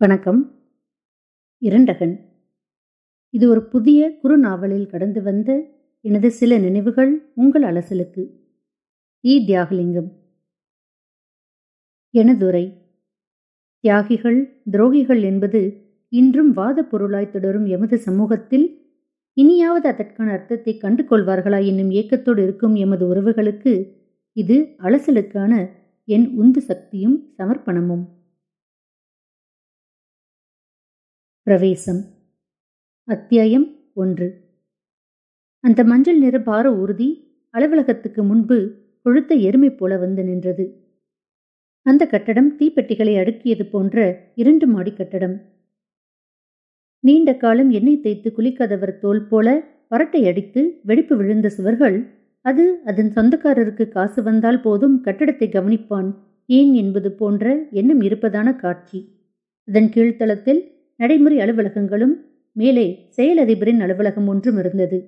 வணக்கம். இரண்டகன். இது ஒரு புதிய குறுநாவலில் கடந்து வந்த எனது சில நினைவுகள் உங்கள் அலசலுக்கு. இ. தியாகலிங்கம். எனதுரை. தியாகிகள் துரோகிகள் என்பது இன்றும் வாத பொருளாய் தொடரும் எமது சமூகத்தில் இனியாவது அதற்கான அர்த்தத்தை கண்டு கொள்வார்களா என்னும் ஏக்கத்தோடு இருக்கும் எமது உறவுகளுக்கு இது அலசலுக்கான என் உந்து சக்தியும் சமர்ப்பணமும். பிரவேசம். அத்தியாயம் ஒன்று. அந்த மஞ்சள் நிற பார ஊர்தி அலுவலகத்துக்கு முன்பு கொழுத்த எருமை போல வந்து நின்றது. அந்த கட்டடம் தீப்பெட்டிகளை அடுக்கியது போன்ற இரண்டு மாடி கட்டடம். நீண்ட காலம் எண்ணெய் தேய்த்து குளிக்காதவர் தோல் போல பரட்டை அடித்து வெடிப்பு விழுந்த சுவர்கள் அது அதன் சொந்தக்காரருக்கு காசு வந்தால் போதும் கட்டடத்தை கவனிப்பான். ஏன் என்பது போன்ற எண்ணம் இருப்பதான காட்சி. அதன் கீழ்த்தளத்தில் நடைமுறை அலுவலகங்களும் மேலே செயலதிபரின் அலுவலகம் ஒன்றும் இருந்தது.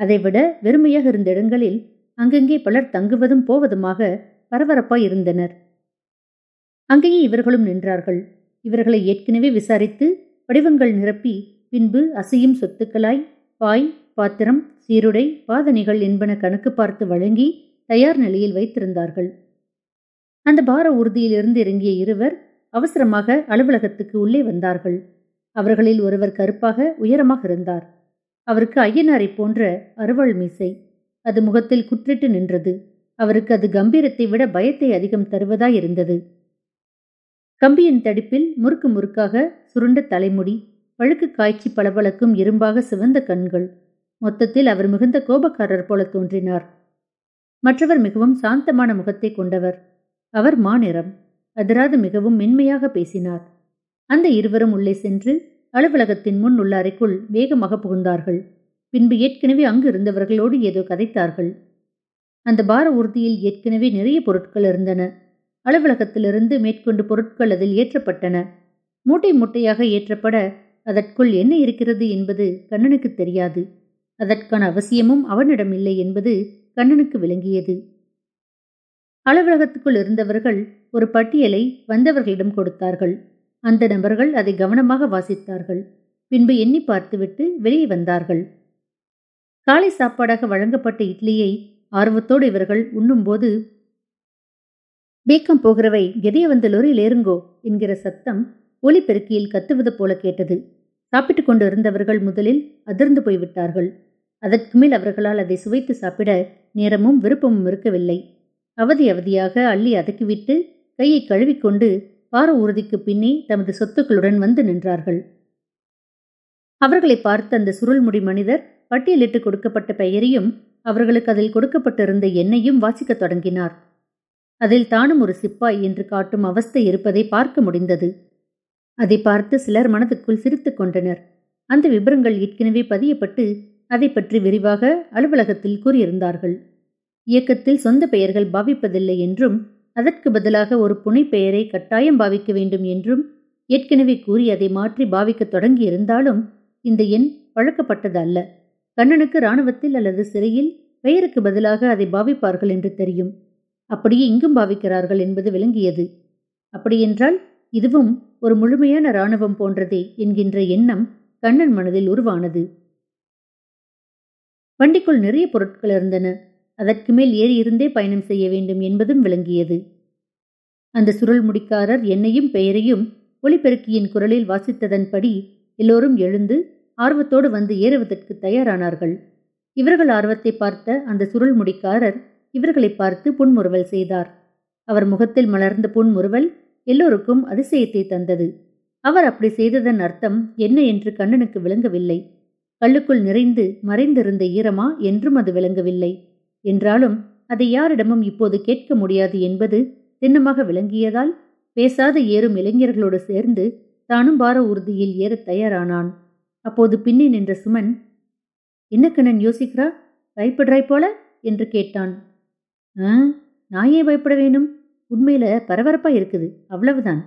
அதைவிட வெறுமையாக இருந்த இடங்களில் அங்கங்கே பலர் தங்குவதும் போவதுமாக பரபரப்பாய் இருந்தனர். அங்கேயே இவர்களும் நின்றார்கள். இவர்களை ஏற்கனவே விசாரித்து வடிவங்கள் நிரப்பி பின்பு அசையும் சொத்துக்களாய் பாய் பாத்திரம் சீருடை பாதணிகள் என்பன கணக்கு பார்த்து வழங்கி தயார் நிலையில் வைத்திருந்தார்கள். அந்த பார ஊர்தியிலிருந்து இறங்கிய இருவர் அவசரமாக அலுவலகத்துக்கு உள்ளே வந்தார்கள். அவர்களில் ஒருவர் கருப்பாக உயரமாக இருந்தார். அவருக்கு ஐயனாரை போன்ற அருவாள் மீசை. அது முகத்தில் குற்றிட்டு நின்றது. அவருக்கு அது கம்பீரத்தை விட பயத்தை அதிகம் தருவதாய் இருந்தது கம்பியின் தடிப்பில் முறுக்கு முறுக்காக சுருண்ட தலைமுடி பழுக்கு காய்ச்சி பளபளக்கும் இரும்பாக சிவந்த கண்கள். மொத்தத்தில் அவர் மிகுந்த கோபக்காரர் போல தோன்றினார். மற்றவர் மிகவும் சாந்தமான முகத்தை கொண்டவர். அவர் மாநிறம். அதிராது மிகவும் மென்மையாக பேசினார். அந்த இருவரும் உள்ளே சென்று அலுவலகத்தின் முன் உள்ள அறைக்குள் வேகமாக புகுந்தார்கள். பின்பு ஏற்கனவே அங்கு இருந்தவர்களோடு ஏதோ கதைத்தார்கள். அந்த பார ஊர்தியில் ஏற்கனவே நிறைய பொருட்கள் இருந்தன. அலுவலகத்திலிருந்து மேற்கொண்டு பொருட்கள் அதில் ஏற்றப்பட்டன. மூட்டை மூட்டையாக ஏற்றப்பட அதற்குள் என்ன இருக்கிறது என்பது கண்ணனுக்கு தெரியாது. அதற்கான அவசியமும் அவனிடம் இல்லை என்பது கண்ணனுக்கு விளங்கியது. அலுவலகத்துக்குள் இருந்தவர்கள் ஒரு பட்டியலை வந்தவர்களிடம் கொடுத்தார்கள். அந்த நபர்கள் அதை கவனமாக வாசித்தார்கள். பின்பு எண்ணி பார்த்துவிட்டு வெளியே வந்தார்கள். காலை சாப்பாடாக வழங்கப்பட்ட இட்லியை ஆர்வத்தோடு இவர்கள் உண்ணும்போது பேக்கம் போகிறவை கெதைய வந்த லொரியில் ஏறுங்கோ என்கிற சத்தம் ஒலிபெருக்கியில் கத்துவது போல கேட்டது. சாப்பிட்டுக் கொண்டு இருந்தவர்கள் முதலில் அதிர்ந்து போய்விட்டார்கள். அதற்கு மேல் அவர்களால் அதை சுவைத்து சாப்பிட நேரமும் விருப்பமும் இருக்கவில்லை. அவதி அவதியாக அள்ளி அதக்கிவிட்டு கையை கழுவிக்கொண்டு வார ஊர்திக்கு பின்னே தமது சொத்துக்களுடன் வந்து நின்றார்கள். அவர்களை பார்த்த அந்த சுருள்முடி மனிதர் பட்டியலிட்டு கொடுக்கப்பட்ட பெயரையும் அவர்களுக்கு அதில் கொடுக்கப்பட்டிருந்த எண்ணையும் வாசிக்கத் தொடங்கினார். அதில் தானும் ஒரு சிப்பாய் என்று காட்டும் அவஸ்தை இருப்பதை பார்க்க முடிந்தது. அதை பார்த்து சிலர் மனதுக்குள் சிரித்துக் கொண்டனர். அந்த விபரங்கள் ஏற்கனவே பதியப்பட்டு அதை பற்றி விரிவாக அலுவலகத்தில் கூறியிருந்தார்கள். இயக்கத்தில் சொந்த பெயர்கள் பாவிப்பதில்லை என்றும் அதற்கு பதிலாக ஒரு புனை பெயரை கட்டாயம் பாவிக்க வேண்டும் என்றும் ஏற்கனவே கூறி அதை மாற்றி பாவிக்க தொடங்கியிருந்தாலும் இந்த எண் பழக்கப்பட்டது அல்ல கண்ணனுக்கு இராணுவத்தில் அல்லது சிறையில் பெயருக்கு பதிலாக அதை பாவிப்பார்கள் என்று தெரியும். அப்படியே இங்கும் பாவிக்கிறார்கள் என்பது விளங்கியது. அப்படியென்றால் இதுவும் ஒரு முழுமையான இராணுவம் போன்றதே என்கின்ற எண்ணம் கண்ணன் மனதில் உருவானது. வண்டிக்குள் நிறைய பொருட்கள் இருந்தன. அதற்கு மேல் ஏறி இருந்தே பயணம் செய்ய வேண்டும் என்பதும் விளங்கியது. அந்த சுருள் முடிக்காரர் என்னையும் பெயரையும் ஒளிபெருக்கியின் குரலில் வாசித்ததன்படி எல்லோரும் எழுந்து ஆர்வத்தோடு வந்து ஏறுவதற்கு தயாரானார்கள். இவர்கள் ஆர்வத்தை பார்த்த அந்த சுருள் முடிக்காரர் இவர்களை பார்த்து புன்முறுவல் செய்தார். அவர் முகத்தில் மலர்ந்த புன்முறுவல் எல்லோருக்கும் அதிசயத்தை தந்தது. அவர் அப்படி செய்ததன் அர்த்தம் என்ன என்று கண்ணனுக்கு விளங்கவில்லை. கல்லுக்குள் நிறைந்து மறைந்திருந்த ஈரமா என்றும் அது விளங்கவில்லை. என்றாலும் அதை யாரிடமும் இப்போது கேட்க முடியாது என்பது திண்ணமாக விளங்கியதால் பேசாத ஏறும் இளைஞர்களோடு சேர்ந்து தானும் பார ஊர்தியில் ஏற தயாரானான். அப்போது பின்னே நின்ற சுமன் என்ன கண்ணன் யோசிக்கிறா? பயப்படுறாய் போல? என்று கேட்டான். ஆ நான் ஏன் பயப்பட வேணும் உண்மையில பரபரப்பா இருக்குது அவ்வளவுதான்.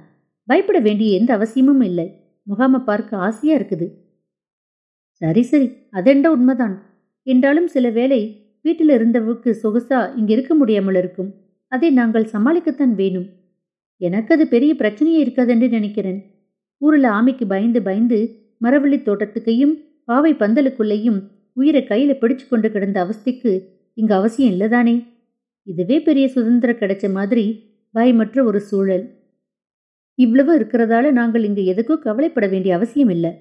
பயப்பட வேண்டிய எந்த அவசியமும் இல்லை. முகாம பார்க்க ஆசையா இருக்குது. சரி சரி அதெண்ட உண்மைதான். என்றாலும் சில வேளை வீட்டில் இருந்தவுக்கு சொகுசா இங்க இருக்க முடியாமல் இருக்கும். அதை நாங்கள் சமாளிக்கத்தான் வேணும். எனக்கு அது பெரிய பிரச்சனையே இருக்காதென்று நினைக்கிறேன். ஊரில் ஆமைக்கு பயந்து பயந்து மரவள்ளி தோட்டத்துக்கையும் பாவை பந்தலுக்குள்ளேயும் உயிரை கையில பிடிச்சு கொண்டு கிடந்த அவஸ்தைக்கு இங்க அவசியம் இல்லதானே? இதுவே பெரிய சுதந்திரம் கிடைச்ச மாதிரி பயமற்ற ஒரு சூழல். இவ்வளவு இருக்கிறதால நாங்கள் இங்கு எதுக்கும் கவலைப்பட வேண்டிய அவசியம் இல்லை.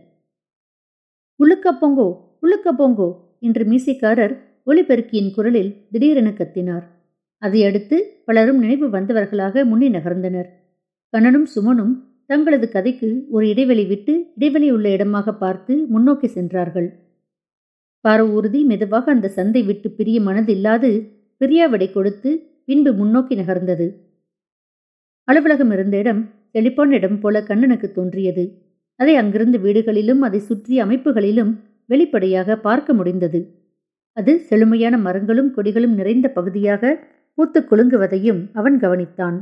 உழுக்க போங்கோ உழுக்க போங்கோ என்று மீசைக்காரர் ஒளிபெருக்கியின் குரலில் திடீரென கத்தினார். அதையடுத்து பலரும் நினைவு வந்தவர்களாக முன்னே நகர்ந்தனர். கண்ணனும் சுமனும் தங்களது கதைக்கு ஒரு இடைவெளி விட்டு இடைவெளி உள்ள இடமாக பார்த்து முன்னோக்கி சென்றார்கள். பார்வூர்தி மெதுவாக அந்த சந்தை விட்டு பிரிய மனதில்லாது பிரியாவிடை கொடுத்து பின்பு முன்னோக்கி நகர்ந்தது. அலுவலகம் இருந்த இடம் செழிப்பான இடம் போல கண்ணனுக்கு தோன்றியது. அதை அங்கிருந்த வீடுகளிலும் அதை சுற்றிய அமைப்புகளிலும் வெளிப்படையாக பார்க்க முடிந்தது. அது செழுமையான மரங்களும் கொடிகளும் நிறைந்த பகுதியாக பூத்து குலுங்குவதையும் அவன் கவனித்தான்.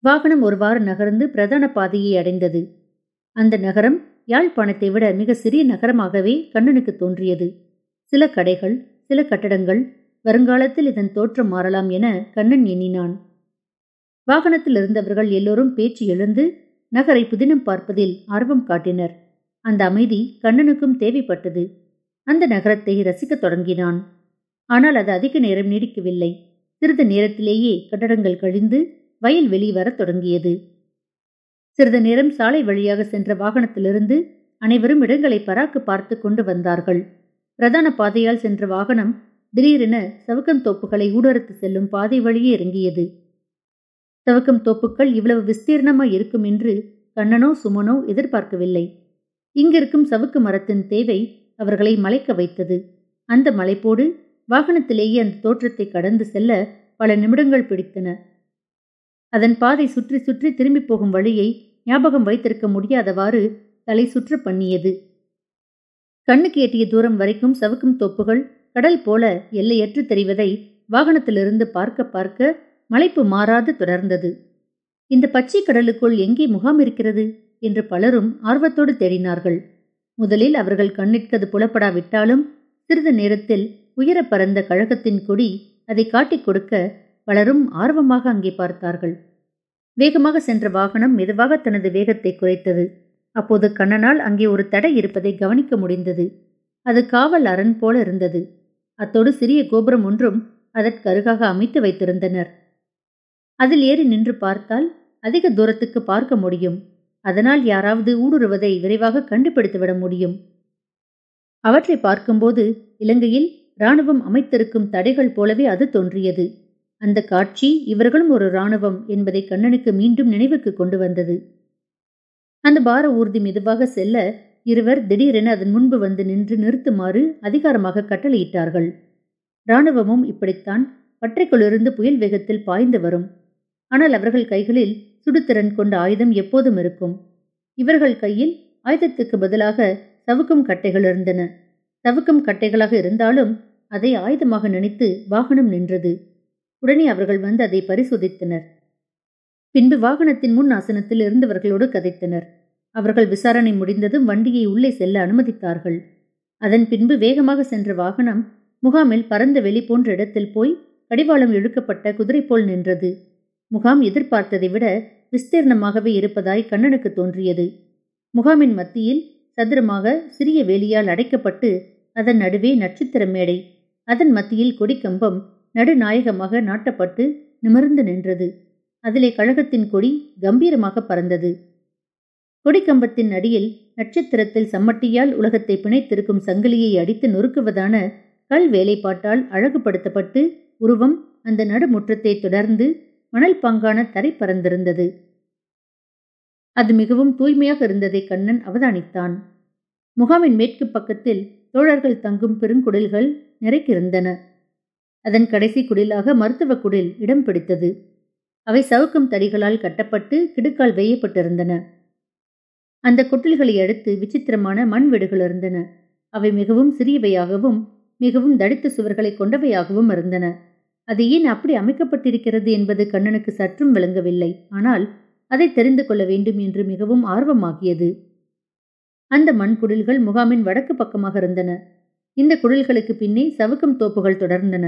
வாகனம் ஒருவாறு நகர்ந்து பிரதான பாதையை அடைந்தது. அந்த நகரம் யாழ்ப்பாணத்தை விட மிக சிறிய நகரமாகவே கண்ணனுக்கு தோன்றியது. சில கடைகள் சில கட்டடங்கள் வருங்காலத்தில் இதன் தோற்றம் மாறலாம் என கண்ணன் எண்ணினான். வாகனத்தில் இருந்தவர்கள் எல்லோரும் பேச்சு எழுந்து நகரை புதினம் பார்ப்பதில் ஆர்வம் காட்டினர். அந்த அமைதி கண்ணனுக்கும் தேவைப்பட்டது. அந்த நகரத்தை ரசிக்கத் தொடங்கினான். ஆனால் அது அதிக நேரம் நீடிக்கவில்லை. சிறிது நேரத்திலேயே கட்டடங்கள் கழிந்து வயல் வெளிவரத் தொடங்கியது. சிறிது நேரம் சாலை வழியாக சென்ற வாகனத்திலிருந்து அனைவரும் இடங்களை பராக்கு பார்த்து கொண்டு வந்தார்கள். பிரதான பாதையால் சென்ற வாகனம் திடீரென சவுக்கம் தோப்புகளை ஊடறுத்து செல்லும் பாதை வழியே இறங்கியது. சவுக்கம் தோப்புக்கள் இவ்வளவு விஸ்தீர்ணமாய் இருக்கும் என்று கண்ணனோ சுமனோ எதிர்பார்க்கவில்லை. இங்கிருக்கும் சவுக்கு மரத்தின் தேவை அவர்களை மலைக்க வைத்தது. அந்த மலைப்போடு வாகனத்திலேயே அந்த தோற்றத்தை கடந்து செல்ல பல நிமிடங்கள் பிடித்தன. அதன் பாதை சுற்றி சுற்றி திரும்பி போகும் வழியை ஞாபகம் வைத்திருக்க முடியாதவாறு தலை சுற்ற பண்ணியது. கண்ணுக்கு எட்டிய தூரம் வரைக்கும் சவுக்கும் தோப்புகள் கடல் போல எல்லையற்று தெரிவதை வாகனத்திலிருந்து பார்க்க பார்க்க மலைப்பு மாறாது தொடர்ந்தது. இந்த பச்சை கடலுக்குள் எங்கே முகாம் இருக்கிறது? என்று பலரும் ஆர்வத்தோடு தேடினார்கள். முதலில் அவர்கள் கண்ணிற்கது புலப்படாவிட்டாலும் சிறிது நேரத்தில் உயர பறந்த கழகத்தின் கொடி அதை காட்டிக் கொடுக்க பலரும் ஆர்வமாக அங்கே பார்த்தார்கள். வேகமாக சென்ற வாகனம் மெதுவாக தனது வேகத்தை குறைத்தது. அப்போது கண்ணனால் அங்கே ஒரு தடை இருப்பதை கவனிக்க முடிந்தது. அது காவல் அரண் போல இருந்தது. அத்தோடு சிறிய கோபுரம் ஒன்றும் அதற்கு அருகாக அமைத்து வைத்திருந்தனர். அதில் ஏறி நின்று பார்த்தால் அதிக தூரத்துக்கு பார்க்க முடியும். அதனால் யாராவது ஊடுருவதை விரைவாக கண்டுபிடித்துவிட முடியும். அவற்றை பார்க்கும்போது இலங்கையில் இராணுவம் அமைத்திருக்கும் தடைகள் போலவே அது தோன்றியது. அந்த காட்சி இவர்களும் ஒரு இராணுவம் என்பதை கண்ணனுக்கு மீண்டும் நினைவுக்கு கொண்டு வந்தது. அந்த பார ஊர்தி மெதுவாக செல்ல இருவர் திடீரென அதன் முன்பு வந்து நின்று நிறுத்துமாறு அதிகாரமாக கட்டளையிட்டார்கள். இராணுவமும் இப்படித்தான் பற்றைக்குள்ளிருந்து புயல் வேகத்தில் பாய்ந்து வரும். ஆனால் அவர்கள் கைகளில் சுடுத்திறன் கொண்ட ஆயுதம் எப்போதும் இருக்கும். இவர்கள் கையில் ஆயுதத்துக்கு பதிலாக சவுக்கும் கட்டைகள் இருந்தன. சவுக்கும் கட்டைகளாக இருந்தாலும் அதை ஆயுதமாக நினைத்து வாகனம் நின்றது. உடனே அவர்கள் வந்து அதை பரிசோதித்தனர். பின்பு வாகனத்தின் முன் ஆசனத்தில் இருந்தவர்களோடு கதைத்தனர். அவர்கள் விசாரணை முடிந்ததும் வண்டியை உள்ளே செல்ல அனுமதித்தார்கள். அதன் பின்பு வேகமாக சென்ற வாகனம் முகாமில் பரந்த வெளி போன்ற இடத்தில் போய் கடிவாளம் இழுக்கப்பட்ட குதிரை போல் நின்றது. முகாம் எதிர்பார்த்ததை விட விஸ்தீர்ணமாகவே இருப்பதாய் கண்ணனுக்கு தோன்றியது. முகாமின் மத்தியில் சதுரமாக சிறிய வேலியால் அடைக்கப்பட்டு அதன் நடுவே நட்சத்திர மேடை அதன் மத்தியில் கொடிக்கம்பம் நடுநாயகமாக நாட்டப்பட்டு நிமிர்ந்து நின்றது. அதிலே கழகத்தின் கொடி கம்பீரமாக பறந்தது. கொடிக்கம்பத்தின் அடியில் நட்சத்திரத்தில் சம்மட்டியால் உலகத்தை பிணைத்திருக்கும் சங்கிலியை அடித்து நொறுக்குவதான கல் வேலைப்பாட்டால் அழகுபடுத்தப்பட்டு உருவம் அந்த நடுமுற்றத்தை தொடர்ந்து மணல் பாங்கான தரை பறந்திருந்தது. அது மிகவும் தூய்மையாக இருந்ததை கண்ணன் அவதானித்தான். முகாமின் மேற்கு பக்கத்தில் தோழர்கள் தங்கும் பெருங்குடில்கள் நிறைக்கிருந்தன அதன் கடைசி குடிலாக மருத்துவ குடில் இடம் பிடித்தது. அவை சவுக்கும் தடிகளால் கட்டப்பட்டு கிடுக்கால் வேயப்பட்டிருந்தன. அந்த கொட்டில்களை அடுத்து விசித்திரமான மண் வீடுகள் இருந்தன. அவை மிகவும் சிறியவையாகவும் மிகவும் தடித்த சுவர்களை கொண்டவையாகவும் இருந்தன. அது ஏன் அப்படி அமைக்கப்பட்டிருக்கிறது என்பது கண்ணனுக்கு சற்றும் விளங்கவில்லை. ஆனால் அதை தெரிந்து கொள்ள வேண்டும் என்று மிகவும் ஆர்வமாகியது. அந்த மண் குடில்கள் முகாமின் வடக்கு பக்கமாக இருந்தன. இந்த குடில்களுக்கு பின்னே சவுக்கம் தோப்புகள் தொடர்ந்தன.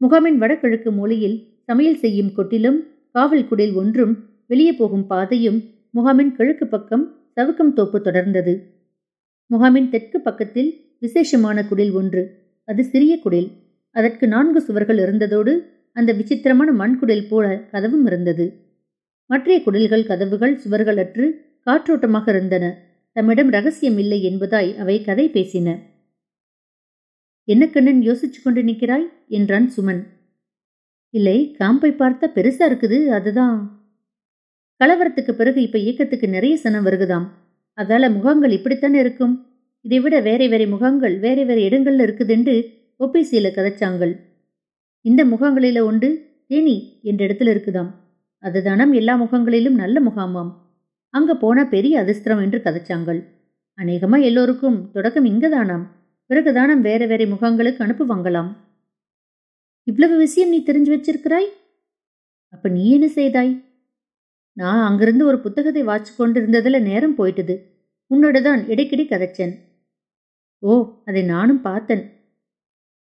முகாமின் வடகிழக்கு மூலையில் சமையல் செய்யும் கொட்டிலும் காவல் குடில் ஒன்றும் வெளியே போகும் பாதையும் முகாமின் கிழக்கு பக்கம் சவுக்கம் தோப்பு தொடர்ந்தது. முகாமின் தெற்கு பக்கத்தில் விசேஷமான குடில் ஒன்று. அது சிறிய குடில். அதற்கு நான்கு சுவர்கள் இருந்ததோடு அந்த விசித்திரமான மண்குடில் போல கதவும் இருந்தது. மற்றைய குடில்கள் கதவுகள் சுவர்கள் அற்று காற்றோட்டமாக இருந்தன. தம்மிடம் ரகசியம் இல்லை என்பதாய் அவை கதை பேசின. என்ன கண்ணன் யோசிச்சு கொண்டு நிற்கிறாய்? என்றான் சுமன். இல்லை காம்பை பார்த்தா பெருசா இருக்குது அதுதான். கலவரத்துக்கு பிறகு இப்ப இயக்கத்துக்கு நிறைய சனம் வருகுதாம். அதால முகாங்கள் இப்படித்தானே இருக்கும்? இதை விட வேற வேற முகாங்கள் வேற வேற இடங்கள்ல இருக்குதுண்டு ஓபிசியில் கதைச்சாங்கள். இந்த முகாங்களில உண்டு தேனி என்ற இடத்துல இருக்குதாம். அது அதுதானம் எல்லா முகங்களிலும் நல்ல முகாமாம். அங்க போனா பெரிய அதிர்ஷ்டம் என்று கதைச்சாங்கள். அநேகமா எல்லோருக்கும் தொடக்கம் இங்கதானாம். பிறகுதானம் வேற வேற முகாங்களுக்கு அனுப்புவாங்களாம். இவ்வளவு விஷயம் நீ தெரிஞ்சு வச்சிருக்கிறாய்? அப்ப நீ என்ன செய்தாய்? நான் அங்கிருந்து ஒரு புத்தகத்தை வாச்சு கொண்டிருந்ததுல நேரம் போயிட்டுது. உன்னோட தான் இடைக்கிடி கதைச்சேன். ஓ அதை நானும் பார்த்தேன்.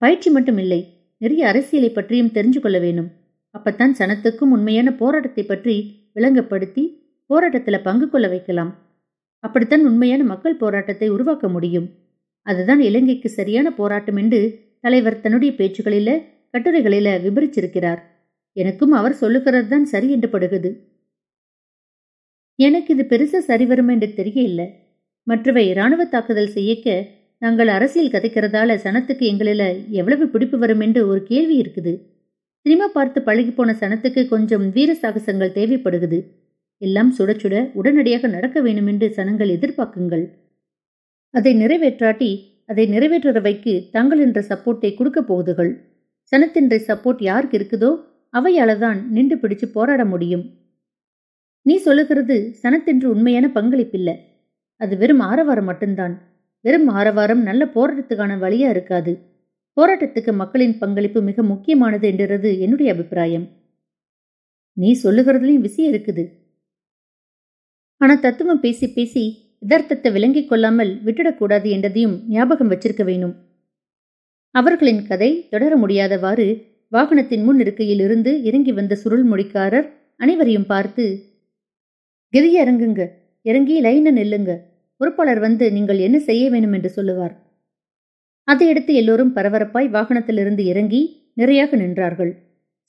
பயிற்சி மட்டும் இல்லை நிறைய அரசியலை பற்றியும் தெரிஞ்சு கொள்ள வேணும் அப்பத்தான் சனத்துக்கும் உண்மையான போராட்டத்தை பற்றி விளங்கப்படுத்தி போராட்டத்தில் பங்கு கொள்ள வைக்கலாம். அப்படித்தான் உண்மையான மக்கள் போராட்டத்தை உருவாக்க முடியும். அதுதான் இலங்கைக்கு சரியான போராட்டம் என்று தலைவர் தன்னுடைய பேச்சுகளில கட்டுரைகளில விபரிச்சிருக்கிறார். எனக்கும் அவர் சொல்லுகிறது தான் சரி என்று படுகிறது எனக்கு இது பெருசா சரி வரும் என்று தெரியல மற்றவை இராணுவ தாக்குதல் செய்யக்க நாங்கள் அரசியல் கதைக்கிறதால சனத்துக்கு எங்களில எவ்வளவு பிடிப்பு வரும் என்று ஒரு கேள்வி இருக்குது. சினிமா பார்த்து பழகி போன சனத்துக்கு கொஞ்சம் வீர சாகசங்கள் தேவைப்படுகிறது. எல்லாம் சுட சுட உடனடியாக நடக்க வேண்டும் என்று சனங்கள் எதிர்பார்க்குங்கள். அதை நிறைவேற்றாட்டி அதை நிறைவேற்றுறவைக்கு தங்கள் என்ற சப்போர்ட்டை கொடுக்க போகுதுகள் சனத்தின்ற சப்போர்ட் யாருக்கு இருக்குதோ அவையால தான் நின்று பிடிச்சு போராட முடியும். நீ சொல்லுகிறது சனத்தென்று உண்மையான பங்களிப்பில்லை. அது வெறும் ஆரவாரம் மட்டும்தான். வெறும் ஆரவாரம் நல்ல போராட்டத்துக்கான வழியா இருக்காது. போராட்டத்துக்கு மக்களின் பங்களிப்பு மிக முக்கியமானது என்றது என்னுடைய அபிப்பிராயம். நீ சொல்லுகிறதுலையும் விஷயம் இருக்குது. ஆனா தத்துவம் பேசி பேசி யதார்த்தத்தை விளங்கிக் கொள்ளாமல் விட்டுடக்கூடாது என்றதையும் ஞாபகம் வச்சிருக்க வேணும். அவர்களின் கதை தொடர முடியாதவாறு வாகனத்தின் முன் இருக்கையில் இருந்து இறங்கி வந்த சுருள்மொழிக்காரர் அனைவரையும் பார்த்து கெதிய இறங்குங்க. இறங்கி லைன நெல்லுங்க. பொறுப்பாளர் வந்து நீங்கள் என்ன செய்ய வேண்டும் என்று சொல்லுவார். அதையடுத்து எல்லோரும் பரபரப்பாய் வாகனத்திலிருந்து இறங்கி நிறையாக நின்றார்கள்.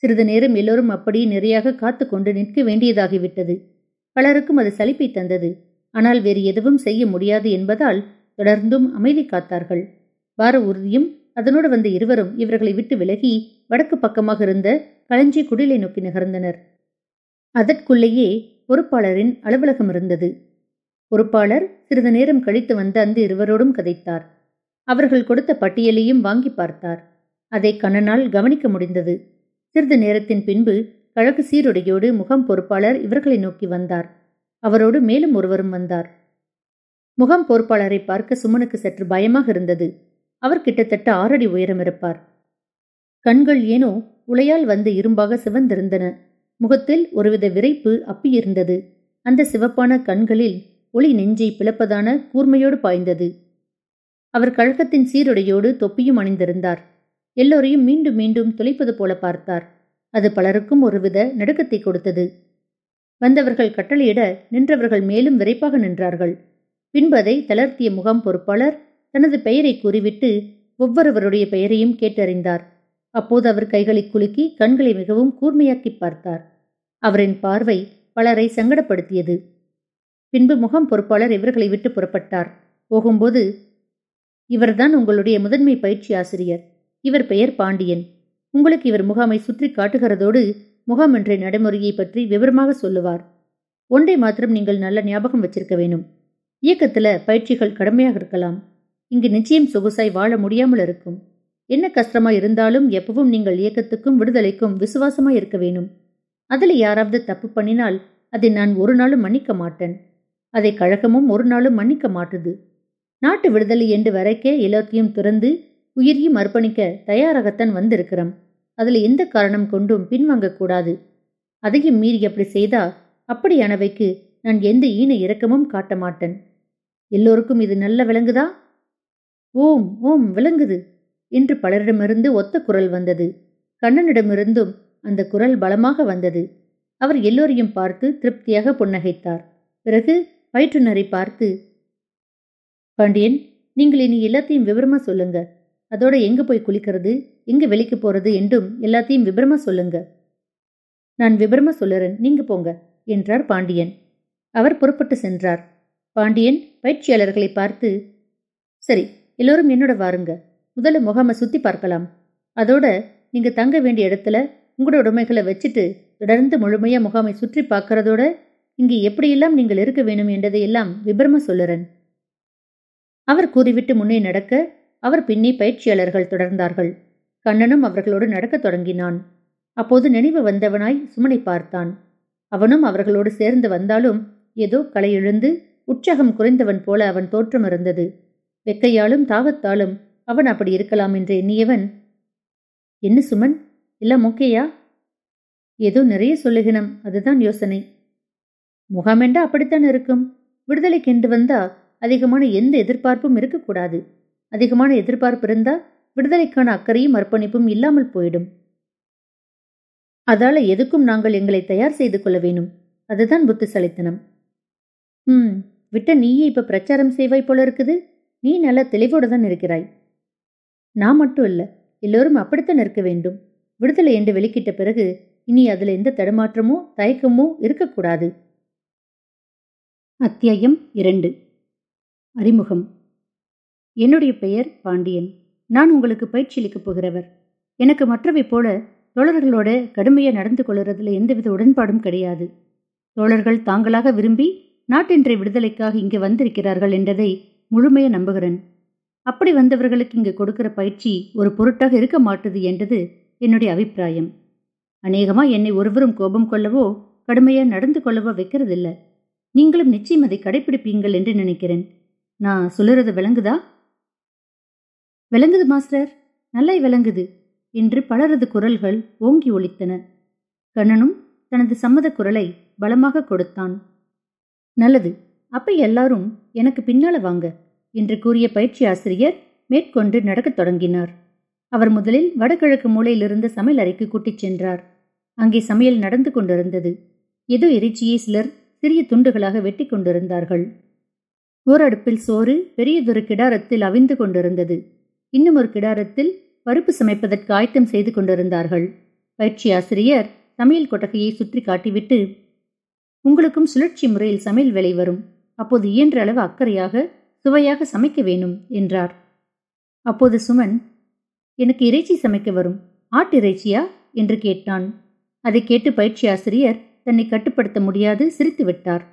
சிறிது நேரம் எல்லோரும் அப்படியே நிறையாக காத்து கொண்டு நிற்க வேண்டியதாகிவிட்டது. பலருக்கும் அது சலிப்பை தந்தது. ஆனால் வேறு எதுவும் செய்ய முடியாது என்பதால் தொடர்ந்தும் அமைதி காத்தார்கள். வார உறுதியும் அதனோடு வந்த இருவரும் இவர்களை விட்டு விலகி வடக்கு பக்கமாக இருந்த களஞ்சி குடிலை நோக்கி நகர்ந்தனர். அதற்குள்ளேயே பொறுப்பாளரின் அலுவலகம் இருந்தது. பொறுப்பாளர் சிறிது நேரம் கழித்து வந்து அந்த இருவரோடும் கதைத்தார். அவர்கள் கொடுத்த பட்டியலையும் வாங்கி பார்த்தார். அதை கண்ணனால் கவனிக்க முடிந்தது. சிறிது நேரத்தின் பின்பு கழகு சீருடையோடு முகம் பொறுப்பாளர் இவர்களை நோக்கி வந்தார். அவரோடு மேலும் ஒருவரும் வந்தார். முகம் பொறுப்பாளரை பார்க்க சுமனுக்கு சற்று பயமாக இருந்தது. அவர் கிட்டத்தட்ட ஆறடி உயரம் இருப்பார். கண்கள் ஏனோ உளையால் வந்து இரும்பாக சிவந்திருந்தன. முகத்தில் ஒருவித விரைப்பு அப்பியிருந்தது அந்த சிவப்பான கண்களில் ஒளி நெஞ்சை பிளப்பதான கூர்மையோடு பாய்ந்தது. அவர் கழகத்தின் சீருடையோடு தொப்பியும் அணிந்திருந்தார். எல்லோரையும் மீண்டும் மீண்டும் துளைப்பது போல பார்த்தார். அது பலருக்கும் ஒருவித நடுக்கத்தை கொடுத்தது. வந்தவர்கள் கட்டளையிட நின்றவர்கள் மேலும் விரைப்பாக நின்றார்கள். பின்பு அதை தளர்த்திய முகாம் பொறுப்பாளர் தனது பெயரை கூறிவிட்டு ஒவ்வொருவருடைய பெயரையும் கேட்டறிந்தார். அப்போது அவர் கைகளை குலுக்கி கண்களை மிகவும் கூர்மையாக்கி பார்த்தார். அவரின் பார்வை பலரை சங்கடப்படுத்தியது. பின்பு முகம் பொறுப்பாளர் இவர்களை விட்டு புறப்பட்டார். போகும்போது இவர்தான் உங்களுடைய முதன்மை பயிற்சி ஆசிரியர். இவர் பெயர் பாண்டியன். உங்களுக்கு இவர் முகாமை சுற்றி காட்டுகிறதோடு முகாம் என்ற நடைமுறையை பற்றி விவரமாக சொல்லுவார். ஒன்றை மாத்திரம் நீங்கள் நல்ல ஞாபகம் வச்சிருக்க வேணும் இயக்கத்துல பயிற்சிகள் கடமையாக இருக்கலாம். இங்கு நிச்சயம் சொகுசாய் வாழ முடியாமல் இருக்கும். என்ன கஷ்டமா இருந்தாலும் எப்பவும் நீங்கள் இயக்கத்துக்கும் விடுதலைக்கும் விசுவாசமா இருக்க வேணும் அதில் யாராவது தப்பு பண்ணினால் அதை நான் ஒரு நாளும் மன்னிக்க மாட்டேன். அதை கழகமும் ஒரு நாளும் மன்னிக்க மாட்டுது. நாட்டு விடுதலை என்று வரைக்கே எல்லாத்தையும் துறந்து உயிரையும் அர்ப்பணிக்க தயாராகத்தான் வந்திருக்கிறோம். அதுல எந்த காரணம் கொண்டும் பின்வாங்கக்கூடாது அதையும் மீறி அப்படி செய்தா அப்படியானவைக்கு நான் எந்த ஈன இரக்கமும் காட்ட மாட்டேன். எல்லோருக்கும் இது நல்ல விளங்குதா ஓம் ஓம் விளங்குது என்று பலரிடமிருந்து ஒத்த குரல் வந்தது. கண்ணனிடமிருந்தும் அந்த குரல் பலமாக வந்தது. அவர் எல்லோரையும் பார்த்து திருப்தியாக புன்னகைத்தார். பிறகு வயிற்றுநரை பார்த்து பாண்டியன் நீங்கள் இனி எல்லாத்தையும் விவரமா சொல்லுங்க. அதோட எங்க போய் குளிக்கிறது எங்க வெளிக்கு போறது என்றும் எல்லாத்தையும் விபரமா சொல்லுங்க. நான் விபரமா சொல்லுறேன். நீங்க போங்க என்றார் பாண்டியன். அவர் புறப்பட்டு சென்றார். பாண்டியன் பயிற்சியாளர்களை பார்த்து சரி எல்லோரும் என்னோட வாருங்க. முதல்ல முகாமை சுத்தி பார்க்கலாம். அதோட நீங்க தங்க வேண்டிய இடத்துல உங்களோட உடைமைகளை வச்சுட்டு தொடர்ந்து முழுமையா முகாமை சுற்றி பார்க்கறதோட இங்கு எப்படியெல்லாம் நீங்கள் இருக்க வேணும் என்றதையெல்லாம் விபரம சொல்லுறன். அவர் கூறிவிட்டு முன்னே நடக்க அவர் பின்னே பயிற்சியாளர்கள் தொடர்ந்தார்கள். கண்ணனும் அவர்களோடு நடக்கத் தொடங்கினான். அப்போது நினைவு வந்தவனாய் சுமனை பார்த்தான். அவனும் அவர்களோடு சேர்ந்து வந்தாலும் ஏதோ களையிழந்து உற்சாகம் குறைந்தவன் போல அவன் தோற்றம் இருந்தது. வெக்கையாலும் தாகத்தாலும் அவன் அப்படி இருக்கலாம் என்று எண்ணியவன் என்ன சுமன் எல்லாம் ஓகேயா? ஏதோ நிறைய சொல்லுகினம் அதுதான் யோசனை. முகாமெண்டா அப்படித்தான் இருக்கும்? விடுதலை கெண்டு வந்தா அதிகமான எந்த எதிர்பார்ப்பும் இருக்கக்கூடாது. அதிகமான எதிர்பார்ப்பு இருந்தா விடுதலைக்கான அக்கறையும் அர்ப்பணிப்பும் இல்லாமல் போயிடும். அதால எதுக்கும் நாங்கள் எங்களை தயார் செய்து கொள்ள வேணும். அதுதான் புத்திசலித்தனம். ம் விட்ட நீயே இப்ப பிரச்சாரம் செய்வாய் போல இருக்குது. நீ நல்ல தெளிவோடு தான் இருக்கிறாய். நான் மட்டும் இல்ல எல்லோரும் அப்படித்தான் இருக்க வேண்டும். விடுதலை என்று வெளிக்கிட்ட பிறகு இனி அதுல எந்த தடுமாற்றமோ தயக்கமோ இருக்கக்கூடாது. அத்தியாயம் இரண்டு. அறிமுகம். என்னுடைய பெயர் பாண்டியன். நான் உங்களுக்கு பயிற்சி அளிக்கப் போகிறவர். எனக்கு மற்றவை போல தோழர்களோட கடுமையாக நடந்து கொள்கிறதுல எந்தவித உடன்பாடும் கிடையாது. தோழர்கள் தாங்களாக விரும்பி நாட்டின்றை விடுதலைக்காக இங்கே வந்திருக்கிறார்கள் என்றதை முழுமைய நம்புகிறேன். அப்படி வந்தவர்களுக்கு இங்கு கொடுக்கிற பயிற்சி ஒரு பொருட்டாக இருக்க மாட்டுது என்றது என்னுடைய அபிப்பிராயம். அநேகமா என்னை ஒருவரும் கோபம் கொள்ளவோ கடுமையாக நடந்து கொள்ளவோ வைக்கிறதில்ல. நீங்களும் நிச்சயம் அதை கடைபிடிப்பீங்கள் என்று நினைக்கிறேன். நான் சொல்லுறது விளங்குதா? விளங்குது மாஸ்டர். நல்லா விளங்குது. என்று பலரது குரல்கள் ஓங்கி ஒலித்தன. கண்ணனும் தனது சம்மத குரலை பலமாக கொடுத்தான். நல்லது. அப்ப எல்லாரும் எனக்கு பின்னால வாங்க என்று கூறிய பயிற்சி ஆசிரியர் மேற்கொண்டு நடக்கத் தொடங்கினார். அவர் முதலில் வடகிழக்கு மூலையிலிருந்த சமையல் அறைக்கு கூட்டிச் சென்றார். அங்கே சமையல் நடந்து கொண்டிருந்தது. ஏதோ இறைச்சியை சிலர் சிறிய துண்டுகளாக வெட்டி கொண்டிருந்தார்கள். ஓரடுப்பில் சோறு பெரியதொரு கிடாரத்தில் அவிந்து கொண்டிருந்தது. இன்னும் ஒரு கிடாரத்தில் பருப்பு சமைப்பதற்கு ஆயத்தம் செய்து கொண்டிருந்தார்கள். பயிற்சி ஆசிரியர் சமையல் கொட்டகையை சுற்றி காட்டிவிட்டு உங்களுக்கும் சுழற்சி முறையில் சமையல் வேலை வரும். அப்போது இயன்ற அளவு அக்கறையாக சுவையாக சமைக்க வேணும் என்றார். அப்போது சுமன் எனக்கு இறைச்சி சமைக்க வரும். ஆட்டிறைச்சியா என்று கேட்டான். அதை கேட்டு பயிற்சி ஆசிரியர் தன்னை கட்டுப்படுத்த முடியாது சிரித்து விட்டார்.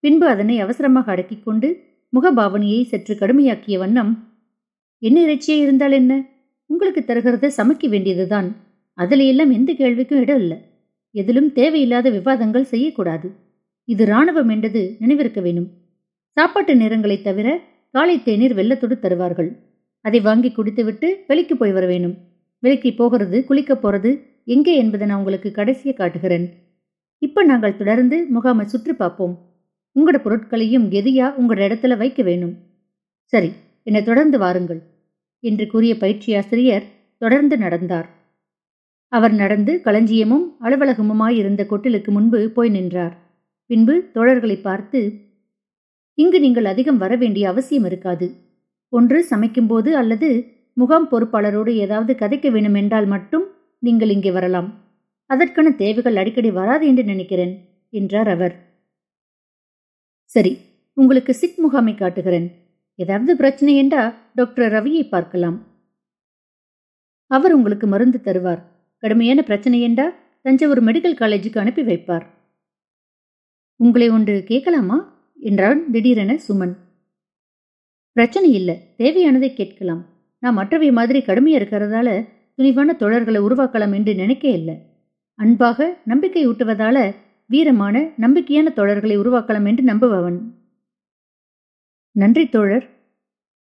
பின்பு அதனை அவசரமாக அடக்கிக் கொண்டு முகபாவனையை சற்று கடுமையாக்கிய வண்ணம் என்ன இறைச்சியே இருந்தால் என்ன? உங்களுக்கு தருகிறத சமைக்க வேண்டியதுதான். அதில் எல்லாம் எந்த கேள்விக்கும் இடம் இல்லை. எதிலும் தேவையில்லாத விவாதங்கள் செய்யக்கூடாது. இது இராணுவம் என்றது நினைவிருக்க வேணும். சாப்பாட்டு நேரங்களை தவிர காலை தேநீர் வெள்ளத்தோடு தருவார்கள். அதை வாங்கி குடித்துவிட்டு வெளிக்கு போய் வர வேணும். வெளிக்கு போகிறது குளிக்க போறது எங்கே என்பதை நான் உங்களுக்கு கடைசியை காட்டுகிறேன். இப்ப நாங்கள் தொடர்ந்து முகாமை சுற்றி பார்ப்போம். உங்களோட பொருட்களையும் கெதியா உங்களோட இடத்துல வைக்க வேணும். சரி என்னை தொடர்ந்து வாருங்கள் என்று கூறிய பயிற்சியாசிரியர் தொடர்ந்து நடந்தார். அவர் நடந்து களஞ்சியமும் அலுவலகமுமாயிருந்த கொட்டிலுக்கு முன்பு போய் நின்றார். பின்பு தோழர்களை பார்த்து இங்கு நீங்கள் அதிகம் வர வேண்டிய அவசியம் இருக்காது. ஒன்று சமைக்கும்போது அல்லது முகாம் பொறுப்பாளரோடு ஏதாவது கதைக்க வேண்டுமென்றால் மட்டும் நீங்கள் இங்கே வரலாம். அதற்கான தேவைகள் அடிக்கடி வராது என்று நினைக்கிறேன் என்றார் அவர். சரி உங்களுக்கு சிக் முகாமை காட்டுகிறேன். ஏதாவது பிரச்சனை என்றா டாக்டர் ரவியை பார்க்கலாம். அவர் உங்களுக்கு மருந்து தருவார். கடுமையான பிரச்சனை என்றா தஞ்சாவூர் மெடிக்கல் காலேஜுக்கு அனுப்பி வைப்பார். உங்களை ஒன்று கேட்கலாமா? என்றான் திடீரென சுமன். பிரச்சனை இல்லை தேவையானதை கேட்கலாம். நான் மற்றவை மாதிரி கடுமையா இருக்கிறதால துணிவான தொடர்களை உருவாக்கலாம் என்று நினைக்க இல்லை. அன்பாக நம்பிக்கை ஊட்டுவதால வீரமான நம்பிக்கையான தோழர்களை உருவாக்கலாம் என்று நம்புபவன். நன்றி தோழர்.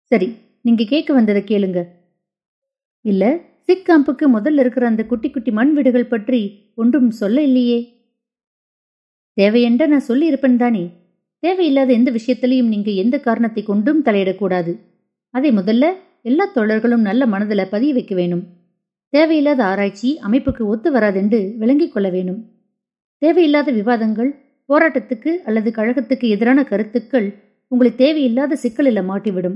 சரி நீங்க கேட்க வந்ததை கேளுங்க. இல்ல சிக் காம்புக்கு முதல்ல இருக்கிற அந்த குட்டி குட்டி மண் வீடுகள் பற்றி ஒன்றும் சொல்ல இல்லையே. தேவையென்ற நான் சொல்லி இருப்பேன் தானே. தேவையில்லாத எந்த விஷயத்திலையும் நீங்க எந்த காரணத்தை கொண்டும் தலையிடக்கூடாது. அதை முதல்ல எல்லா தோழர்களும் நல்ல மனதில் பதிய வைக்க வேணும். தேவையில்லாத ஆராய்ச்சி அமைப்புக்கு ஒத்து வராதென்று விளங்கிக் கொள்ள வேணும் தேவையில்லாத விவாதங்கள் போராட்டத்துக்கு அல்லது கழகத்துக்கு எதிரான கருத்துக்கள் உங்களை தேவையில்லாத சிக்கலில் மாட்டிவிடும்.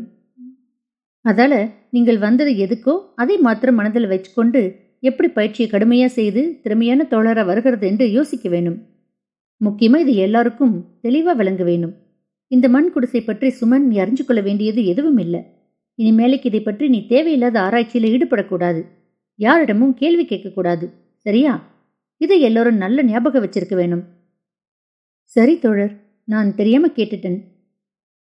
அதால நீங்கள் வந்தது எதுக்கோ அதை மாத்திரம் மனதில் வச்சுக்கொண்டு எப்படி பயிற்சியை கடுமையா செய்து திறமையான தோழரா வருகிறது என்று யோசிக்க வேணும் முக்கியமா இது எல்லாருக்கும் தெளிவா விளங்க வேணும் இந்த மண் குடிசை பற்றி சுமன் நீ அறிஞ்சு கொள்ள வேண்டியது எதுவும் இல்லை. இனிமேலுக்கு இதை பற்றி நீ தேவையில்லாத ஆராய்ச்சியில் ஈடுபடக்கூடாது. யாரிடமும் கேள்வி கேட்கக்கூடாது சரியா? இதை எல்லோரும் நல்ல ஞாபகம் வச்சிருக்க வேணும் சரி தோழர் நான் தெரியாம கேட்டுட்டேன்.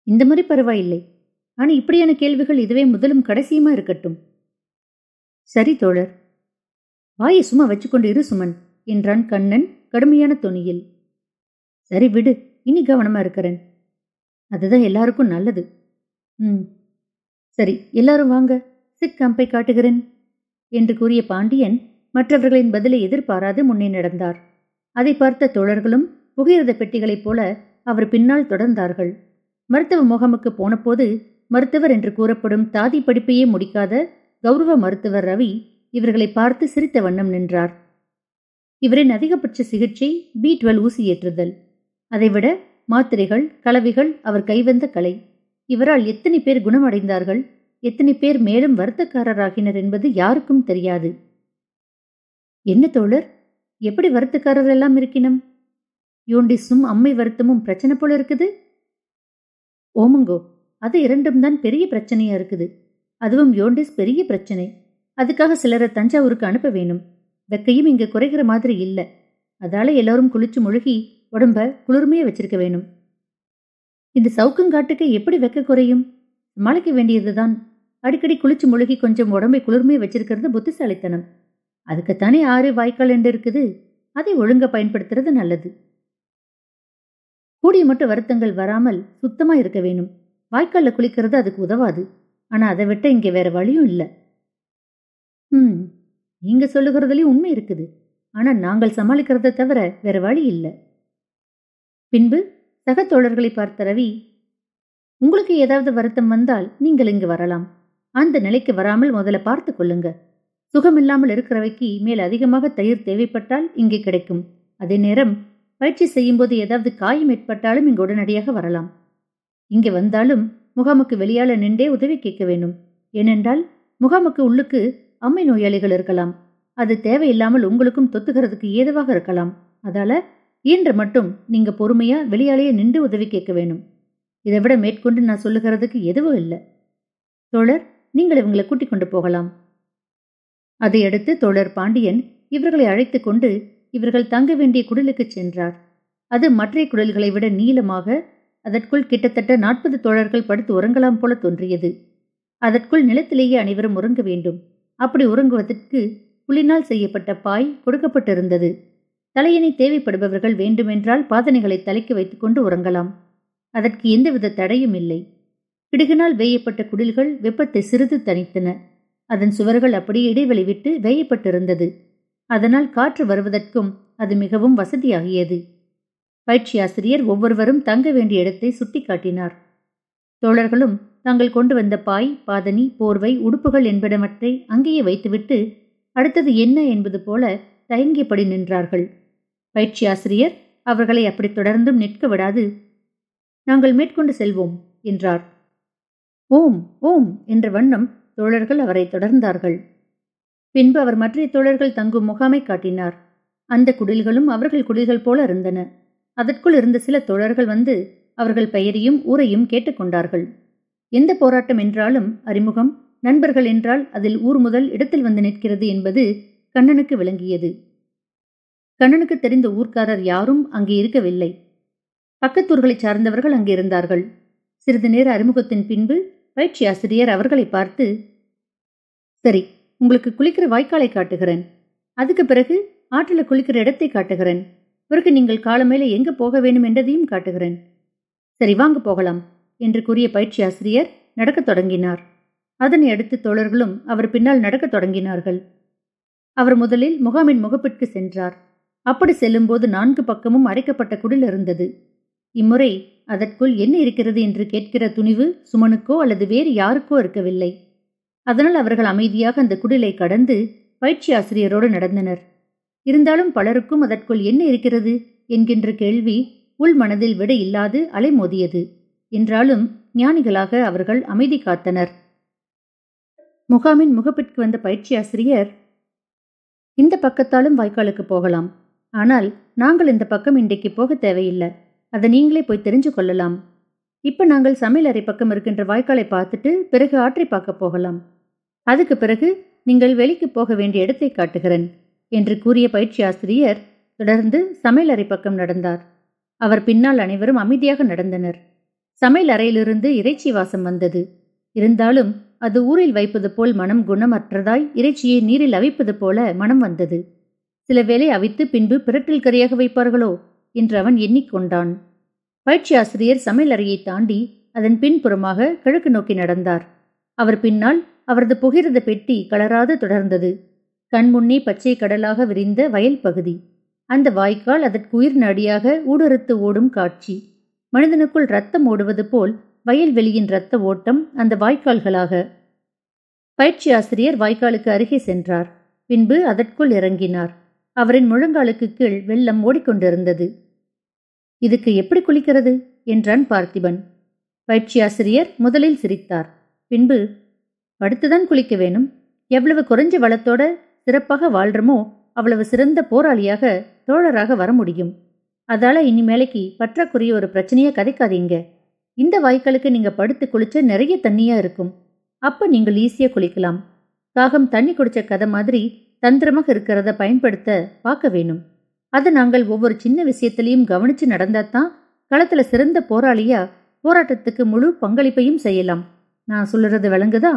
இந்த மாதிரி பரவாயில்லை. ஆனா இப்படியான கேள்விகள் இதுவே முதலும் கடைசியுமா இருக்கட்டும். சரி தோழர். வாயை சும்மா வச்சுக்கொண்டு இரு சுமன் என்றான் கண்ணன் கடுமையான தொனியில். சரி விடு இனி கவனமா இருக்கிறேன். அதுதான் எல்லாருக்கும் நல்லது. ம். சரி எல்லாரும் வாங்க சிக் கம்பை காட்டுகிறேன். என்று கூறிய பாண்டியன் மற்றவர்களின் பதிலை எதிர்பாராது முன்னே நடந்தார். அதை பார்த்த தோழர்களும் புகையிரத பெட்டிகளைப் போல அவர் பின்னால் தொடர்ந்தார்கள். மருத்துவ முகாமுக்கு போனபோது மருத்துவர் என்று கூறப்படும் தாதி படிப்பையே முடிக்காத கௌரவ மருத்துவர் ரவி இவர்களை பார்த்து சிரித்த வண்ணம் நின்றார். இவரின் அதிகபட்ச சிகிச்சை பி டுவெல் ஊசி ஏற்றுதல். அதைவிட மாத்திரைகள் கலவிகள் அவர் கைவந்த கலை. இவரால் எத்தனை பேர் குணமடைந்தார்கள்? எத்தனை பேர் மேலும் வருத்தக்காரராகினர் என்பது யாருக்கும் தெரியாது. என்ன தோழர் எப்படி வருத்தக்காரர் எல்லாம் இருக்கினம்? யோண்டிஸும் அம்மை வருத்தமும் பிரச்சனை போல இருக்குது? ஓமங்கோ அது இரண்டும் தான் பெரிய பிரச்சனையா இருக்குது. அதுவும் யோண்டிஸ் பெரிய பிரச்சனை. அதுக்காக சிலரை தஞ்சாவூருக்கு அனுப்ப வேணும். வெக்கையும் இங்க குறைகிற மாதிரி இல்லை. அதால எல்லாரும் குளிச்சு முழுகி உடம்ப குளிர்மையா வச்சிருக்க வேணும். இந்த சவுக்கங்காட்டுக்கு எப்படி வெக்க குறையும்? சமாளிக்க வேண்டியதுதான் அடிக்கடி குளிச்சு முழுகி கொஞ்சம் உடம்பை குளிர்மையை வச்சிருக்கிறது புத்திசாலித்தனம். அதுக்குத்தானே ஆறு வாய்க்கால் என்று இருக்குது. அதை ஒழுங்க பயன்படுத்துறது நல்லது. கூடிய மட்டும் வருத்தங்கள் வராமல் சுத்தமா இருக்க வேணும். வாய்க்கால்ல குளிக்கிறது அதுக்கு உதவாது. ஆனா அதை விட்ட இங்க வேற வழியும் இல்லை. ம் நீங்க சொல்லுகிறதுலயும் உண்மை இருக்குது. ஆனா நாங்கள் சமாளிக்கிறத தவிர வேற வழி இல்லை. பின்பு சக தோழர்களை பார்த்த ரவி உங்களுக்கு ஏதாவது வருத்தம் வந்தால் நீங்கள் இங்கு வரலாம். அந்த நிலைக்கு வராமல் முதல்ல பார்த்து கொள்ளுங்க. சுகமில்லாமல் இருக்கிறவைக்கு மேல் அதிகமாக தயிர் தேவைப்பட்டால் இங்கே கிடைக்கும். அதே நேரம் பயிற்சி செய்யும்போது ஏதாவது காயம் ஏற்பட்டாலும் இங்கு உடனடியாக வரலாம். இங்கே வந்தாலும் முகாமுக்கு வெளியால நின்றே உதவி கேட்க வேண்டும். ஏனென்றால் முகாமுக்கு உள்ளுக்கு அம்மை நோயாளிகள் இருக்கலாம். அது தேவையில்லாமல் உங்களுக்கும் தொத்துகிறதுக்கு ஏதுவாக இருக்கலாம். அதால இன்று மட்டும் நீங்க பொறுமையா வெளியாலேயே நின்று உதவி கேட்க வேணும் இதை விட மேற்கொண்டு நான் சொல்லுகிறதுக்கு எதுவும் இல்லை. தோழர் நீங்கள் இவங்களை கூட்டிக் கொண்டு போகலாம். அதையடுத்து தோழர் பாண்டியன் இவர்களை அழைத்து கொண்டு இவர்கள் தங்க வேண்டிய குடலுக்கு சென்றார். அது மற்ற குடல்களை விட நீளமாக அதற்குள் கிட்டத்தட்ட நாற்பது தோழர்கள் படுத்து உறங்கலாம் போல தோன்றியது. அதற்குள் நிலத்திலேயே அனைவரும் உறங்க வேண்டும். அப்படி உறங்குவதற்கு புலினால் செய்யப்பட்ட பாய் கொடுக்கப்பட்டிருந்தது. தலையணை தேவைப்படுபவர்கள் வேண்டுமென்றால் பாதனைகளை தலைக்கு வைத்துக்கொண்டு உறங்கலாம். அதற்கு எந்தவித தடையும் இல்லை. பிடுகினால் வேயப்பட்ட குடில்கள் வெப்பத்தை சிறிது தனித்தன அதன் சுவர்கள் அப்படியே இடைவெளி விட்டு வேயப்பட்டிருந்தது. அதனால் காற்று வருவதற்கும் அது மிகவும் வசதியாகியது. பயிற்சி ஆசிரியர் ஒவ்வொருவரும் தங்க வேண்டிய இடத்தை சுட்டிக்காட்டினார். தோழர்களும் தாங்கள் கொண்டு வந்த பாய் பாதனி போர்வை உடுப்புகள் என்பனவற்றை அங்கேயே வைத்துவிட்டு அடுத்தது என்ன என்பது போல தயங்கியபடி நின்றார்கள். பயிற்சி ஆசிரியர் அவர்களை அப்படி தொடர்ந்தும் நிற்க விடாது நாங்கள் மேற்கொண்டு செல்வோம் என்றார். ஓம் ஓம் என்ற வண்ணம் தோழர்கள் அவரை தொடர்ந்தார்கள். பின்பு அவர் மற்ற தோழர்கள் தங்கும் முகாமை காட்டினார். அந்த குடில்களும் அவர்கள் குடில்கள் போல இருந்தன. அதற்குள் இருந்த சில தோழர்கள் வந்து அவர்கள் பெயரையும் ஊரையும் கேட்டுக்கொண்டார்கள் எந்த போராட்டம் என்றாலும் அறிமுகம் நண்பர்கள் என்றால் அதில் ஊர் முதல் இடத்தில் வந்து நிற்கிறது என்பது கண்ணனுக்கு விளங்கியது. கண்ணனுக்கு தெரிந்த ஊர்க்காரர் யாரும் அங்கே இருக்கவில்லை. பக்கத்தூர்களைச் சார்ந்தவர்கள் அங்கே இருந்தார்கள். சிறிது நேர அறிமுகத்தின் பின்பு பயிற்சி ஆசிரியர் அவர்களை பார்த்து சரி உங்களுக்கு குளிக்கிற வாய்க்காலை காட்டுகிறேன். அதுக்கு பிறகு ஆற்றில் குளிக்கிற இடத்தை காட்டுகிறேன். பிறகு நீங்கள் காலமேல எங்கே போக வேண்டும் என்றதையும் காட்டுகிறேன். சரி வாங்க போகலாம் என்று கூறிய பயிற்சி ஆசிரியர் நடக்கத் தொடங்கினார். அதனை அடுத்து தோழர்களும் அவர் பின்னால் நடக்கத் தொடங்கினார்கள். அவர் முதலில் முகாமின் முகப்பிற்கு சென்றார். அப்படி செல்லும்போது நான்கு பக்கமும் அடைக்கப்பட்ட குடில் இருந்தது. இம்முறை அதற்குள் என்ன இருக்கிறது என்று கேட்கிற துணிவு சுமனுக்கோ அல்லது வேறு யாருக்கோ இருக்கவில்லை. அதனால் அவர்கள் அமைதியாக அந்த குடிலை கடந்து பயிற்சி ஆசிரியரோடு நடந்தனர். இருந்தாலும் பலருக்கும் அதற்குள் என்ன இருக்கிறது என்கின்ற கேள்வி உள் மனதில் விட இல்லாது அலைமோதியது என்றாலும் ஞானிகளாக அவர்கள் அமைதி காத்தனர். முகாமின் முகப்பிற்கு வந்த பயிற்சி ஆசிரியர் இந்த பக்கத்தாலும் வாய்க்காலுக்கு போகலாம். ஆனால் நாங்கள் இந்த பக்கம் இன்றைக்கு போக தேவையில்லை. அதை நீங்களே போய் தெரிஞ்சு கொள்ளலாம் இப்ப நாங்கள் சமையலறை பக்கம் இருக்கின்ற வாய்க்காலை பார்த்துட்டு பிறகு ஆற்றை பார்க்க போகலாம். அதுக்கு பிறகு நீங்கள் வெளிக்கு போக வேண்டிய இடத்தை காட்டுகிறேன் என்று கூறிய பயிற்சி ஆசிரியர் தொடர்ந்து சமையலறை பக்கம் நடந்தார். அவர் பின்னால் அனைவரும் அமைதியாக நடந்தனர். சமையல் அறையிலிருந்து இறைச்சி வாசம் வந்தது. இருந்தாலும் அது ஊரில் வைப்பது போல் மனம் குணமற்றதாய் இறைச்சியை நீரில் அவிப்பது போல மனம் வந்தது. சில வேளை அவித்து பின்பு பிரட்டில் கறியாக வைப்பார்களோ? என்று அவன் எண்ணிக்கொண்டான். பயிற்சி ஆசிரியர் சமையலறையை தாண்டி அதன் பின்புறமாக கிழக்கு நோக்கி நடந்தார். அவர் பின்னால் அவரது புகிரத பெட்டி கலராது தொடர்ந்தது. கண்முன்னே பச்சை கடலாக விரிந்த வயல் பகுதி. அந்த வாய்க்கால் அதற்கு உயிர் நடியாக ஊடறுத்து ஓடும் காட்சி. மனிதனுக்குள் ரத்தம் ஓடுவது போல் வயல்வெளியின் இரத்த ஓட்டம் அந்த வாய்க்கால்களாக. பயிற்சி ஆசிரியர் வாய்க்காலுக்கு அருகே சென்றார். பின்பு அதற்குள் இறங்கினார். அவரின் முழங்காலுக்கு கீழ் வெள்ளம் ஓடிக்கொண்டிருந்தது. இதுக்கு எப்படி குளிக்கிறது? என்றான் பார்த்திபன். பயிற்சியாசிரியர் முதலில் சிரித்தார். பின்பு படுத்துதான் குளிக்க வேணும். எவ்வளவு குறைஞ்ச வளத்தோட சிறப்பாக வாழ்றமோ அவ்வளவு சிறந்த போராளியாக தோழராக வர முடியும். அதால இனிமேலைக்கு பற்றாக்குறைய ஒரு பிரச்சனையை கதைக்காதீங்க. இந்த வாய்க்காலுக்கு நீங்க படுத்து குளிச்ச நிறைய தண்ணியா இருக்கும். அப்ப நீங்கள் ஈஸியா குளிக்கலாம். காகம் தண்ணி குடிச்ச கதை மாதிரி தந்திரமாக இருக்கிறத பயன்படுத்த பார்க்க வேணும். அதை நாங்கள் ஒவ்வொரு சின்ன விஷயத்திலையும் கவனிச்சு நடந்தாதான் களத்துல சிறந்த போராளியா போராட்டத்துக்கு முழு பங்களிப்பையும் செய்யலாம். நான் சொல்லுறது விளங்குதா?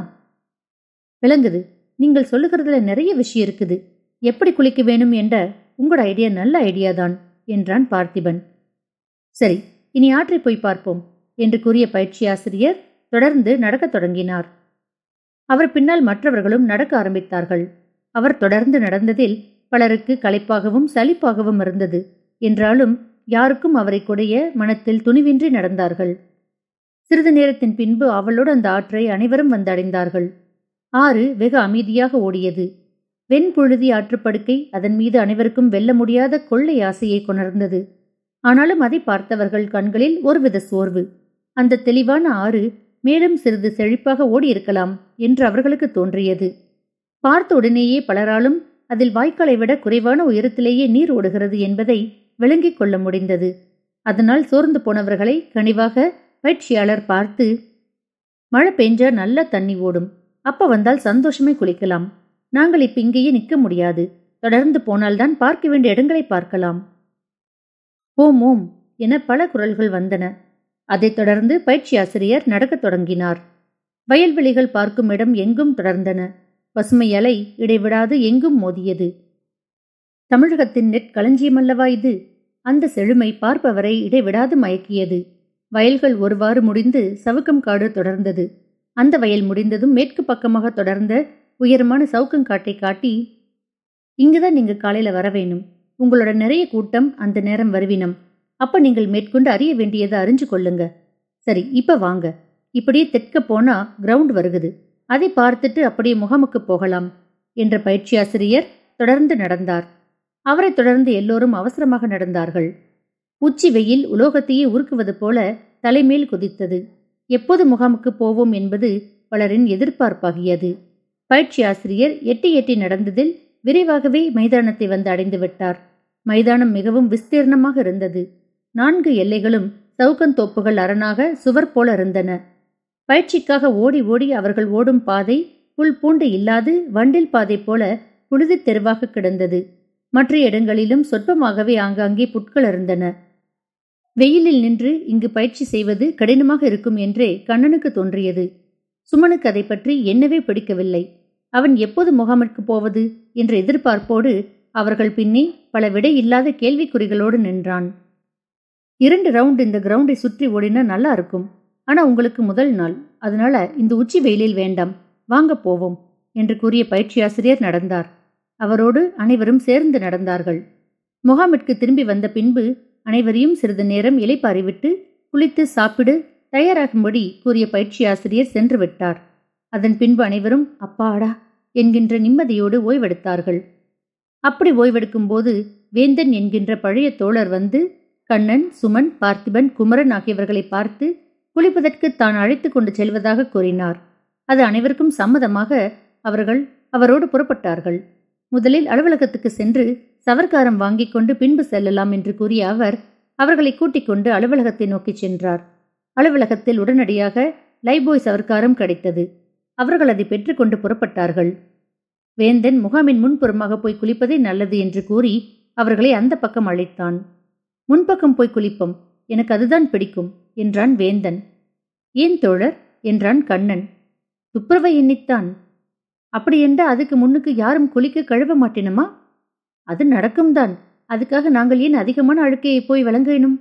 விளங்குது. நீங்கள் சொல்லுகிறதுல நிறைய விஷயம் இருக்குது. எப்படி குளிக்க வேணும் என்ற உங்களோட ஐடியா நல்ல ஐடியா தான் என்றான் பார்த்திபன். சரி இனி ஆற்றை போய் பார்ப்போம் என்று கூறிய பயிற்சி ஆசிரியர் தொடர்ந்து நடக்கத் தொடங்கினார். அவர் பின்னால் மற்றவர்களும் நடக்க ஆரம்பித்தார்கள். அவர் தொடர்ந்து நடந்ததில் பலருக்கு களைப்பாகவும் சலிப்பாகவும் இருந்தது. என்றாலும் யாருக்கும் அவரை கொடைய மனத்தில் துணிவின்றி நடந்தார்கள். சிறிது நேரத்தின் பின்பு அவளோடு அந்த ஆற்றை அனைவரும் வந்தடைந்தார்கள். ஆறு வெகு அமைதியாக ஓடியது. வெண்புழுதி ஆற்றுப்படுக்கை அதன் மீது அனைவருக்கும் வெல்ல முடியாத கொள்ளை ஆசையை கொணர்ந்தது. ஆனாலும் அதை பார்த்தவர்கள் கண்களில் ஒருவித சோர்வு. அந்த தெளிவான ஆறு மேலும் சிறிது செழிப்பாக ஓடியிருக்கலாம் என்று அவர்களுக்கு தோன்றியது. பார்த்த உடனேயே பலராலும் அதில் வாய்க்காலை விட குறைவான உயரத்திலேயே நீர் ஓடுகிறது என்பதை விளங்கிக் கொள்ள முடிந்தது. அதனால் சோர்ந்து போனவர்களை கனிவாக பயிற்சியாளர் பார்த்து மழை பெஞ்சா நல்ல தண்ணி ஓடும். அப்ப வந்தால் சந்தோஷமே குளிக்கலாம். நாங்கள் இப்ப இங்கேயே நிற்க முடியாது. தொடர்ந்து போனால்தான் பார்க்க வேண்டிய இடங்களை பார்க்கலாம். ஓம் ஓம் என பல குரல்கள் வந்தன. அதைத் தொடர்ந்து பயிற்சி ஆசிரியர் நடக்கத் தொடங்கினார். வயல்வெளிகள் பார்க்கும் இடம் எங்கும் தொடர்ந்தன. பசுமை அலை இடைவிடாது எங்கும் மோதியது. தமிழகத்தின் நெற்களஞ்சியமல்லவா இது. அந்த செழுமை பார்ப்பவரை இடைவிடாது மயக்கியது. வயல்கள் ஒருவாறு முடிந்து சவுக்கம் காடு தொடர்ந்தது. அந்த வயல் முடிந்ததும் மேற்கு பக்கமாக தொடர்ந்த உயரமான சவுக்கங்காட்டை காட்டி இங்குதான் நீங்க காலையில வர வேணும். உங்களோட நிறைய கூட்டம் அந்த நேரம் வருவினம். அப்ப நீங்கள் மேற்கொண்டு அறிய வேண்டியதை அறிஞ்சு கொள்ளுங்க. சரி இப்ப வாங்க. இப்படியே தெற்க போனா கிரவுண்ட் வருகுது. அதை பார்த்துட்டு அப்படியே முகமுக்கு போகலாம் என்ற பயிற்சி ஆசிரியர் தொடர்ந்து நடந்தார். அவரை தொடர்ந்து எல்லோரும் அவசரமாக நடந்தார்கள். உச்சி வெயில் உலோகத்தையே உருக்குவது போல தலைமேல் குதித்தது. எப்போது முகாமுக்கு போவோம் என்பது பலரின் எதிர்பார்ப்பாகியது. பயிற்சி ஆசிரியர் எட்டி எட்டி நடந்ததில் விரைவாகவே மைதானத்தை வந்து அடைந்து விட்டார். மைதானம் மிகவும் விஸ்தீர்ணமாக இருந்தது. நான்கு எல்லைகளும் சவுக்கந்தோப்புகள் அரணாக சுவர் போல இருந்தன. பயிற்சிக்காக ஓடி ஓடி அவர்கள் ஓடும் பாதை புல் பூண்டு இல்லாது வண்டில் பாதை போல புழுதித் தெருவாக கிடந்தது. மற்ற இடங்களிலும் சொற்பமாகவே ஆங்காங்கே புட்கள் இருந்தன வெயிலில் நின்று இங்கு பயிற்சி செய்வது கடினமாக இருக்கும் என்றே கண்ணனுக்கு தோன்றியது. சுமனுக்கு அதை பற்றி என்னவே பிடிக்கவில்லை. அவன் எப்போது முகாமிற்கு போவது என்ற எதிர்பார்ப்போடு அவர்கள் பின்னே பல விடை இல்லாத கேள்விக்குறிகளோடு நின்றான். இரண்டு ரவுண்ட் இந்த கிரவுண்டை சுற்றி ஓடினா நல்லா இருக்கும். ஆனா உங்களுக்கு முதல் நாள். அதனால இந்த உச்சி வெயிலில் வேண்டாம். வாங்க போவோம் என்று கூறிய பயிற்சி ஆசிரியர் நடந்தார். அவரோடு அனைவரும் சேர்ந்து நடந்தார்கள். முகாமிற்கு திரும்பி வந்த பின்பு அனைவரையும் சிறிது நேரம் இலைப்பாறிவிட்டு குளித்து சாப்பிடு தயாராகும்படி கூறிய பயிற்சி ஆசிரியர் சென்று விட்டார். அதன் பின்பு அனைவரும் அப்பாடா என்கின்ற நிம்மதியோடு ஓய்வெடுத்தார்கள். அப்படி ஓய்வெடுக்கும் போது வேந்தன் என்கின்ற பழைய தோழர் வந்து கண்ணன் சுமன் பார்த்திபன் குமரன் ஆகியவர்களை பார்த்து குளிப்பதற்கு தான் அழைத்து கொண்டு செல்வதாக கூறினார். அது அனைவருக்கும் சம்மதமாக அவர்கள் அவரோடு புறப்பட்டார்கள். முதலில் அலுவலகத்துக்கு சென்று சவர்க்காரம் வாங்கிக் கொண்டு பின்பு செல்லலாம் என்று கூறிய அவர் அவர்களை கூட்டிக் கொண்டு அலுவலகத்தை நோக்கிச் சென்றார். அலுவலகத்தில் உடனடியாக லைபோய் சவர்க்காரம் கிடைத்தது. அவர்கள் அதை பெற்றுக்கொண்டு புறப்பட்டார்கள். வேந்தன் முகாமின் முன்புறமாக போய் குளிப்பதே நல்லது என்று கூறி அவர்களை அந்த பக்கம் அழைத்தான். முன்பக்கம் போய் குளிப்போம். எனக்கு அதுதான் பிடிக்கும். என்றான் வேந்தன். ஏன் தோழர்? என்றான் கண்ணன். துப்புரவை எண்ணித்தான் அப்படியென்ற அதுக்கு முன்னுக்கு யாரும் குளிக்க கழுவ மாட்டேனுமா? அது நடக்கும்தான். அதுக்காக நாங்கள் ஏன் அதிகமான அழுக்கையை போய் வழங்கணும்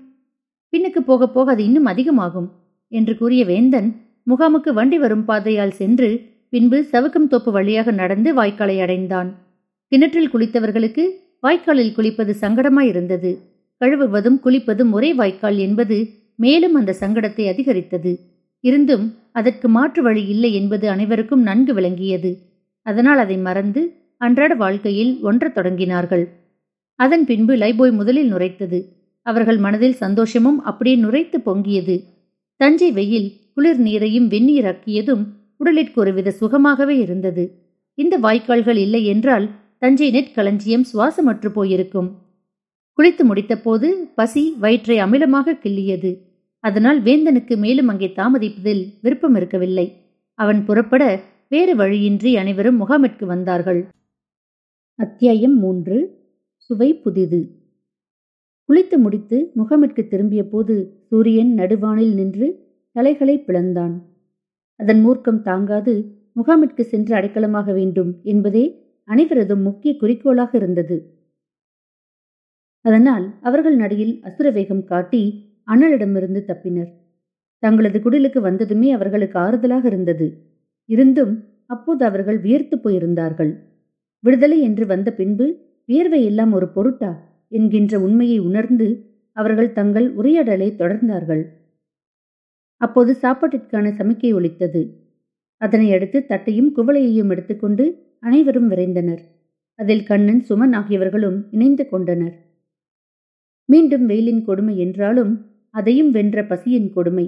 பின்னுக்கு போக போக அது இன்னும் அதிகமாகும் என்று கூறிய வேந்தன் முகாமுக்கு வண்டி வரும் பாதையால் சென்று பின்பு சவுக்கம் தோப்பு வழியாக நடந்து வாய்க்காலை அடைந்தான். கிணற்றில் குளித்தவர்களுக்கு வாய்க்காலில் குளிப்பது சங்கடமாயிருந்தது. கழுவுவதும் குளிப்பதும் ஒரே வாய்க்கால் என்பது மேலும் அந்த சங்கடத்தை அதிகரித்தது. இருந்தும் அதற்கு மாற்று வழி இல்லை என்பது அனைவருக்கும் நன்கு விளங்கியது. அதனால் அதை மறந்து அன்றாட வாழ்க்கையில் ஒன்றத் தொடங்கினார்கள். அதன் பின்பு லைபோய் முதலில் நுரைத்தது. அவர்கள் மனதில் சந்தோஷமும் அப்படியே நுரைத்து பொங்கியது. தஞ்சை வெயில் குளிர் நீரையும் வெந்நீர் அக்கியதும் உடலிற்கு ஒருவித சுகமாகவே இருந்தது. இந்த வாய்க்கால்கள் இல்லை என்றால் தஞ்சை நெற்களஞ்சியம் சுவாசமற்று போயிருக்கும். குளித்து முடித்தபோது பசி வயிற்றை அமிலமாக கிள்ளியது. அதனால் வேந்தனுக்கு மேலும் அங்கே தாமதிப்பதில் விருப்பம் இருக்கவில்லை. அவன் புறப்பட வேறு வழியின்றி அனைவரும் முகாமிற்கு வந்தார்கள். அத்தியாயம் மூன்று. சுவை புதிது. குளித்து முடித்து முகமிற்கு திரும்பிய போது சூரியன் நடுவானில் நின்று தலைகளை பிளந்தான். அதன் மூர்க்கம் தாங்காது முகாமிற்கு சென்று அடைக்கலமாக வேண்டும் என்பதே அனைவரதும் முக்கிய குறிக்கோளாக இருந்தது. அதனால் அவர்கள் நடையில் அசுரவேகம் காட்டி அனலிடமிருந்து தப்பினர். தங்களது குடிலுக்கு வந்ததுமே அவர்களுக்கு ஆறுதலாக இருந்தது. இருந்தும் அப்போது அவர்கள் வியர்த்து போயிருந்தார்கள். விடுதலை என்று வந்த பின்பு வியர்வை எல்லாம் ஒரு பொருட்டா என்கின்ற உண்மையை உணர்ந்து அவர்கள் தங்கள் உரையாடலை தொடர்ந்தார்கள். அப்போது சாப்பாட்டிற்கான சமிக்கை ஒலித்தது. அதனை அடுத்து தட்டையும் குவளையையும் எடுத்துக்கொண்டு அனைவரும் விரைந்தனர். அதில் கண்ணன் சுமன் ஆகியவர்களும் இணைந்து கொண்டனர். மீண்டும் வெயிலின் கொடுமை என்றாலும் அதையும் வென்ற பசியின் கொடுமை.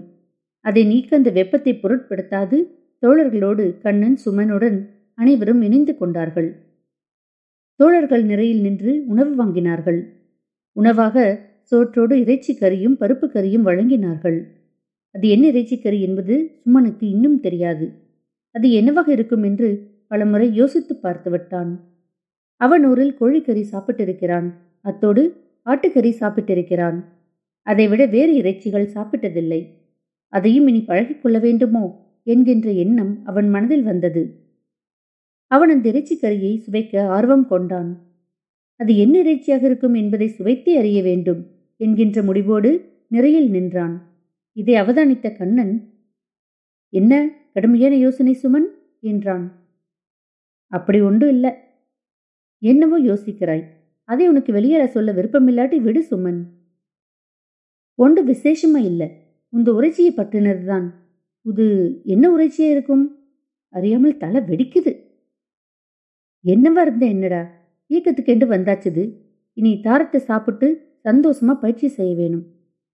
அதை நீக்க அந்த வெப்பத்தை பொருட்படுத்தாது தோழர்களோடு கண்ணன் சுமனுடன் அனைவரும் இணைந்து கொண்டார்கள். தோழர்கள் நிறையில் நின்று உணவு வாங்கினார்கள். உணவாக சோற்றோடு இறைச்சி கறியும் பருப்பு கறியும் வழங்கினார்கள். அது என்ன இறைச்சி கறி என்பது சுமனுக்கு இன்னும் தெரியாது. அது என்னவாக இருக்கும் என்று பலமுறை யோசித்து பார்த்து விட்டான். அவன் ஊரில் கோழிக்கறி சாப்பிட்டிருக்கிறான். அத்தோடு ஆட்டுக்கறி சாப்பிட்டிருக்கிறான். அதைவிட வேறு இறைச்சிகள் சாப்பிட்டதில்லை. அதையும் இனி பழகிக்கொள்ள வேண்டுமோ? என்கின்ற எண்ணம் அவன் மனதில் வந்தது. அவன் அந்த இறைச்சிக்கறியை சுவைக்க ஆர்வம் கொண்டான். அது என்ன இறைச்சியாக இருக்கும் என்பதை சுவைத்தே அறிய வேண்டும் என்கின்ற முடிவோடு நிறையில் நின்றான். இதை அவதானித்த கண்ணன் என்ன? கடுமையான யோசனை சுமன்? என்றான். அப்படி ஒன்றும் இல்லை. என்னவோ யோசிக்கிறாய். அதை உனக்கு வெளியேற சொல்ல விருப்பமில்லாட்டி விடு சுமன். ஒன்று விசேஷமா இல்லை. உந்த உரைச்சியை பற்றினதுதான். இது என்ன உரைச்சியா இருக்கும்? அறியாமல் தலை வெடிக்குது. என்னவா இருந்த என்னடா? இயக்கத்துக்கெண்டு வந்தாச்சுது. இனி தாரத்தை சாப்பிட்டு சந்தோஷமா பயிற்சி செய்ய வேணும்.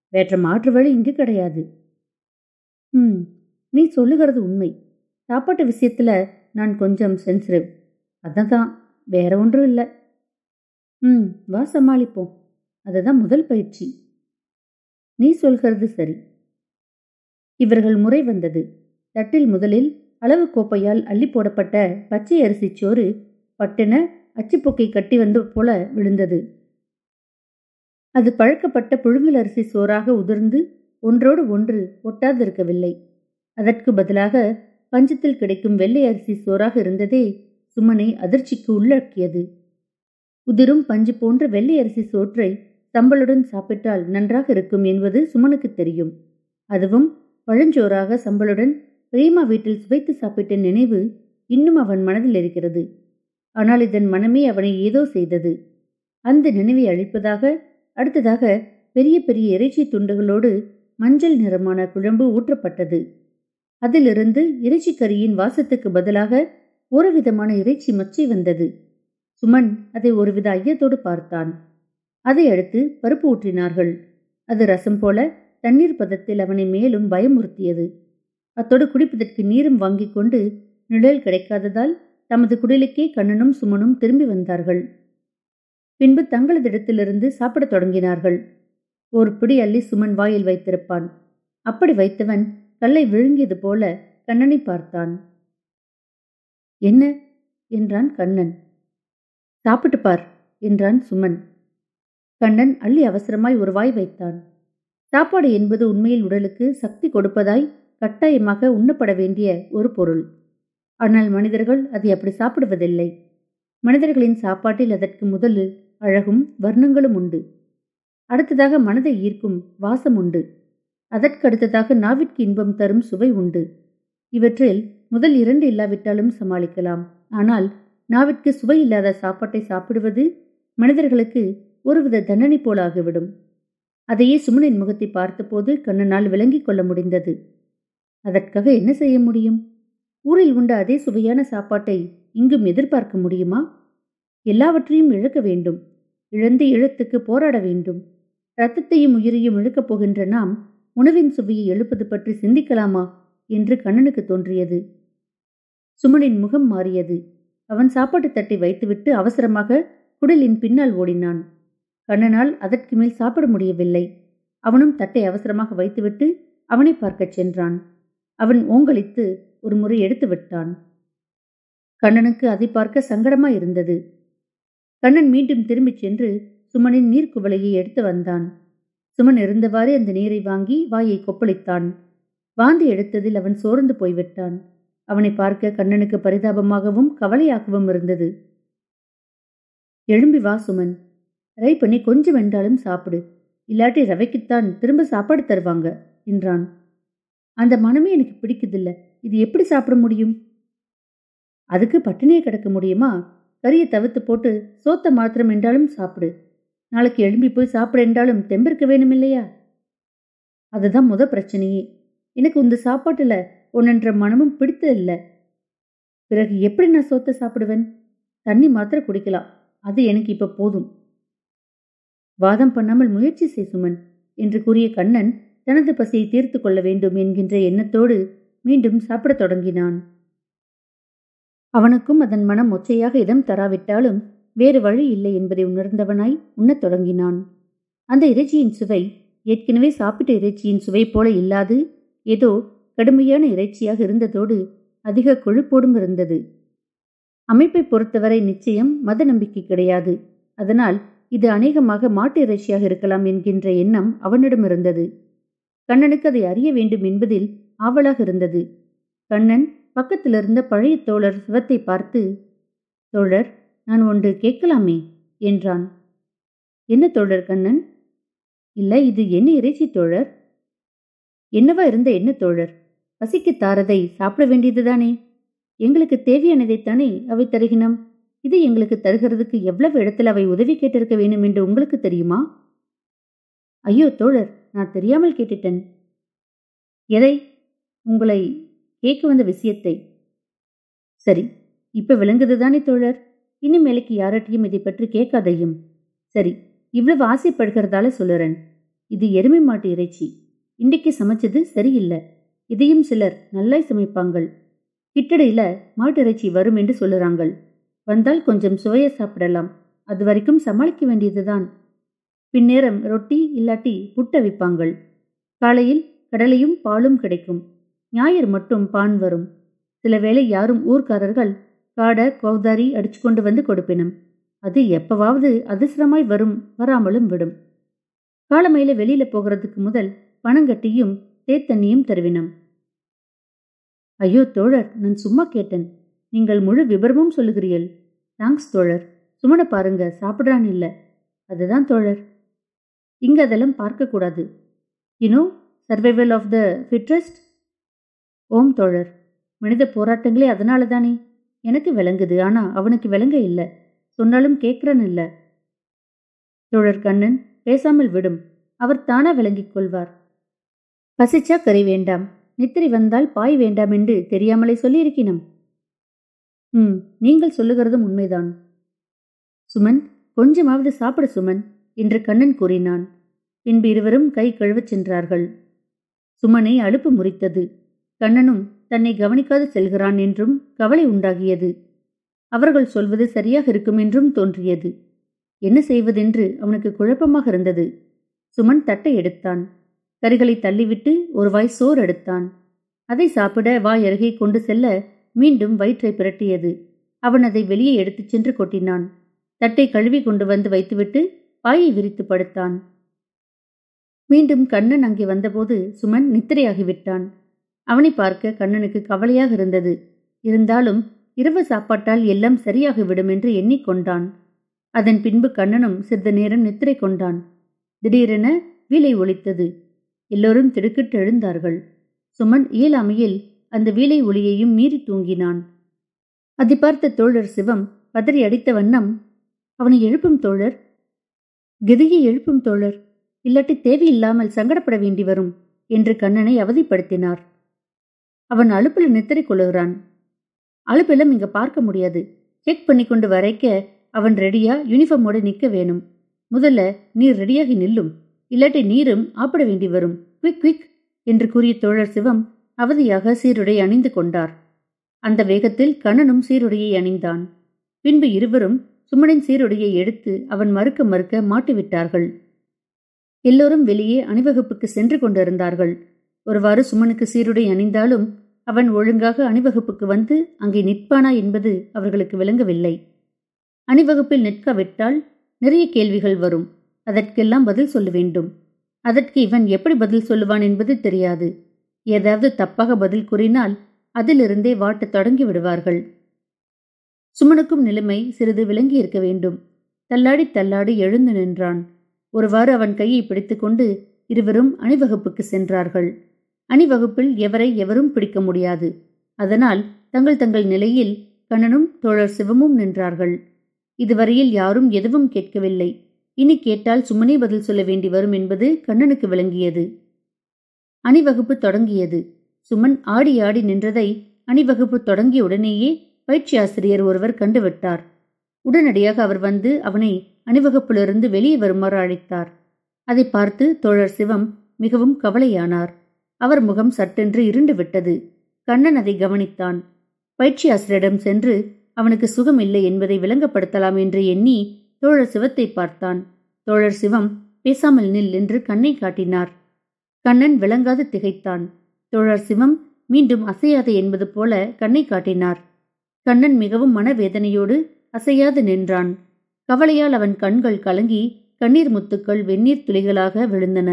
வேற்ற மாற்று வழி இங்கு கிடையாது. ம் நீ சொல்லுகிறது உண்மை. சாப்பாட்டு விஷயத்துல நான் கொஞ்சம் சென்சிட்டிவ் அதான் வேற ஒன்றும் இல்லை. ம் வா சமாளிப்போம். அதுதான் முதல் பயிற்சி. நீ சொல்கிறது சரி. இவர்கள் முறை வந்தது. தட்டில் முதலில் அளவு கோப்பையால் அள்ளி போடப்பட்ட பச்சை அரிசி சோறு பட்டென அச்சுப்பொக்கை கட்டி வந்து போல விழுந்தது. அது பழக்கப்பட்ட புழுங்கல் அரிசி சோறாக உதிர்ந்து ஒன்றோடு ஒன்று ஒட்டாதிருக்கவில்லை. அதற்கு பதிலாக பஞ்சத்தில் கிடைக்கும் வெள்ளை அரிசி சோறாக இருந்ததே சுமனை அதிர்ச்சிக்கு உள்ளடக்கியது உதிரும் பஞ்சு போன்ற வெள்ளை அரிசி சோற்றை சம்பளுடன் சாப்பிட்டால் நன்றாக இருக்கும் என்பது சுமனுக்கு தெரியும். அதுவும் பழஞ்சோறாக சம்பளுடன் பிரேமா வீட்டில் சுவைத்து சாப்பிட்ட நினைவு இன்னும் அவன் மனதில் இருக்கிறது. ஆனால் இதன் மனமே அவனை ஏதோ செய்தது. அந்த நினைவை அழிப்பதாக அடுத்ததாக பெரிய பெரிய இறைச்சி துண்டுகளோடு மஞ்சள் நிறமான குழம்பு ஊற்றப்பட்டது. அதிலிருந்து இறைச்சி கறியின் வாசத்துக்கு பதிலாக ஒரு விதமான இறைச்சி மச்சை வந்தது. சுமன் அதை ஒருவித ஐயத்தோடு பார்த்தான். அதை அடுத்து பருப்பு ஊற்றினார்கள். அது ரசம் போல தண்ணீர் பதத்தில் அவனை மேலும் பயமுறுத்தியது. அத்தோடு குடிப்பதற்கு நீரும் வாங்கிக் கொண்டு நிழல் கிடைக்காததால் தமது குடிலுக்கே கண்ணனும் சுமனும் திரும்பி வந்தார்கள். பின்பு தங்களது இடத்திலிருந்து சாப்பிடத் தொடங்கினார்கள். ஒரு பிடி அள்ளி சுமன் வாயில் வைத்திருப்பான். அப்படி வைத்தவன் கல்லை விழுங்கியது போல கண்ணனை பார்த்தான். என்ன? என்றான் கண்ணன். சாப்பிட்டு பார் என்றான் சுமன். கண்ணன் அள்ளி அவசரமாய் ஒரு வாய் வைத்தான். சாப்பாடு என்பது உண்மையில் உடலுக்கு சக்தி கொடுப்பதாய் கட்டாயமாக உண்ணப்பட வேண்டிய ஒரு பொருள். ஆனால் மனிதர்கள் அதை அப்படி சாப்பிடுவதில்லை. மனிதர்களின் சாப்பாட்டில் அதற்கு முதலில் அழகும் வர்ணங்களும் உண்டு. அடுத்ததாக மனதை ஈர்க்கும் வாசம் உண்டு. அதற்கு அடுத்ததாக நாவிற்கு இன்பம் தரும் சுவை உண்டு. இவற்றில் முதல் இரண்டு இல்லாவிட்டாலும் சமாளிக்கலாம். ஆனால் நாவிற்கு சுவை இல்லாத சாப்பாட்டை சாப்பிடுவது மனிதர்களுக்கு ஒருவித தண்டனை போலாகிவிடும். அதையே சுமனின் முகத்தை பார்த்தபோது கண்ணனால் விளங்கிக் கொள்ள முடிந்தது. அதற்காக என்ன செய்ய முடியும்? ஊரில் உண்ட அதே சுவையான சாப்பாட்டை இங்கும் எதிர்பார்க்க முடியுமா? எல்லாவற்றையும் இழக்க வேண்டும். இழந்து இழத்துக்கு போராட வேண்டும். இரத்தத்தையும் உயிரையும் இழுக்கப் போகின்ற நாம் உணவின் சுவையை எழுப்பது பற்றி சிந்திக்கலாமா? என்று கண்ணனுக்கு தோன்றியது. சுமனின் முகம் மாறியது. அவன் சாப்பாட்டு தட்டை வைத்துவிட்டு அவசரமாக குடலின் பின்னால் ஓடினான். கண்ணனால் அதற்கு மேல் சாப்பிட முடியவில்லை. அவனும் தட்டை அவசரமாக வைத்துவிட்டு அவனை பார்க்கச் சென்றான். அவன் ஓங்கலித்து ஒரு முறை எடுத்து விட்டான். கண்ணனுக்கு அதை பார்க்க சங்கடமாய் இருந்தது. கண்ணன் மீண்டும் திரும்பிச் சென்று சுமனின் நீர்க்குவளையை எடுத்து வந்தான். சுமன் இருந்தவாறே அந்த நீரை வாங்கி வாயை கொப்பளித்தான். வாந்தி எடுத்ததில் அவன் சோர்ந்து போய்விட்டான். அவனை பார்க்க கண்ணனுக்கு பரிதாபமாகவும் கவலையாகவும் இருந்தது. எழும்பி வா சுமன். ரை பண்ணி கொஞ்சம் வென்றாலும் சாப்பிடு. இல்லாட்டி ரவைக்குத்தான் திரும்ப சாப்பாடு தருவாங்க என்றான். அந்த மனமே எனக்கு பிடிக்குதில்ல. இது எப்படி சாப்பிட முடியும்? அதுக்கு பட்டினியை கிடக்க முடியுமா? கறியை தவிர்த்து போட்டு சோத்த மாத்திரம் என்றாலும் சாப்பிடு. நாளைக்கு எழும்பி போய் சாப்பிட என்றாலும் தெம்பிருக்க வேணும் இல்லையா அதுதான் முத பிரச்சனையே. எனக்கு இந்த சாப்பாட்டுல ஒன்னென்ற மனமும் பிடித்ததில்ல. பிறகு எப்படி நான் சோத்த சாப்பிடுவேன்? தண்ணி மாத்திர குடிக்கலாம். அது எனக்கு இப்ப போதும். வாதம் பண்ணாமல் முயற்சி செய் சுமன் என்று கூறிய கண்ணன் தனது பசியை தீர்த்து கொள்ள வேண்டும் என்கின்ற எண்ணத்தோடு மீண்டும் சாப்பிடத் தொடங்கினான். அவனுக்கும் அதன் மனம் ஒச்சையாக இடம் தராவிட்டாலும் வேறு வழி இல்லை என்பதை உணர்ந்தவனாய் உண்ணத் தொடங்கினான். அந்த இறைச்சியின் சுவை ஏற்கனவே சாப்பிட்ட இறைச்சியின் சுவை போல இல்லாது ஏதோ கடுமையான இறைச்சியாக இருந்ததோடு அதிக கொழுப்போடும் இருந்தது. அமைப்பை பொறுத்தவரை நிச்சயம் மத நம்பிக்கை கிடையாது. அதனால் இது அநேகமாக மாட்டு இறைச்சியாக இருக்கலாம் என்கின்ற எண்ணம் அவனிடம் இருந்தது. கண்ணனுக்கு அதை அறிய வேண்டும் என்பதில் ஆவலாக இருந்தது. கண்ணன் பக்கத்தில் இருந்த பழைய தோழர் சிவத்தை பார்த்து தோழர் நான் ஒன்று கேட்கலாமே என்றான். என்ன தோழர் கண்ணன்? இல்லை இது என்ன இறைச்சி தோழர்? என்னவா இருந்த என்ன தோழர்? பசிக்கு தாரதை சாப்பிட வேண்டியதுதானே? எங்களுக்கு தேவையானதைத்தானே அவை தருகினம்? இது எங்களுக்கு தருகிறதுக்கு எவ்வளவு இடத்தில் அவை உதவி கேட்டிருக்க வேண்டும் என்று உங்களுக்கு தெரியுமா? ஐயோ தோழர் நான் தெரியாமல் கேட்டுட்டேன். எதை? உங்களை கேட்க வந்த விஷயத்தை. சரி இப்ப விளங்குதுதானே தோழர்? இனிமேலுக்கு யார்கிட்டையும் இதை பற்றி கேட்காதையும். சரி இவ்வளவு ஆசைப்படுகிறதால சொல்லுறேன். இது எருமை மாட்டு இறைச்சி. இன்றைக்கு சமைச்சது சரியில்லை. இதையும் சிலர் நல்லாய் சமைப்பாங்கள். கிட்டடையில மாட்டிறைச்சி வரும் என்று சொல்லுறாங்கள். வந்தால் கொஞ்சம் சுவைய சாப்பிடலாம். அது வரைக்கும் சமாளிக்க வேண்டியதுதான். பின்னேரம் ரொட்டி இல்லாட்டி புட்ட அவிப்பாங்கள் காலையில் கடலையும் பாலும் கிடைக்கும். ஞாயிறு மட்டும் பான் வரும். சில வேளை யாரும் ஊர்க்காரர்கள் காடை கௌதாரி அடிச்சு கொண்டு வந்து கொடுப்பினும் அது எப்பவாவது அதிர்ஷ்டமாய் வரும் வராமலும் விடும். காலமையில வெளியில போகிறதுக்கு முதல் பணங்கட்டியும் தேத்தண்ணியும் தருவினம் ஐயோ தோழர் நான் சும்மா கேட்டேன். நீங்கள் முழு விபரமும் சொல்லுகிறீர்கள். தேங்க்ஸ் தோழர். சுமனை பாருங்க சாப்பிட்றான் இல்லை. அதுதான் தோழர். இங்க அதெல்லாம் பார்க்கக்கூடாது. You know survival of the fittest ஓம் தோழர். மனித போராட்டங்களே அதனால தானே? எனக்கு விளங்குது. ஆனா அவனுக்கு விளங்க இல்லை. சொன்னாலும் கேட்கிறான் இல்லை. தோழர் கண்ணன் பேசாமல் விடும். அவர் தானா விளங்கிக் கொள்வார். பசிச்சா கறி வேண்டாம். நித்திரை வந்தால் பாய் வேண்டாம் என்று தெரியாமலே சொல்லியிருக்கினம். ம் நீங்கள் சொல்லுகிறதும் உண்மைதான். சுமன் கொஞ்சமாவது சாப்பிடு சுமன் என்று கண்ணன் கூறினான். பின்பு இருவரும் கை கழுவச் சென்றார்கள். சுமனை அலுப்பு முறித்தது. கண்ணனும் தன்னை கவனிக்காது செல்கிறான் என்றும் கவலை உண்டாகியது. அவர்கள் சொல்வது சரியாக இருக்கும் என்றும் தோன்றியது. என்ன செய்வதென்று அவனுக்கு குழப்பமாக இருந்தது. சுமன் தட்டை எடுத்தான். கறிகளை தள்ளிவிட்டு ஒரு வாய் சோறு எடுத்தான். அதை சாப்பிட வாய் அருகே கொண்டு செல்ல மீண்டும் வயிற்றை பிரட்டியது. அவன் அதை வெளியே எடுத்துச் சென்று கொட்டினான். தட்டை கழுவி கொண்டு வந்து வைத்துவிட்டு வாயை விரித்து படுத்தான். மீண்டும் கண்ணன் அங்கே வந்தபோது சுமன் நித்திரையாகிவிட்டான் அவனை பார்க்க கண்ணனுக்கு கவலையாக இருந்தது. இருந்தாலும் இரவு சாப்பாட்டால் எல்லாம் சரியாகிவிடும் என்று எண்ணிக்கொண்டான் அதன் பின்பு கண்ணனும் சிறிது நேரம் நித்திரை கொண்டான். திடீரென வீலை ஒலித்தது. எல்லோரும் திடுக்கிட்டு எழுந்தார்கள். சுமன் இயலாமையில் அந்த வீலை ஒளியையும் மீறி தூங்கினான். அதை பார்த்த தோழர் சிவம் பதறி அடித்த வண்ணம் அவனை எழுப்பும் தோழர்? கெதியை எழுப்பும் தோழர்? இல்லாட்டி தேவையில்லாமல் சங்கடப்பட வேண்டி வரும் என்று கண்ணனை அவதிப்படுத்தினார். அவன் அலுப்பில் நித்திரை கொள்ளுகிறான் அழுப்பெல்லாம் இங்க பார்க்க முடியாது. செக் பண்ணி கொண்டு வரைக்க அவன் ரெடியா யூனிஃபார்மோடு நிற்க வேணும். முதல்ல நீர் ரெடியாகி நில்லும். இல்லாட்டி நீரும் ஆப்பிட வேண்டி வரும். குவிக் குவிக் என்று கூறிய தோழர் சிவம் அவதியாக சீருடை அணிந்து கொண்டார். அந்த வேகத்தில் கண்ணனும் சீருடையை அணிந்தான். பின்பு இருவரும் சுமனின் சீருடையை எடுத்து அவன் மறுக்க மறுக்க மாட்டிவிட்டார்கள் எல்லோரும் வெளியே அணிவகுப்புக்கு சென்று கொண்டிருந்தார்கள். ஒருவாறு சுமனுக்கு சீருடை அணிந்தாலும் அவன் ஒழுங்காக அணிவகுப்புக்கு வந்து அங்கே நிற்பானா என்பது அவர்களுக்கு விளங்கவில்லை. அணிவகுப்பில் நிற்காவிட்டால் நிறைய கேள்விகள் வரும். அதற்கெல்லாம் பதில் சொல்ல வேண்டும். அதற்கு இவன் எப்படி பதில் சொல்லுவான் என்பது தெரியாது. ஏதாவது தப்பாக பதில் கூறினால் அதிலிருந்தே வாட்டத் தொடங்கி விடுவார்கள். சுமனுக்கும் நிலைமை சிறிது விளங்கி இருக்க வேண்டும். தள்ளாடி தள்ளாடி எழுந்து நின்றான். ஒருவாறு அவன் கையை பிடித்துக்கொண்டு இருவரும் அணிவகுப்புக்கு சென்றார்கள். அணிவகுப்பில் எவரை எவரும் பிடிக்க முடியாது. அதனால் தங்கள் தங்கள் நிலையில் கண்ணனும் தோழர் சிவமும் நின்றார்கள். இதுவரையில் யாரும் எதுவும் கேட்கவில்லை. இனி கேட்டால் சுமனே பதில் சொல்ல வேண்டி வரும் என்பது கண்ணனுக்கு விளங்கியது. அணிவகுப்பு தொடங்கியது. சுமன் ஆடி ஆடி நின்றதை அணிவகுப்பு தொடங்கிய உடனேயே பயிற்சி ஆசிரியர் ஒருவர் கண்டுவிட்டார். உடனடியாக அவர் வந்து அவனை அணிவகுப்பிலிருந்து வெளியே வருமாறு அழைத்தார். அதை பார்த்து தோழர் சிவம் மிகவும் கவலையானார். அவர் முகம் சட்டென்று இருண்டு விட்டது. கண்ணன் அதை கவனித்தான். பயிற்சி ஆசிரியரிடம் சென்று அவனுக்கு சுகம் இல்லை என்பதை விளங்கப்படுத்தலாம் என்று எண்ணி தோழர் சிவத்தை பார்த்தான். தோழர் சிவம் பேசாமல் நில் என்று கண்ணை காட்டினார். கண்ணன் விளங்காது திகைத்தான். தோழர் சிவம் மீண்டும் அசையாது என்பது போல கண்ணை காட்டினார். கண்ணன் மிகவும் மனவேதனையோடு அசையாது நின்றான். கவலையால் அவன் கண்கள் கலங்கி கண்ணீர் முத்துக்கள் வெந்நீர் துளிகளாக விழுந்தன.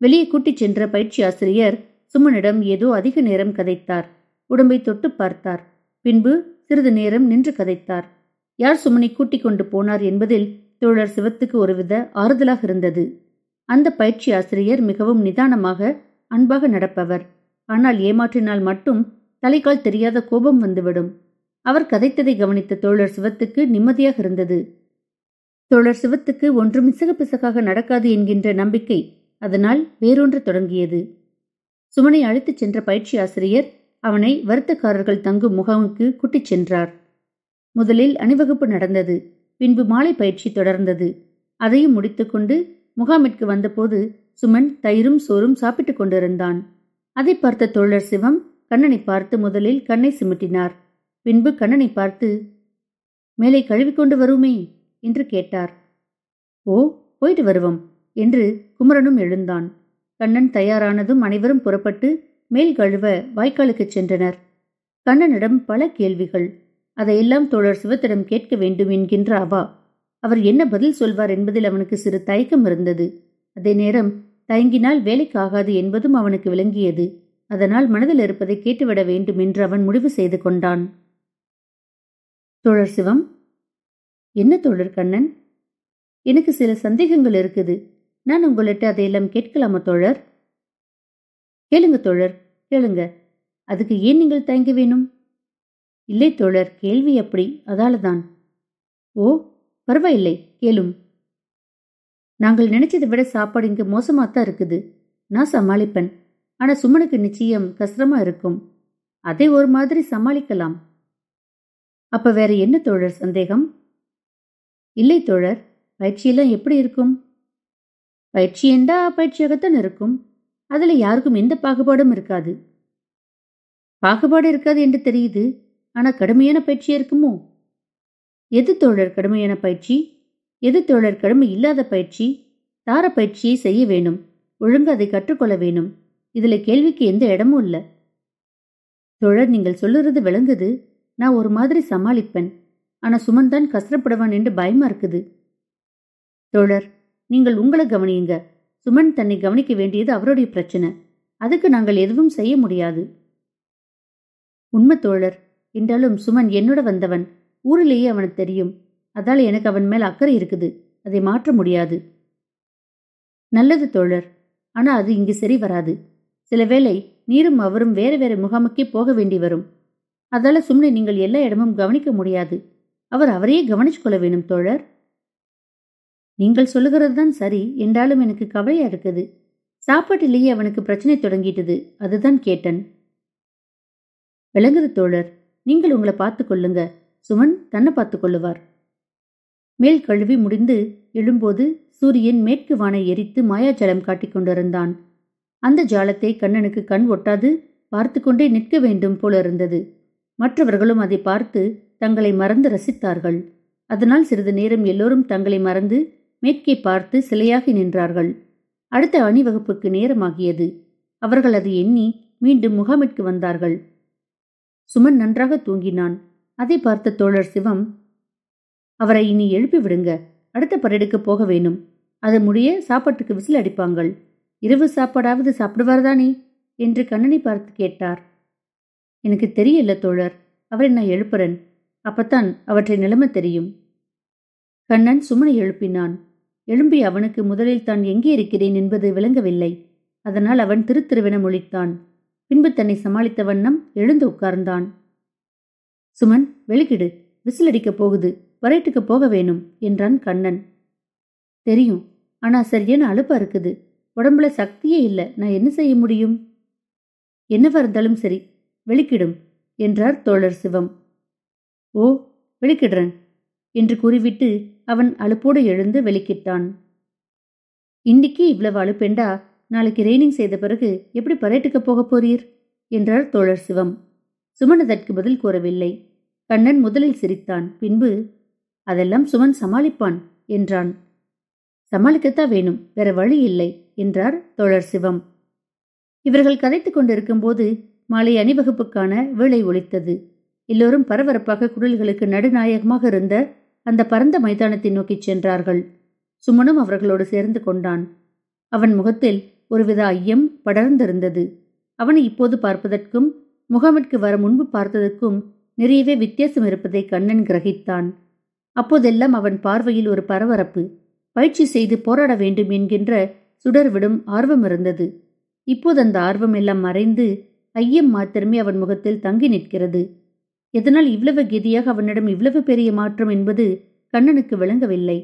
வெளியே கூட்டிச் சென்ற பயிற்சி ஆசிரியர் சுமனிடம் ஏதோ அதிக நேரம் கதைத்தார். உடம்பை தொட்டு பார்த்தார். பின்பு சிறிது நேரம் நின்று கதைத்தார். யார் சுமனை கூட்டிக் கொண்டு போனார் என்பதில் தோழர் சிவத்துக்கு ஒருவித ஆறுதலாக இருந்தது. அந்த பயிற்சி ஆசிரியர் மிகவும் நிதானமாக அன்பாக நடப்பவர். ஆனால் ஏமாற்றினால் மட்டும் தலைக்கால் தெரியாத கோபம் வந்துவிடும். அவர் கதைத்ததை கவனித்த தோழர் சிவத்துக்கு நிம்மதியாக இருந்தது. தோழர் சிவத்துக்கு ஒன்றும் இசக பிசகாக நடக்காது என்கின்ற நம்பிக்கை அதனால் வேறொன்று தொடங்கியது. சுமனை அழைத்துச் சென்ற பயிற்சி ஆசிரியர் அவனை வருத்தக்காரர்கள் தங்கும் முகாமுக்கு கூட்டிச் சென்றார். முதலில் அணிவகுப்பு நடந்தது. பின்பு மாலை பயிற்சி தொடர்ந்தது. அதையும் முடித்துக்கொண்டு முகாமிற்கு வந்தபோது சுமன் தயிரும் சோறும் சாப்பிட்டுக் கொண்டிருந்தான். அதை பார்த்த தோழர் சிவம் கண்ணனை பார்த்து முதலில் கண்ணை சிமிட்டினார். பின்பு கண்ணனை பார்த்து மேலே கழுவிக்கொண்டு வருமே என்று கேட்டார். ஓ போயிட்டு வருவோம் என்று குமரனும் எழுந்தான். கண்ணன் தயாரானதும் அனைவரும் புறப்பட்டு மேல் கழுவ வாய்க்காலுக்குச் சென்றனர். கண்ணனிடம் பல கேள்விகள். அதையெல்லாம் தோழர் சிவத்திடம் கேட்க வேண்டும் என்கின்ற அவா. அவர் என்ன பதில் சொல்வார் என்பதில் அவனுக்கு சிறு தயக்கம் இருந்தது. அதே நேரம் தயங்கினால் வேலைக்கு ஆகாது என்பதும் அவனுக்கு விளங்கியது. அதனால் மனதில் இருப்பதை கேட்டுவிட வேண்டும் என்று அவன் முடிவு செய்து கொண்டான். தோழர் சிவம் என்ன தோழர் கண்ணன்? எனக்கு சில சந்தேகங்கள் இருக்குது. நான் உங்கள்கிட்ட அதையெல்லாம் கேட்கலாமா தோழர்? கேளுங்க தோழர் கேளுங்க. அதுக்கு ஏன் நீங்கள் தயங்க வேணும்? இல்லை தோழர் கேள்வி அப்படி அதால தான் ஓ பரவாயில்லை கேளும். நாங்கள் நினைச்சதை விட சாப்பாடு இங்கே மோசமாக தான் இருக்குது. நான் சமாளிப்பேன். ஆனால் சுமனுக்கு நிச்சயம் கஷ்டமா இருக்கும். அதை ஒரு மாதிரி சமாளிக்கலாம். அப்ப வேற என்ன தோழர் சந்தேகம்? இல்லை தோழர் பயிற்சியெல்லாம் எப்படி இருக்கும்? பயிற்சி என்றா பயிற்சியாகத்தான் இருக்கும். அதுல யாருக்கும் எந்த பாகுபாடும் இருக்காது. பாகுபாடு இருக்காது என்று தெரியுது. ஆனா கடுமையான பயிற்சி இருக்குமோ? எது தோழர் கடுமையான பயிற்சி? எது தோழர் கடுமை இல்லாத பயிற்சி? தார பயிற்சியை செய்ய வேணும் ஒழுங்கு அதை கற்றுக்கொள்ள வேணும் இதுல கேள்விக்கு எந்த இடமும் இல்லை. தோழர் நீங்கள் சொல்லுறது விளங்குது. நான் ஒரு மாதிரி சமாளிப்பேன். ஆனா சுமன் தான் கஷ்டப்படுவான் என்று பயமா இருக்குது. தோழர் நீங்கள் உங்களை கவனியுங்க. சுமன் தன்னை கவனிக்க வேண்டியது அவருடைய பிரச்சனை. அதுக்கு நாங்கள் எதுவும் செய்ய முடியாது. உண்மை தோழர் என்றாலும் சுமன் என்னோட வந்தவன். ஊரிலேயே அவனுக்கு தெரியும். அதால் எனக்கு அவன் மேல் அக்கறை இருக்குது. அதை மாற்ற முடியாது. நல்லது தோழர். ஆனால் அது இங்கு சரி வராது. சில வேளை நீரும் அவரும் வேறு வேறு முகாமுக்கே போக வேண்டி வரும். அதால சும்னை நீங்கள் எல்லா இடமும் கவனிக்க முடியாது. அவர் அவரையே கவனிச்சு கொள்ள வேணும் தோழர். நீங்கள் சொல்லுகிறது தான் சரி. என்றாலும் எனக்கு கவலையா இருக்குது. சாப்பாட்டிலேயே அவனுக்கு பிரச்சனை தொடங்கிட்டது. அதுதான் கேட்டன். விளங்குது தோழர். நீங்கள் உங்களை பார்த்து கொள்ளுங்க. சுமன் தன்னை பார்த்து கொள்ளுவார். மேல் கழுவி முடிந்து எழும்போது சூரியன் மேற்கு வானை எரித்து மாயாஜலம் காட்டிக் கொண்டிருந்தான். அந்த ஜாலத்தை கண்ணனுக்கு கண் ஒட்டாது பார்த்து கொண்டே நிற்க வேண்டும் போல இருந்தது. மற்றவர்களும் அதை பார்த்து தங்களை மறந்து ரசித்தார்கள். அதனால் சிறிது நேரம் எல்லோரும் தங்களை மறந்து மேற்கே பார்த்து சிலையாகி நின்றார்கள். அடுத்த அணிவகுப்புக்கு நேரமாகியது. அவர்கள் அதை எண்ணி மீண்டும் முகாமிற்கு வந்தார்கள். சுமன் நன்றாக தூங்கினான். அதை பார்த்த தோழர் சிவம் அவரை இனி எழுப்பி விடுங்க. அடுத்த பரேடுக்கு போக வேணும். அது முடிய சாப்பாட்டுக்கு விசில் அடிப்பாங்கள். இரவு சாப்பாடாவது சாப்பிடுவார்தானே என்று கண்ணனை பார்த்து கேட்டார். எனக்கு தெரியல தோழர். அவரை நான் எழுப்புறேன். அப்பத்தான் அவற்றை நிலைமை தெரியும். கண்ணன் சுமனை எழுப்பினான். எழும்பி அவனுக்கு முதலில் தான் எங்கே இருக்கிறேன் என்பது விளங்கவில்லை. அதனால் அவன் திருத்திருவென மொழித்தான் பின்பு தன்னை சமாளித்த வண்ணம் எழுந்து உட்கார்ந்தான். சுமன் வெளிக்கிடு. விசில் அடிக்கப் போகுது. வரைட்டுக்கு போக வேணும் என்றான் கண்ணன். தெரியும். ஆனா சரியான அழுப்பா இருக்குது? உடம்புல சக்தியே இல்லை. நான் என்ன செய்ய முடியும்? என்னவா இருந்தாலும் சரி. வெளிக்கிடும் என்றார் தோழர் சிவம். ஓ வெளிக்கிடுறேன் என்று கூறிவிட்டு அவன் அலுப்போடு எழுந்து வெளிக்கிட்டான். இன்னைக்கு இவ்வளவு அலுப்பெண்டா? நாளைக்கு ரெய்னிங் செய்த பிறகு எப்படி பரேட்டுக்கு போகப் போறீர்? என்றார் தோழர் சிவம். சுமன் அதற்கு பதில் கூறவில்லை. கண்ணன் முதலில் சிரித்தான். பின்பு அதெல்லாம் சுமன் சமாளிப்பான் என்றான். சமாளிக்கத்தான் வேணும். வேற வழி இல்லை என்றார் தோழர் சிவம். இவர்கள் கதைத்துக் கொண்டிருக்கும்போது மாலை அணிவகுப்புக்கான வேளை ஒழித்தது எல்லோரும் பரபரப்பாக குடல்களுக்கு நடுநாயகமாக இருந்த அந்த பரந்த மைதானத்தை நோக்கிச் சென்றார்கள். சுமனும் அவர்களோடு சேர்ந்து கொண்டான். அவன் முகத்தில் ஒருவித ஐயம் படர்ந்திருந்தது. அவனை இப்போது பார்ப்பதற்கும் முகாமிற்கு வர முன்பு பார்த்ததற்கும் நிறையவே வித்தியாசம் இருப்பதை கண்ணன் கிரகித்தான். அப்போதெல்லாம் அவன் பார்வையில் ஒரு பரபரப்பு பயிற்சி செய்து போராட வேண்டும் என்கின்ற சுடர்விடும் ஆர்வம் இருந்தது. இப்போது அந்த ஆர்வம் எல்லாம் மறைந்து ஐயம் மாத்திரமே அவன் முகத்தில் தங்கி நிற்கிறது. எதனால் இவ்வளவு கெதியாக அவனிடம் இவ்வளவு பெரிய மாற்றம் என்பது கண்ணனுக்கு விளங்கவில்லை.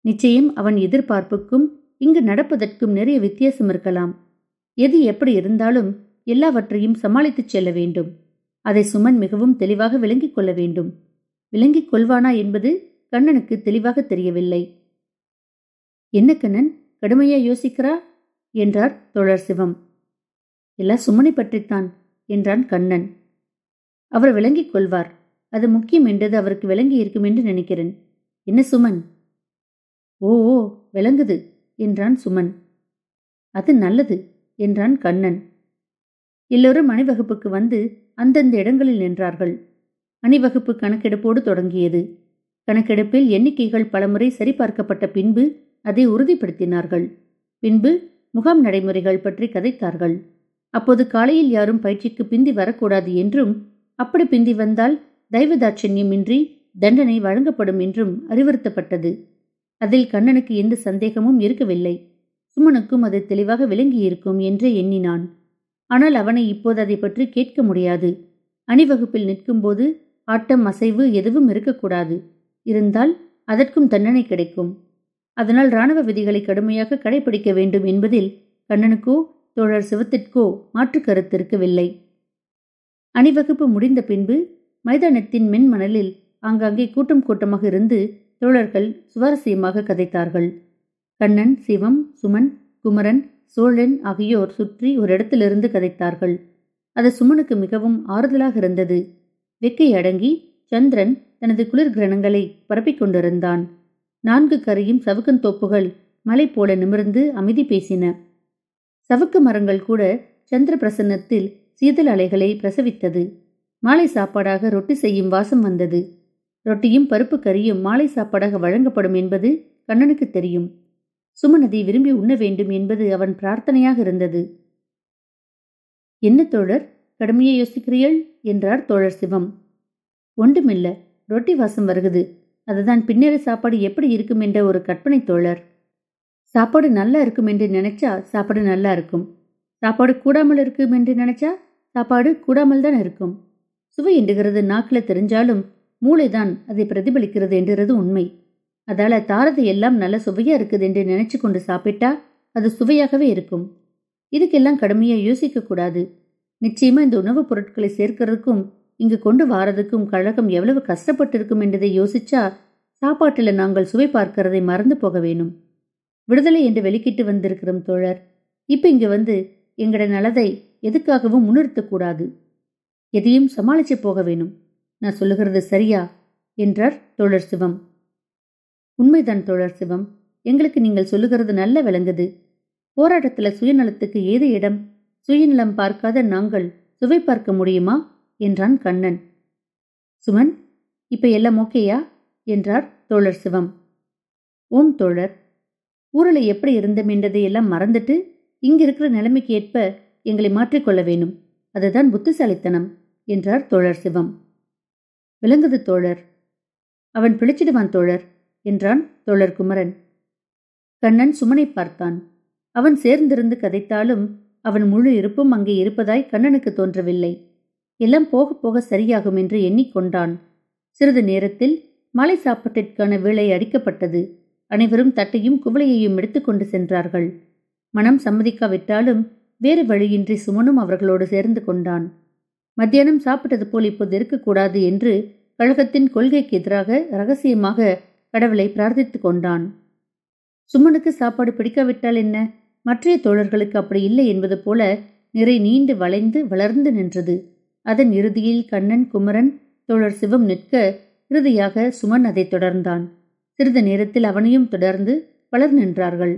நிச்சயம் அவன் எதிர்பார்ப்புக்கும் இங்கு நடப்பதற்கும் நிறைய வித்தியாசம் இருக்கலாம். எது எப்படி இருந்தாலும் எல்லாவற்றையும் சமாளித்துச் செல்ல வேண்டும். அதை சுமன் மிகவும் தெளிவாக விளங்கிக் கொள்ள வேண்டும். விளங்கிக் கொள்வானா என்பது கண்ணனுக்கு தெளிவாக தெரியவில்லை. என்ன கண்ணன் கடுமையா யோசிக்கிறா? என்றார் தோழர் சிவம். எல்லாம் சுமனை பற்றித்தான் என்றான் கண்ணன். அவர் விளங்கிக் கொள்வார். அது முக்கியம் என்றது அவருக்கு விளங்கி இருக்கும் என்று நினைக்கிறேன். என்ன சுமன்? ஓ ஓ விளங்குது. என்றான் சுமன். அது நல்லது என்றான் கண்ணன். எல்லோரும் அணிவகுப்புக்கு வந்து அந்தந்த இடங்களில் நின்றார்கள். அணிவகுப்பு கணக்கெடுப்போடு தொடங்கியது. கணக்கெடுப்பில் எண்ணிக்கைகள் பலமுறை சரிபார்க்கப்பட்ட பின்பு அதை உறுதிப்படுத்தினார்கள். பின்பு முகாம் நடைமுறைகள் பற்றி கதைத்தார்கள். அப்போது காலையில் யாரும் பயிற்சிக்கு பிந்தி வரக்கூடாது என்றும் அப்படி பிந்தி வந்தால் தெய்வதாட்சண்யமின்றி தண்டனை வழங்கப்படும் என்றும் அறிவுறுத்தப்பட்டது. அதில் கண்ணனுக்கு எந்த சந்தேகமும் இருக்கவில்லை. சுமனுக்கும் அது தெளிவாக விளங்கியிருக்கும் என்று எண்ணினான். ஆனால் அவனை இப்போது அதை பற்றி கேட்க முடியாது. அணிவகுப்பில் நிற்கும்போது ஆட்டம் அசைவு எதுவும் இருக்கக்கூடாது. இருந்தால் அதற்கும் தண்டனை கிடைக்கும். அதனால் இராணுவ விதிகளை கடுமையாக கடைபிடிக்க வேண்டும் என்பதில் கண்ணனுக்கோ தோழர் சிவத்திற்கோ மாற்று கருத்து இருக்கவில்லை. அணிவகுப்பு முடிந்த பின்பு மைதானத்தின் மென்மணலில் ஆங்காங்கே கூட்டம் கூட்டமாக இருந்து தோழர்கள் சுவாரஸ்யமாக கதைத்தார்கள். கண்ணன் சிவம் சுமன் குமரன் சோழன் ஆகியோர் சுற்றி ஒரு இடத்திலிருந்து கதைத்தார்கள். அது சுமனுக்கு மிகவும் ஆறுதலாக இருந்தது. வெக்கை அடங்கி சந்திரன் தனது குளிர் கிரணங்களை பரப்பிக் கொண்டிருந்தான். நான்கு கரையும் சவுக்கன் தோப்புகள் மலை போல நிமிர்ந்து அமைதி பேசின. சவுக்கு மரங்கள் கூட சந்திர பிரசன்னத்தில் சீதல் அலைகளை பிரசவித்தது. மாலை சாப்பாடாக ரொட்டி செய்யும் வாசம் வந்தது. ரொட்டியும் பருப்பு கறியும் மாலை சாப்பாடாக வழங்கப்படும் என்பது கண்ணனுக்கு தெரியும். சுமனதை விரும்பி உண்ண வேண்டும் என்பது அவன் பிரார்த்தனையாக இருந்தது. என்ன தோழர்? கடுமையை யோசிக்கிறீள் என்றார் தோழர் சிவம். ஒன்றுமில்ல. ரொட்டி வாசம் வருகுது. அதுதான் பின்னேறு சாப்பாடு எப்படி இருக்கும் என்ற ஒரு கற்பனை தோழர். சாப்பாடு நல்லா இருக்கும் என்று நினைச்சா சாப்பாடு நல்லா இருக்கும். சாப்பாடு கூடாமல் இருக்கும் என்று நினைச்சா சாப்பாடு கூடாமல் தான் இருக்கும். சுவை என்றுகிறது நாக்கில் தெரிஞ்சாலும் மூளைதான் அதை பிரதிபலிக்கிறது என்றது உண்மை. அதால தாரதை எல்லாம் நல்ல சுவையா இருக்குது என்று நினைச்சு கொண்டு சாப்பிட்டா அது சுவையாகவே இருக்கும். இதுக்கெல்லாம் கடுமையா யோசிக்க கூடாது. நிச்சயமா இந்த உணவுப் பொருட்களை சேர்க்கறதுக்கும் இங்கு கொண்டு வாரதுக்கும் கழகம் எவ்வளவு கஷ்டப்பட்டிருக்கும் என்றதை யோசிச்சா சாப்பாட்டில் நாங்கள் சுவை பார்க்கிறதை மறந்து போக வேணும். விடுதலை என்று வெளிக்கிட்டு வந்திருக்கிறோம் தோழர். இப்ப இங்க வந்து எங்களோட நலதை எதுக்காகவும் முன்னிறுத்தக்கூடாது. எதையும் சமாளிச்சு போக வேணும். நான் சொல்லுகிறது சரியா? என்றார் தோழர் சிவம். உண்மைதான் தோழர் சிவம். எங்களுக்கு நீங்கள் சொல்லுகிறது நல்ல விளங்குது. போராட்டத்தில் சுயநலத்துக்கு ஏது இடம்? சுயநலம் பார்க்காத நாங்கள் சுவை பார்க்க முடியுமா? என்றான் கண்ணன். சுமன் இப்ப எல்லாம் ஓகேயா? என்றார் தோழர் சிவம். ஓம் தோழர். ஊரில் எப்படி இருந்தோம் என்றதை எல்லாம் மறந்துட்டு இங்க இருக்கிற நிலைமைக்கு ஏற்ப எங்களை மாற்றிக்கொள்ள வேணும். அதுதான் புத்திசாலித்தனம் என்றார் தோழர் சிவம். விளங்குது தோழர். அவன் பிழைச்சிடுவான் தோழர் என்றான் தோழர் குமரன். கண்ணன் சுமனை பார்த்தான். அவன் சேர்ந்திருந்து கதைத்தாலும் அவன் முழு இருப்பும் அங்கே இருப்பதாய் கண்ணனுக்கு தோன்றவில்லை. எல்லாம் போக போக சரியாகும் என்று எண்ணிக்கொண்டான் சிறிது நேரத்தில் மலை சாப்பாட்டிற்கான வேலை அடிக்கப்பட்டது. அனைவரும் தட்டையும் குவளையையும் எடுத்துக்கொண்டு சென்றார்கள். மனம் சம்மதிக்காவிட்டாலும் வேறு வழியின்றி சுமனும் அவர்களோடு சேர்ந்து கொண்டான். மத்தியானம் சாப்பிட்டது போல் இப்போது இருக்கக்கூடாது என்று கழகத்தின் கொள்கைக்கு எதிராக ரகசியமாக கடவுளை பிரார்த்தித்துக் கொண்டான். சுமனுக்கு சாப்பாடு பிடிக்காவிட்டால் என்ன? மற்றைய தோழர்களுக்கு அப்படி இல்லை என்பது போல நிறை நீண்டு வளைந்து வளர்ந்து நின்றது. அதன் இறுதியில் கண்ணன் குமரன் தோழர் சிவம் நிற்க இறுதியாக சுமன் அதை தொடர்ந்தான். சிறிது நேரத்தில் அவனையும் தொடர்ந்து பலர் நின்றார்கள்.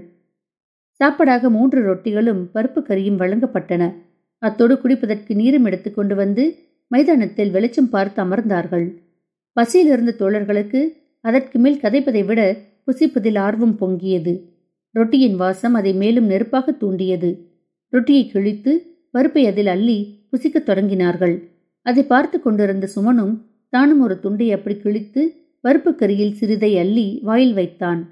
சாப்பாடாக மூன்று ரொட்டிகளும் பருப்பு கறியும் வழங்கப்பட்டன. அத்தோடு குடிப்பதற்கு நீரும் எடுத்துக்கொண்டு வந்து மைதானத்தில் வெளிச்சம் பார்த்து அமர்ந்தார்கள். பசியிலிருந்த தோழர்களுக்கு அதற்கு மேல் கதைப்பதை விட புசிப்பதில் ஆர்வம் பொங்கியது. ரொட்டியின் வாசம் அதை மேலும் நெருப்பாக தூண்டியது. ரொட்டியை கிழித்து பருப்பை அதில் அள்ளி புசிக்கத் தொடங்கினார்கள். அதை பார்த்து கொண்டிருந்த சுமனும் தானும் ஒரு துண்டை அப்படி கிழித்து பருப்பு கறியில் சிறிதை அள்ளி வாயில் வைத்தான்.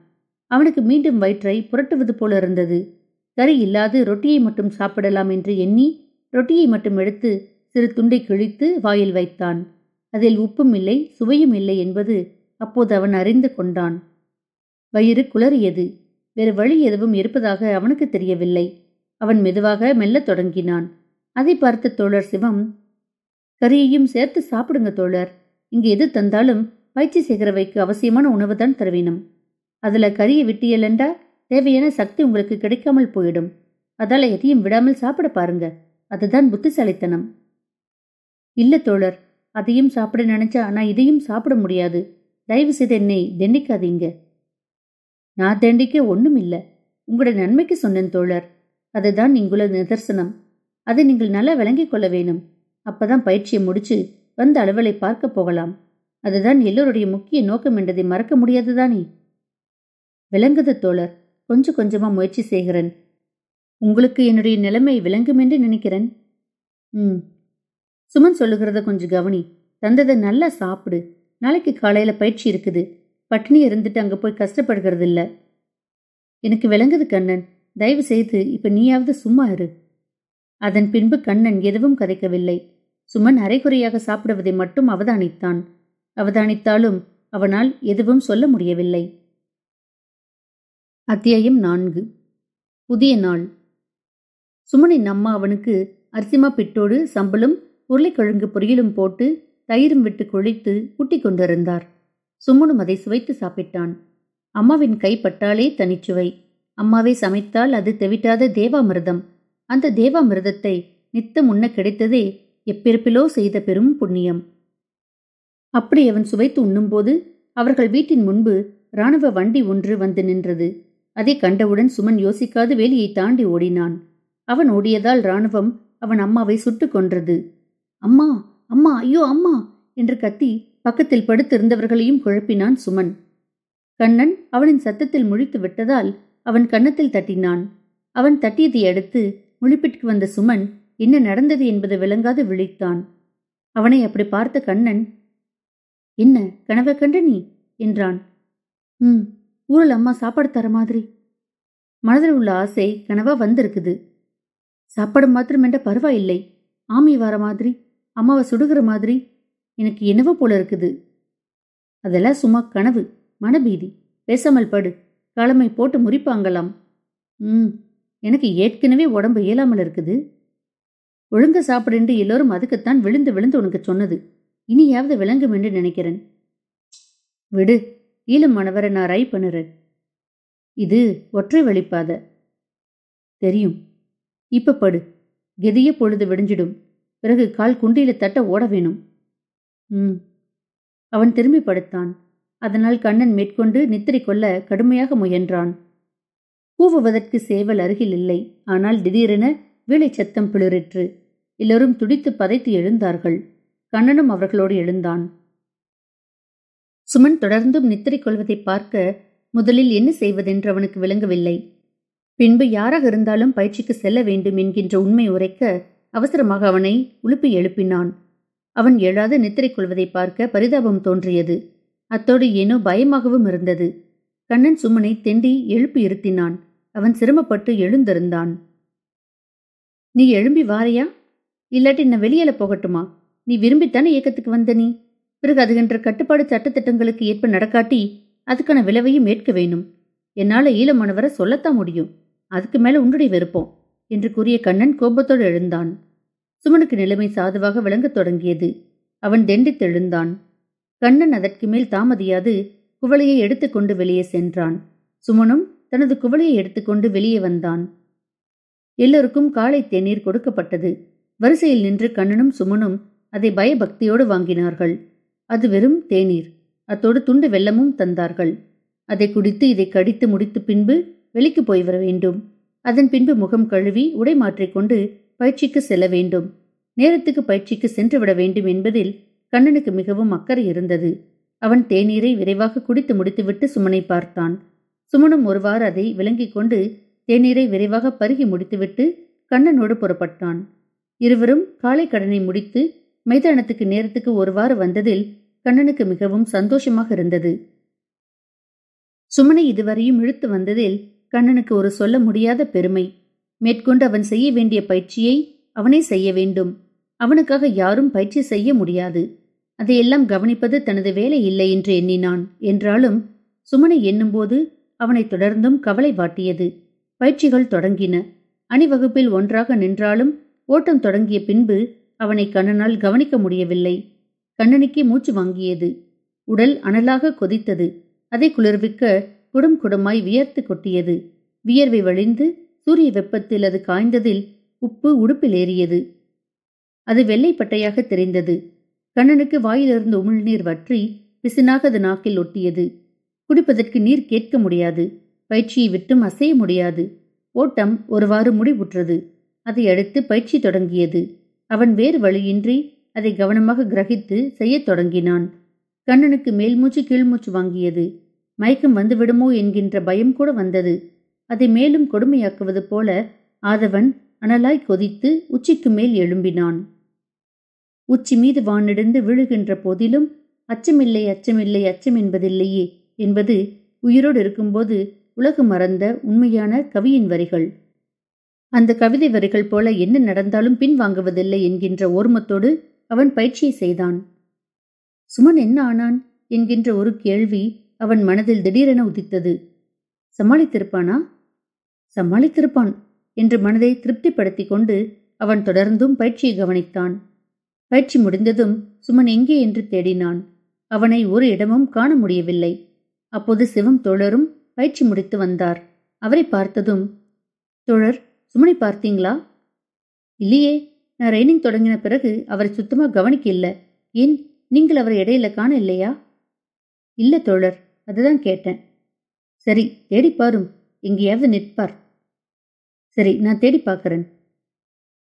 அவனுக்கு மீண்டும் வயிற்றை புரட்டுவது போல இருந்தது. கறி இல்லாது ரொட்டியை மட்டும் சாப்பிடலாம் என்று எண்ணி ரொட்டியை மட்டும் எடுத்து சிறு துண்டை கிழித்து வாயில் வைத்தான். அதில் உப்பும் இல்லை சுவையும் இல்லை என்பது அப்போது அவன் அறிந்து கொண்டான். வயிறு குளறியது. வேறு வழி எதுவும் இருப்பதாக அவனுக்கு தெரியவில்லை. அவன் மெதுவாக மெல்லத் தொடங்கினான். அதை பார்த்த தோழர் சிவம் கறியையும் சேர்த்து சாப்பிடுங்க தோழர். இங்கு எது தந்தாலும் பயிற்சி செய்கிறவைக்கு அவசியமான உணவு தான் தருவினும். அதுல கறியை விட்டியலண்டா தேவையான சக்தி உங்களுக்கு கிடைக்காமல் போயிடும். அதால எதையும் விடாமல் சாப்பிட பாருங்க. அதுதான் புத்திசாலித்தனம். இல்ல தோழர் அதையும் சாப்பிட நினைச்சா நான் இதையும் சாப்பிட முடியாது. தயவு செய்து என்னை தண்டிக்காதீங்க நான் தண்டிக்க ஒண்ணும் இல்ல உங்களோட நன்மைக்கு சொன்னேன் தோழர். அதுதான் இங்குள்ள நிதர்சனம். அதை நீங்கள் நல்லா விளங்கிக் கொள்ள வேணும். அப்பதான் பயிற்சியை முடிச்சு வந்த அளவலை பார்க்க போகலாம். அதுதான் எல்லோருடைய முக்கிய நோக்கம் என்றதை மறக்க முடியாதுதானே? விளங்குது தோழர். கொஞ்சம் கொஞ்சமா முயற்சி செய்கிறேன். உங்களுக்கு என்னுடைய நிலைமை விளங்கும் என்று நினைக்கிறேன். ம். சுமன் சொல்லுகிறத கொஞ்சம் கவனி. தந்ததை நல்லா சாப்பிடு. நாளைக்கு காலையில பயிற்சி இருக்குது. பட்டினி இருந்துட்டு அங்க போய் கஷ்டப்படுகிறது இல்ல எனக்கு விளங்குது கண்ணன். தயவு செய்து இப்ப நீயாவது சும்மா இரு. அதன் பின்பு கண்ணன் எதுவும் கதைக்கவில்லை. சுமன் அரைகுறையாக சாப்பிடுவதை மட்டும் அவதானித்தான். அவதானித்தாலும் அவனால் எதுவும் சொல்ல முடியவில்லை. அத்தியாயம் நான்கு. புதிய நாள். சுமனின் அம்மா அவனுக்கு அரிசிமா பிட்டோடு சம்பளும் உருளைக்கிழங்கு பொரியலும் போட்டு தயிரும் விட்டு கொழித்து கூட்டிக் கொண்டிருந்தார். சுமனும் அதை சுவைத்து சாப்பிட்டான். அம்மாவின் கை பட்டாலே தனிச்சுவை. அம்மாவை சமைத்தால் அது தெவிட்டாத தேவாமிர்தம். அந்த தேவாமிர்தத்தை நித்தம் உண்ண கிடைத்ததே எப்பிறப்பிலோ செய்த பெரும் புண்ணியம். அப்படி அவன் சுவைத்து உண்ணும்போது அவர்கள் வீட்டின் முன்பு இராணுவ வண்டி ஒன்று வந்து நின்றது. அதை கண்டவுடன் சுமன் யோசிக்காது வேலியை தாண்டி ஓடினான். அவன் ஓடியதால் ராணுவம் அவன் அம்மாவை சுட்டுக் கொன்றது. அம்மா அம்மா ஐயோ அம்மா என்று கத்தி பக்கத்தில் படுத்திருந்தவர்களையும் குழப்பினான் சுமன். கண்ணன் அவனின் சத்தத்தில் முழித்து விட்டதால் அவன் கன்னத்தில் தட்டினான். அவன் தட்டியதை அடுத்து முழிப்பிற்கு வந்த சுமன் என்ன நடந்தது என்பது விளங்காது விழித்தான். அவனை அப்படி பார்த்த கண்ணன் என்ன கனவை கண்ட நீ? என்றான். ம் ஊரில் அம்மா சாப்பாடு தர மாதிரி. மனதில் உள்ள ஆசை கனவா வந்திருக்குது. சாப்பாடு மாத்திரம் என்ற பரவாயில்லை. ஆமி வர மாதிரி அம்மாவை சுடுகிற மாதிரி எனக்கு என்னவோ போல இருக்குது. அதெல்லாம் சும்மா கனவு மனபீதி. பேசாமல் படு கிழமை போட்டு முறிப்பாங்களாம். ம் எனக்கு ஏற்கனவே உடம்பு இயலாமல் இருக்குது. ஒழுங்க சாப்பிடுண்டு எல்லோரும் அதுக்குத்தான் விழுந்து விழுந்து உனக்கு சொன்னது. இனியாவது விளங்கும் என்று நினைக்கிறேன். விடு ஈழம் மணவரை நான் ரை பண்ணுறேன். இது ஒற்றை வழிப்பாத தெரியும். இப்ப படு. கெதிய பொழுது விடிஞ்சிடும். பிறகு கால் குண்டியில தட்ட ஓட வேணும். ம். அவன் திரும்பி படுத்தான். அதனால் கண்ணன் மேற்கொண்டு நித்திரை கொள்ள கடுமையாக முயன்றான். கூவுவதற்கு சேவல் அருகில் இல்லை. ஆனால் திடீரென வீளை சத்தம் பிளிரிற்று. எல்லோரும் துடித்து பதைத்து எழுந்தார்கள். கண்ணனும் அவர்களோடு எழுந்தான். சுமன் தொடர்ந்தும் நித்திரை கொள்வதை பார்க்க முதலில் என்ன செய்வதென்று அவனுக்கு விளங்கவில்லை. பின்பு யாராக இருந்தாலும் பயிற்சிக்கு செல்ல வேண்டும் என்கின்ற உண்மை உரைக்க அவசரமாக அவனை உழுப்பி எழுப்பினான். அவன் எழாது நித்திரை கொள்வதை பார்க்க பரிதாபம் தோன்றியது. அத்தோடு ஏனோ பயமாகவும் இருந்தது. கண்ணன் சுமனை தெண்டி எழுப்பி இருத்தினான். அவன் சிரமப்பட்டு எழுந்திருந்தான். நீ எழும்பி வாரையா? இல்லாட்டி என்ன வெளியில போகட்டுமா? நீ விரும்பித்தானே இயக்கத்துக்கு வந்த நீ? பிறகு அதுகின்ற கட்டுப்பாடு சட்டத்திட்டங்களுக்கு ஏற்ப நடக்காட்டி அதுக்கான விளைவையும் ஏற்க வேணும். என்னால ஈழமானவரை சொல்லத்தான் முடியும். அதுக்கு மேல உன்னுடைய விருப்பம் என்று கூறிய கண்ணன் கோபத்தோடு எழுந்தான். சுமனுக்கு நிலைமை சாதுவாக விளங்கத் தொடங்கியது. அவன் தெண்டித்தெழுந்தான் கண்ணன் அதற்கு மேல் தாமதியாது குவளையை எடுத்துக்கொண்டு வெளியே சென்றான். சுமனும் தனது குவளையை எடுத்துக்கொண்டு வெளியே வந்தான். எல்லோருக்கும் காலை தேநீர் கொடுக்கப்பட்டது. வரிசையில் நின்று கண்ணனும் சுமனும் அதை பயபக்தியோடு வாங்கினார்கள். அது வெறும் தேநீர். அத்தோடு துண்டு வெள்ளமும் தந்தார்கள். அதை குடித்து இதை கடித்து முடித்து பின்பு வெளிக்கு போய் வர வேண்டும். அதன் பின்பு முகம் கழுவி உடை மாற்றிக்கொண்டு பயிற்சிக்கு செல்ல வேண்டும். நேரத்துக்கு பயிற்சிக்கு சென்று விட வேண்டும் என்பதில் கண்ணனுக்கு மிகவும் அக்கறை இருந்தது. அவன் தேநீரை விரைவாக குடித்து முடித்துவிட்டு சுமனை பார்த்தான். சுமனும் ஒருவாறு அதை விளங்கிக் கொண்டு தேநீரை விரைவாக பருகி முடித்துவிட்டு கண்ணனோடு புறப்பட்டான். இருவரும் காலை கடனை முடித்து மைதானத்துக்கு நேரத்துக்கு ஒருவாறு வந்ததில் கண்ணனுக்கு மிகவும் சந்தோஷமாக இருந்தது. சுமனை இதுவரையும் இழுத்து வந்ததில் கண்ணனுக்கு ஒரு சொல்ல முடியாத பெருமை. மேற்கொண்டு அவன் செய்ய வேண்டிய பயிற்சியை அவனே செய்ய வேண்டும். அவனுக்காக யாரும் பயிற்சி செய்ய முடியாது. அதையெல்லாம் கவனிப்பது தனது வேலை இல்லை என்று எண்ணினான். என்றாலும் சுமனை எண்ணும்போது அவனை தொடர்ந்தும் கவலை வாட்டியது. பயிற்சிகள் தொடங்கின. அணிவகுப்பில் ஒன்றாக நின்றாலும் ஓட்டம் தொடங்கிய பின்பு அவனை கண்ணனால் கவனிக்க முடியவில்லை. கண்ணனுக்கே மூச்சு வாங்கியது. உடல் அனலாக கொதித்தது. அதை குளிர்விக்க குடம் குடமாய் வியர்த்து கொட்டியது. வியர்வை வழிந்து சூரிய வெப்பத்தில் அது காய்ந்ததில் உப்பு உடுப்பில் ஏறியது அது வெள்ளைப்பட்டையாக தெரிந்தது. கண்ணனுக்கு வாயிலிருந்து உமிழ்நீர் வற்றி பிசினாக அது நாக்கில் ஒட்டியது. குடிப்பதற்கு நீர் கேட்க முடியாது. பயிற்சியை விட்டும் அசைய முடியாது. ஓட்டம் ஒருவாறு முடிவுற்றது. அதை அடுத்து பயிற்சி தொடங்கியது. அவன் வேறு வழியின்றி அதை கவனமாக கிரகித்து செய்யத் தொடங்கினான். கண்ணனுக்கு மேல்மூச்சு கீழ்மூச்சு வாங்கியது. மயக்கம் வந்துவிடுமோ என்கின்ற பயம் கூட வந்தது. அதை மேலும் கொடுமையாக்குவது போல ஆதவன் அனலாய் கொதித்து உச்சிக்கு மேல் எழும்பினான். உச்சி மீது வானிடந்து விழுகின்ற போதிலும் அச்சமில்லை அச்சமில்லை அச்சம் என்பதில்லையே என்பது உயிரோடு இருக்கும்போது உலகு மறந்த உண்மையான கவியின் வரிகள். அந்த கவிதை வரிகள் போல என்ன நடந்தாலும் பின்வாங்குவதில்லை என்கின்ற ஓர்மத்தோடு அவன் பயிற்சியை செய்தான். சுமன் என்ன ஆனான்? என்கின்ற ஒரு கேள்வி அவன் மனதில் திடீரென உதித்தது. சமாளித்திருப்பானா? சமாளித்திருப்பான் என்று மனதை திருப்திப்படுத்திக் கொண்டு அவன் தொடர்ந்தும் பயிற்சியை கவனித்தான். பயிற்சி முடிந்ததும் சுமன் எங்கே என்று தேடினான். அவனை ஒரு இடமும் காண முடியவில்லை. அப்போது சிவம் தோழரும் பயிற்சி முடித்து வந்தார். அவரை பார்த்ததும் தோழர் சுமனை பார்த்தீங்களா? இல்லையே நான் ரெய்னிங் தொடங்கின பிறகு அவரை சுத்தமாக கவனிக்க இல்லை ஏன் நீங்கள் அவரை இடையில காண இல்லையா? இல்லை தோழர். அதுதான் கேட்டேன். சரி தேடி பாரும். எங்கேயாவது நிற்பார். சரி நான் தேடி பார்க்கறேன்.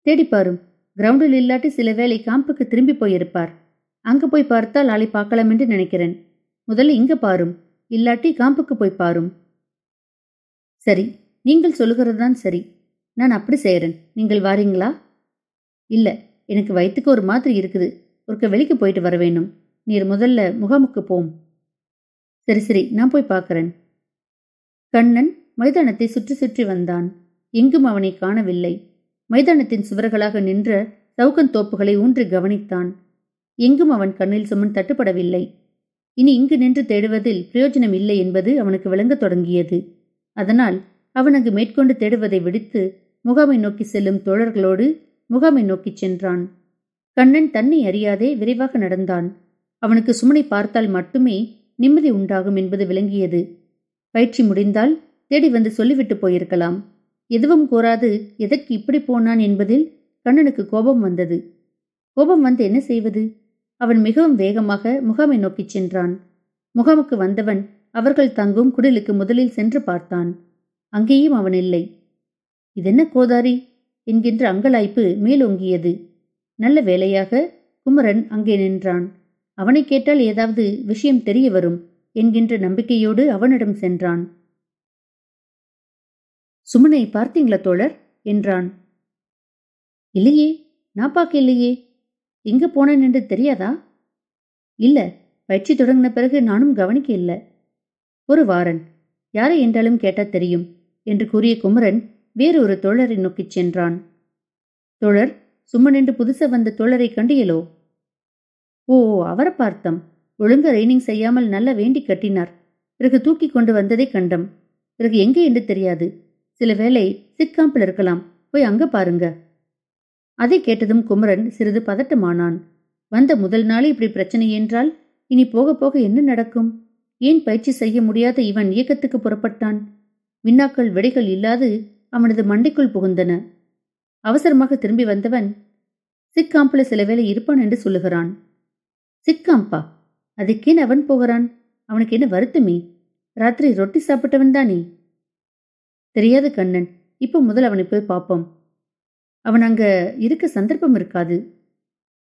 தேடி பாரும். கிரவுண்டில் இல்லாட்டி சில வேளை காம்புக்கு திரும்பி போயிருப்பார். அங்கே போய் பார்த்தால் ஆளை பார்க்கலாம் என்று நினைக்கிறேன். முதல்ல இங்கே பாரும். இல்லாட்டி காம்புக்கு போய் பாரும். சரி நீங்கள் சொல்லுகிறது தான் சரி. நான் அப்படி செய்கிறேன் நீங்கள் வாரீங்களா? இல்லை எனக்கு வயிற்றுக்கு ஒரு மாதிரி இருக்குது. ஒருக்க வெளிக்கு போயிட்டு வர வேணும் நீர் முதல்ல முகாமுக்கு போம். சரி சரி நான் போய் பார்க்கறேன். கண்ணன் மைதானத்தை சுற்றி சுற்றி வந்தான். எங்கும் அவனை காணவில்லை. மைதானத்தின் சுவர்களாக நின்ற சவுக்கன் தோப்புகளை ஊன்றி கவனித்தான். எங்கும் அவன் கண்ணில் சுமன் தட்டுப்படவில்லை. இனி இங்கு நின்று தேடுவதில் பிரயோஜனம் இல்லை என்பது அவனுக்கு விளங்கத் தொடங்கியது. அதனால் அவன் அங்கு மேற்கொண்டு தேடுவதை விடுத்து முகாமை நோக்கி செல்லும் தோழர்களோடு முகாமை நோக்கிச் சென்றான். கண்ணன் தன்னை அறியாதே விரைவாக நடந்தான். அவனுக்கு சுமனை பார்த்தால் மட்டுமே நிம்மதி உண்டாகும் என்பது விளங்கியது. பயிற்சி முடிந்தால் தேடி வந்து சொல்லிவிட்டு போயிருக்கலாம். எதுவும் கூறாது எதற்கு இப்படி போனான் என்பதில் கண்ணனுக்கு கோபம் வந்தது. கோபம் வந்து என்ன செய்வது? அவன் மிகவும் வேகமாக முகாமை நோக்கிச் சென்றான். முகாமுக்கு வந்தவன் அவர்கள் தங்கும் குடிலுக்கு முதலில் சென்று பார்த்தான். அங்கேயும் அவன் இல்லை. இதென்ன கோதாரி? என்கின்ற அங்கலாய்ப்பு மேலோங்கியது. நல்ல வேலையாக குமரன் அங்கே நின்றான். அவனை கேட்டால் ஏதாவது விஷயம் தெரிய வரும் என்கின்ற நம்பிக்கையோடு அவனிடம் சென்றான். சுமனை பார்த்தீங்களா தோழர்? என்றான். இல்லையே நான் பார்க்க இல்லையே. எங்க போனேன் என்று தெரியாதா? இல்ல பயிற்சி தொடங்கின பிறகு நானும் கவனிக்க இல்லை. ஒரு வாரன் யாரை என்றாலும் கேட்டா தெரியும் என்று கூறிய குமரன் வேறொரு தோழரை நோக்கிச் சென்றான். தோழர் சும்மன் என்று புதுசா வந்த தோழரை கண்டியலோ? ஓ அவரை பார்த்தம். ஒழுங்க ரெய்னிங் செய்யாமல் நல்லா வேண்டி கட்டினார். பிறகு தூக்கி கொண்டு வந்ததை கண்டம். பிறகு எங்கே என்று தெரியாது. சில வேளை சிக்காம்பில் இருக்கலாம். போய் அங்க பாருங்க. அதை கேட்டதும் குமரன் சிறிது பதட்டமானான். வந்த முதல் நாளே இப்படி பிரச்சனை என்றால் இனி போக போக என்ன நடக்கும்? ஏன் பயிற்சி செய்ய முடியாத இவன் இயக்கத்துக்கு புறப்பட்டான்? விண்ணாக்கள் விடைகள் இல்லாது அவனது மண்டைக்குள் புகுந்தன. அவசரமாக திரும்பி வந்தவன் சிக்காம்புல சில வேளை இருப்பான் என்று சொல்லுகிறான். சிக்காம்பா. அதுக்கேன் அவன் போகிறான். அவனுக்கு என்ன வருத்தமே? ராத்திரி ரொட்டி சாப்பிட்டவன் தானே? தெரியாது கண்ணன். இப்போ முதல் அவனை போய் பார்ப்போம். அவன் அங்க இருக்க சந்தர்ப்பம் இருக்காது.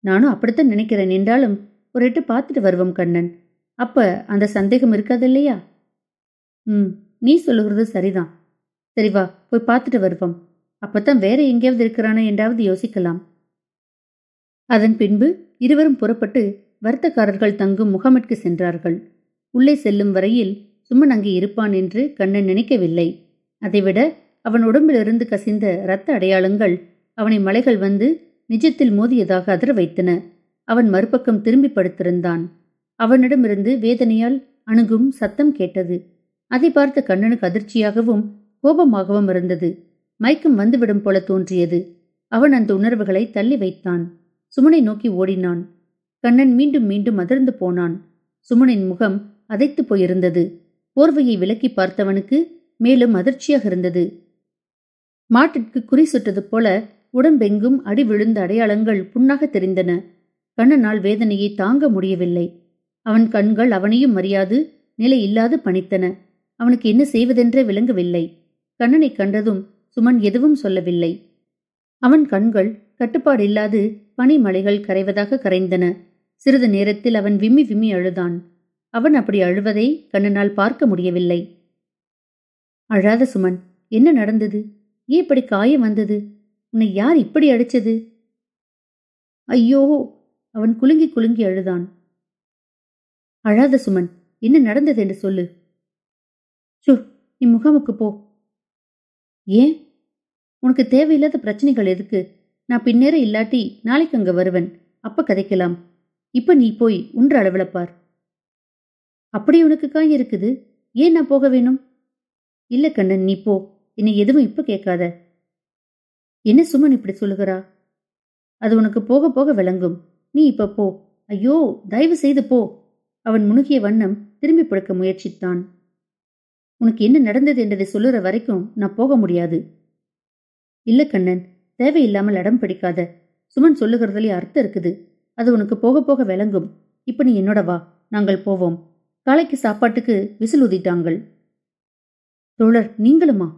நானும் அப்படித்தான் நினைக்கிறேன். என்றாலும் ஒரு எட்டு பார்த்துட்டு வருவோம் கண்ணன். அப்ப அந்த சந்தேகம் இருக்காது இல்லையா? ம் நீ சொல்லுகிறது சரிதான். சரி வா போய் பார்த்துட்டு வருவோம். அப்பத்தான் வேற எங்கேயாவது இருக்கிறானா என்றாவது யோசிக்கலாம். அதன் பின்பு இருவரும் புறப்பட்டு வருத்தக்காரர்கள் தங்கும் முகாமிற்கு சென்றார்கள். உள்ளே செல்லும் வரையில் சும்மன் அங்கே இருப்பான் என்று கண்ணன் நினைக்கவில்லை. அதைவிட அவன் உடம்பிலிருந்து கசிந்த இரத்த அடையாளங்கள் அவனை மலைகள் வந்து நிஜத்தில் மோதியதாக அதிர வைத்தன. அவன் மறுபக்கம் திரும்பி படுத்திருந்தான். அவனிடமிருந்து வேதனையால் அணுகும் சத்தம் கேட்டது. அதை பார்த்த கண்ணனுக்கு அதிர்ச்சியாகவும் கோபமாகவும் இருந்தது. மயக்கம் வந்துவிடும் போல தோன்றியது. அவன் அந்த உணர்வுகளை தள்ளி வைத்தான். சுமனை நோக்கி ஓடினான். கண்ணன் மீண்டும் மீண்டும் அதிர்ந்து போனான். சுமனின் முகம் அதைத்து போயிருந்தது. போர்வையை விலக்கி பார்த்தவனுக்கு மேலும் அதிர்ச்சியாக இருந்தது. மாட்டிற்கு குறி சுட்டது போல உடம்பெங்கும் அடி விழுந்த அடையாளங்கள் புண்ணாக தெரிந்தன. கண்ணனால் வேதனையை தாங்க முடியவில்லை. அவன் கண்கள் அவனையும் மரியாது நிலை இல்லாது பணித்தன. அவனுக்கு என்ன செய்வதென்றே விளங்கவில்லை. கண்ணனை கண்டதும் சுமன் எதுவும் சொல்லவில்லை. அவன் கண்கள் கட்டுப்பாடில்லாது பனிமலைகள் கரைவதாக கரைந்தன. சிறிது நேரத்தில் அவன் விம்மி விம்மி அழுதான். அவன் அப்படி அழுவதை கண்ணனால் பார்க்க முடியவில்லை. அழாத சுமன் என்ன நடந்தது? ஏன் இப்படி காயம் வந்தது? உன்னை யார் இப்படி அடிச்சது? ஐயோ அவன் குலுங்கி குலுங்கி அழுதான். அழாத சுமன் என்ன நடந்தது என்று சொல்லு. சு நீ முகாமுக்கு போ. ஏன்? உனக்கு தேவையில்லாத பிரச்சனைகள் எதுக்கு? நான் பின்னேற இல்லாட்டி நாளைக்கு அங்க வருவன். அப்ப கதைக்கலாம். இப்ப நீ போய் உன்ற அளவில் பார். அப்படி உனக்கு காய் இருக்குது. ஏன் நான் போக வேணும்? இல்ல கண்ணன் நீ போ. என்னை எதுவும் இப்ப கேட்காத. என்ன சுமன் இப்படி சொல்லுகிறா? அது உனக்கு போக போக விளங்கும். நீ இப்ப போ. ஐயோ தயவு செய்து போ. அவன் முணுகிய வண்ணம் திரும்பி பிடிக்க முயற்சித்தான். உனக்கு என்ன நடந்தது என்றதை சொல்லுற வரைக்கும் நான் போக முடியாது. இல்ல கண்ணன் தேவையில்லாமல் அடம் பிடிக்காத. சுமன் சொல்லுகிறதுலே அர்த்தம் இருக்குது. அது உனக்கு போக போக விளங்கும். இப்ப நீ என்னோட வா நாங்கள் போவோம். காலைக்கு சாப்பாட்டுக்கு விசில் ஊதிட்டாங்கள். தோழர் நீங்களுமா?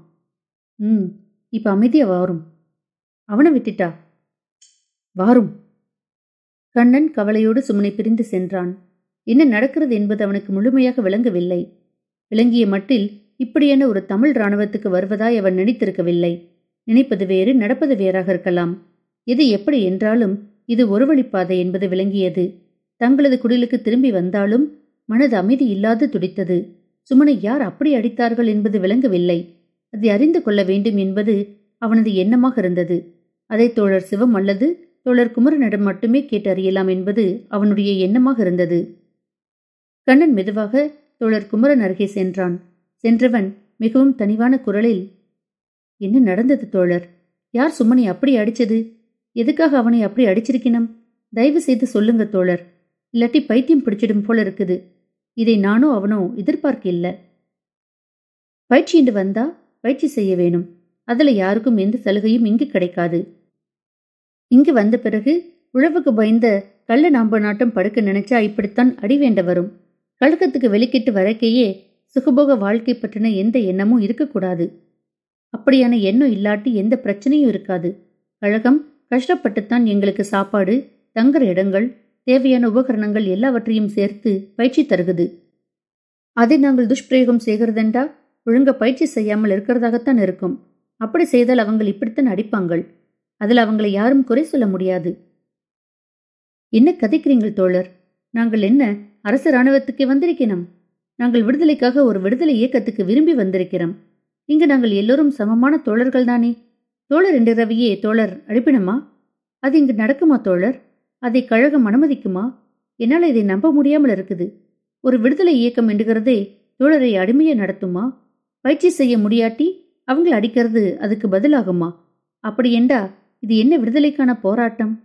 ம் இப்ப அமைதியா வாரும். அவனை விட்டுட்டா? வாரும். கண்ணன் கவலையோடு சுமனை பிரிந்து சென்றான். என்ன நடக்கிறது என்பது அவனுக்கு முழுமையாக விளங்கவில்லை. விளங்கிய மட்டில் இப்படியான ஒரு தமிழ் இராணுவத்துக்கு வருவதாய் அவன் நினைத்திருக்கவில்லை. நினைப்பது வேறு நடப்பது வேறாக இருக்கலாம். எது எப்படி என்றாலும் இது ஒரு வழிப்பாதை என்பது விளங்கியது. தங்களது குடிலுக்கு திரும்பி வந்தாலும் மனது அமைதி இல்லாது துடித்தது. சுமனை யார் அப்படி அடித்தார்கள் என்பது விளங்கவில்லை. அதை அறிந்து கொள்ள வேண்டும் என்பது அவனது எண்ணமாக இருந்தது. அதை தோழர் சிவம் அல்லது தோழர் குமரனிடம் மட்டுமே கேட்டு அறியலாம் என்பது அவனுடைய எண்ணமாக இருந்தது. கண்ணன் மெதுவாக தோழர் குமரன் அருகே சென்றான். சென்றவன் மிகவும் தனிவான குரலில் என்ன நடந்தது தோழர்? யார் சுமனை அப்படி அடிச்சது எதுக்காக அவனை அப்படி அடிச்சிருக்கணும்? தயவு செய்து சொல்லுங்க தோழர். இல்லாட்டி பைத்தியம் பிடிச்சிடும் போல இருக்குது. இதை நானோ அவனோ எதிர்பார்க்க இல்ல பயிற்சி என்று வந்தா பயிற்சி செய்ய வேணும். அதுல யாருக்கும் எந்த சலுகையும் இங்கு கிடைக்காது. இங்கு வந்த பிறகு உழவுக்கு பயந்த கள்ள நாம்ப நாட்டம் படுக்க நினைச்சா இப்படித்தான் அடிவேண்ட வரும். கழகத்துக்கு வெளிக்கிட்டு வரக்கையே சுகபோக வாழ்க்கை பற்றின எந்த எண்ணமும் இருக்கக்கூடாது. அப்படியான எண்ணம் இல்லாட்டி எந்த பிரச்சனையும் இருக்காது. கழகம் கஷ்டப்பட்டுத்தான் எங்களுக்கு சாப்பாடு தங்குற இடங்கள் தேவையான உபகரணங்கள் எல்லாவற்றையும் சேர்த்து பயிற்சி தருகுது. அதை நாங்கள் துஷ்பிரயோகம் செய்கிறதென்றா? ஒழுங்க பயிற்சி செய்யாமல் இருக்கிறதாகத்தான் இருக்கும். அப்படி செய்தால் அவங்கள் இப்படித்தான் அடிப்பாங்கள். அதில் அவங்களை யாரும் குறை சொல்ல முடியாது. என்ன கதைக்கிறீங்கள் தோழர்? நாங்கள் என்ன அரசு இராணுவத்துக்கு வந்திருக்கிறோம்? நாங்கள் விடுதலைக்காக ஒரு விடுதலை இயக்கத்துக்கு விரும்பி வந்திருக்கிறோம். இங்கு நாங்கள் எல்லோரும் சமமான தோழர்கள் தானே? தோழர் என்ற ரவியே தோழர் அனுப்பினமா? அது இங்கு நடக்குமா தோழர்? அதை கழகம் அனுமதிக்குமா? என்னால் இதை நம்ப முடியாமல் இருக்குது. ஒரு விடுதலை இயக்கம் என்கிறதே தோழரை அடிமையை நடத்துமா? பயிற்சி செய்ய முடியாட்டி அவங்கள அடிக்கிறது அதுக்கு பதிலாகுமா? அப்படி என்றா இது என்ன விடுதலைக்கான போராட்டம்?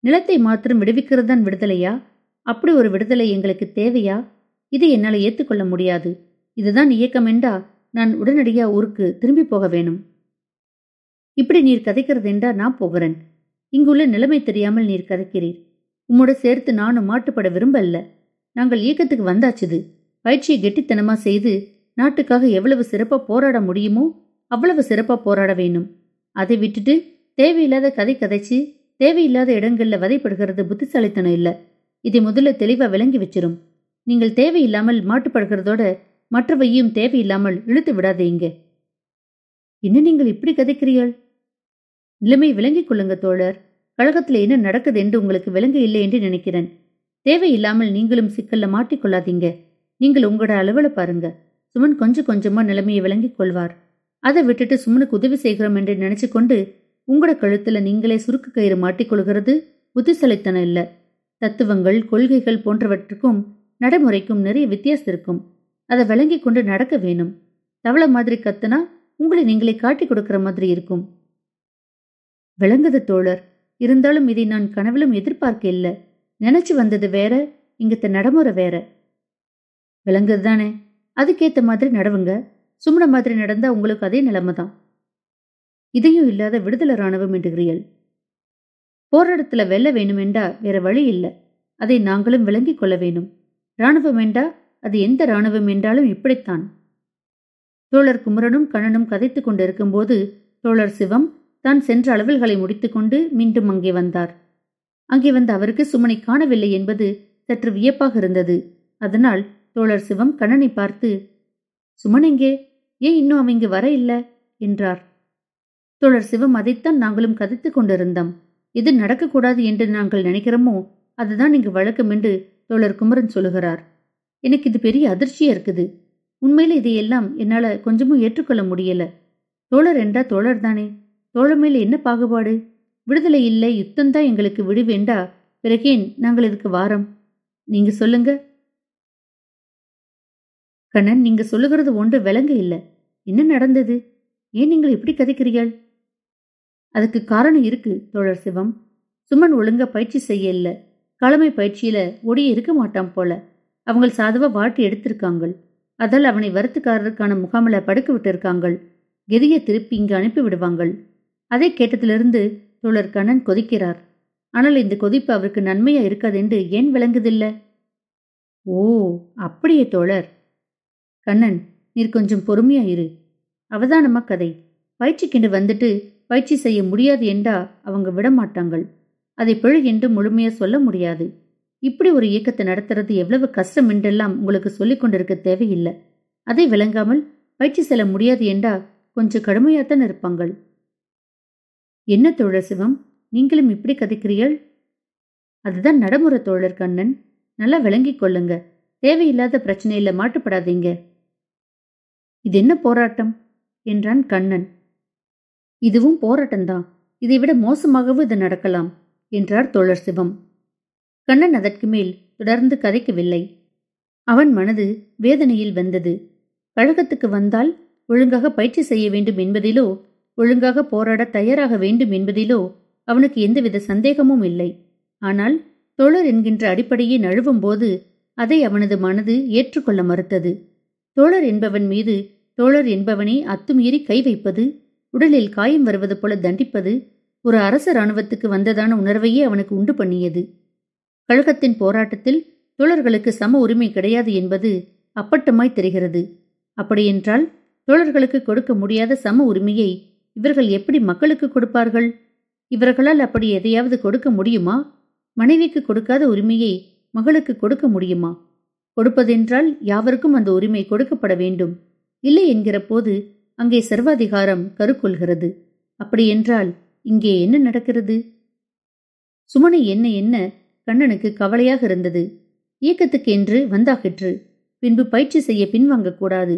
நிலத்தை மாத்திரம் விடுவிக்கிறது தான் விடுதலையா? அப்படி ஒரு விடுதலை எங்களுக்கு தேவையா? இதை என்னால் ஏற்றுக்கொள்ள முடியாது. இதுதான் இயக்கம் என்றா நான் உடனடியாக ஊருக்கு திரும்பி போக வேணும். இப்படி நீர் கதைக்கிறது என்றா நான் போகிறேன். இங்குள்ள நிலைமை தெரியாமல் நீர் கதைக்கிறீர். உம்மோட சேர்த்து நானும் மாட்டுப்பட விரும்பல்ல. நாங்கள் இயக்கத்துக்கு வந்தாச்சுது பயிற்சியை கெட்டித்தனமா செய்து நாட்டுக்காக எவ்வளவு சிறப்பா போராட முடியுமோ அவ்வளவு சிறப்பா போராட வேணும். அதை விட்டுட்டு தேவையில்லாத கதை கதைச்சு தேவையில்லாத இடங்கள்ல வதைப்படுகிறது புத்திசாலித்தனம் இல்ல. இதை முதல்ல தெளிவா விளங்கி வச்சிரும். நீங்கள் தேவையில்லாமல் மாட்டுப்படுகிறதோட மற்றவையும் தேவையில்லாமல் இழுத்து விடாதீங்க. என்ன நீங்கள் இப்படி கதைக்கிறீர்கள்? நிலைமை விளங்கிக் கொள்ளுங்க தோழர். கழகத்தில் என்ன நடக்குது என்று உங்களுக்கு விளங்க இல்லை என்று நினைக்கிறேன். தேவையில்லாமல் நீங்களும் சிக்கல்ல மாட்டிக்கொள்ளாதீங்க நீங்கள் உங்களோட அளவுல பாருங்க. சுமன் கொஞ்சம் கொஞ்சமா நிலைமையை விளங்கிக் கொள்வார். அதை விட்டுட்டு சுமனுக்கு உதவி செய்கிறோம் என்று நினைச்சு கொண்டு உங்களோட கழுத்துல நீங்களே சுருக்கு கயிறு மாட்டிக்கொள்கிறது புத்திசலைத்தனம் இல்ல. தத்துவங்கள் கொள்கைகள் போன்றவற்றுக்கும் நடைமுறைக்கும் நிறைய வித்தியாசம் இருக்கும். அதை விளங்கி கொண்டு நடக்க வேணும். தவளை மாதிரி கத்துனா உங்களை நீங்களே காட்டி கொடுக்கிற மாதிரி இருக்கும். விளங்குது தோழர். இருந்தாலும் இதை நான் கனவிலும் எதிர்பார்க்க இல்லை. நினைச்சு வந்தது வேற இங்கத்த நடைமுறை வேற. விளங்குது தானே. அதுக்கேத்த மாதிரி நடவுங்க. சும்ன மாதிரி நடந்தா உங்களுக்கு அதே நிலைமை தான் இதையும் இல்லாத விடுதலை ராணுவம் என்றுகிறீர்கள் போராடத்துல வெல்ல வேணுமெண்டா வேற வழி இல்லை. அதை நாங்களும் விளங்கிக் கொள்ள வேணும். ராணுவம் என்றா அது எந்த ராணுவம் என்றாலும் இப்படித்தான். தோழர் குமரனும் கண்ணனும் கதைத்துக் கொண்டிருக்கும்போது தோழர் சிவம் தான் சென்ற அளவில்களை முடித்துக்கொண்டு மீண்டும் அங்கே வந்தார். அங்கே வந்த அவருக்கு சுமனை காணவில்லை என்பது சற்று வியப்பாக இருந்தது. அதனால் தோழர் சிவம் கண்ணனை பார்த்து சுமன் எங்கே? ஏன் இன்னும் அவன் இங்கு வர இல்ல? என்றார். தோழர் சிவம் அதைத்தான் நாங்களும் கதைத்துக் கொண்டிருந்தோம். எது நடக்கக்கூடாது என்று நாங்கள் நினைக்கிறோமோ அதுதான் இங்கு வழக்கம் என்று தோழர் குமரன் சொல்லுகிறார். எனக்கு இது பெரிய அதிர்ச்சியா இருக்குது. உண்மையில இதையெல்லாம் என்னால கொஞ்சமும் ஏற்றுக்கொள்ள முடியல. தோழர் என்றா தோழர் தானே தோழமையில் என்ன பாகுபாடு? விடுதலை இல்லை யுத்தம்தான் எங்களுக்கு விடுவேண்டா? பிறகேன் நாங்கள் இதுக்கு வாரம்? நீங்க சொல்லுங்க. கண்ணன் நீங்க சொல்லுகிறது ஒன்று விளங்க இல்லை. என்ன நடந்தது? ஏன் நீங்கள் இப்படி கதைக்கிறீர்கள்? அதுக்கு காரணம் இருக்கு தோழர் சிவம். சுமன் ஒழுங்கா பயிற்சி செய்ய இல்ல. களமை பயிற்சியில ஒடிய இருக்க மாட்டான் போல. அவங்க சாதுவா வாட்டி எடுத்திருக்காங்க அதால் அவனை வருத்துக்காரருக்கான முகாமில படுக்க விட்டிருக்காங்கள். கெதியை திருப்பி இங்கு அனுப்பி விடுவாங்கள் அதை கேட்டதிலிருந்து தோழர் கண்ணன் கொதிக்கிறார். ஆனால் இந்த கொதிப்பு அவருக்கு நன்மையா இருக்காதென்று ஏன் விளங்குதில்ல? ஓ அப்படியே தோழர். கண்ணன் நீர் கொஞ்சம் பொறுமையா இரு. அவதானமா கதை. பயிற்சிக்கிண்டு வந்துட்டு பயிற்சி செய்ய முடியாது என்றா அவங்க விடமாட்டாங்கள். அதை பிழை என்று முழுமையா சொல்ல முடியாது. இப்படி ஒரு இயக்கத்தை நடத்துறது எவ்வளவு கஷ்டம் என்றெல்லாம் உங்களுக்கு சொல்லிக் கொண்டிருக்க தேவையில்லை. அதை விளங்காமல் பயிற்சி செல்ல முடியாது என்றா கொஞ்சம் கடுமையாத்தான் இருப்பாங்கள். என்ன தோழர் சிவம்? நீங்களும் இப்படி கதைக்கிறீர்கள்? அதுதான் நடைமுறை தோழர் கண்ணன். நல்லா விளங்கிக் கொள்ளுங்க. தேவையில்லாத பிரச்சனையில மாட்டுப்படாதீங்க. இது என்ன போராட்டம்? என்றான் கண்ணன். இதுவும் போராட்டம்தான். இதை விட மோசமாகவும் இது நடக்கலாம் என்றார் தோழர் சிவம். கண்ணன் அதற்கு மேல் தொடர்ந்து கதைக்கவில்லை. அவன் மனது வேதனையில் வந்தது. கழகத்துக்கு வந்தால் ஒழுங்காக பயிற்சி செய்ய வேண்டும் என்பதிலோ ஒழுங்காக போராட தயாராக வேண்டும் என்பதிலோ அவனுக்கு எந்தவித சந்தேகமும் இல்லை. ஆனால் தோழர் என்கின்ற அடிப்படையை நழுவும் போது அதை அவனது மனது ஏற்றுக்கொள்ள மறுத்தது. தோழர் என்பவன் மீது தோழர் என்பவனே அத்துமீறி கை வைப்பது உடலில் காயம் வருவது போல தண்டிப்பது ஒரு அரச இராணுவத்துக்கு வந்ததான உணர்வையே அவனுக்கு உண்டு பண்ணியது. கழகத்தின் போராட்டத்தில் தோழர்களுக்கு சம உரிமை கிடையாது என்பது அப்பட்டமாய் தெரிகிறது. அப்படியென்றால் தோழர்களுக்கு கொடுக்க முடியாத சம உரிமையை இவர்கள் எப்படி மக்களுக்கு கொடுப்பார்கள்? இவர்களால் அப்படி எதையாவது கொடுக்க முடியுமா? மனைவிக்கு கொடுக்காத உரிமையை மகளுக்கு கொடுக்க முடியுமா? கொடுப்பதென்றால் யாவருக்கும் அந்த உரிமை கொடுக்கப்பட வேண்டும். இல்லை என்கிற போது அங்கே சர்வாதிகாரம் கருக்கொள்கிறது. அப்படியென்றால் இங்கே என்ன நடக்கிறது? சுமனை என்ன என்ன கண்ணனுக்கு கவலையாக இருந்தது. இயக்கத்துக்கு என்று வந்தாகிற்று. பின்பு பயிற்சி செய்ய பின்வாங்கக்கூடாது.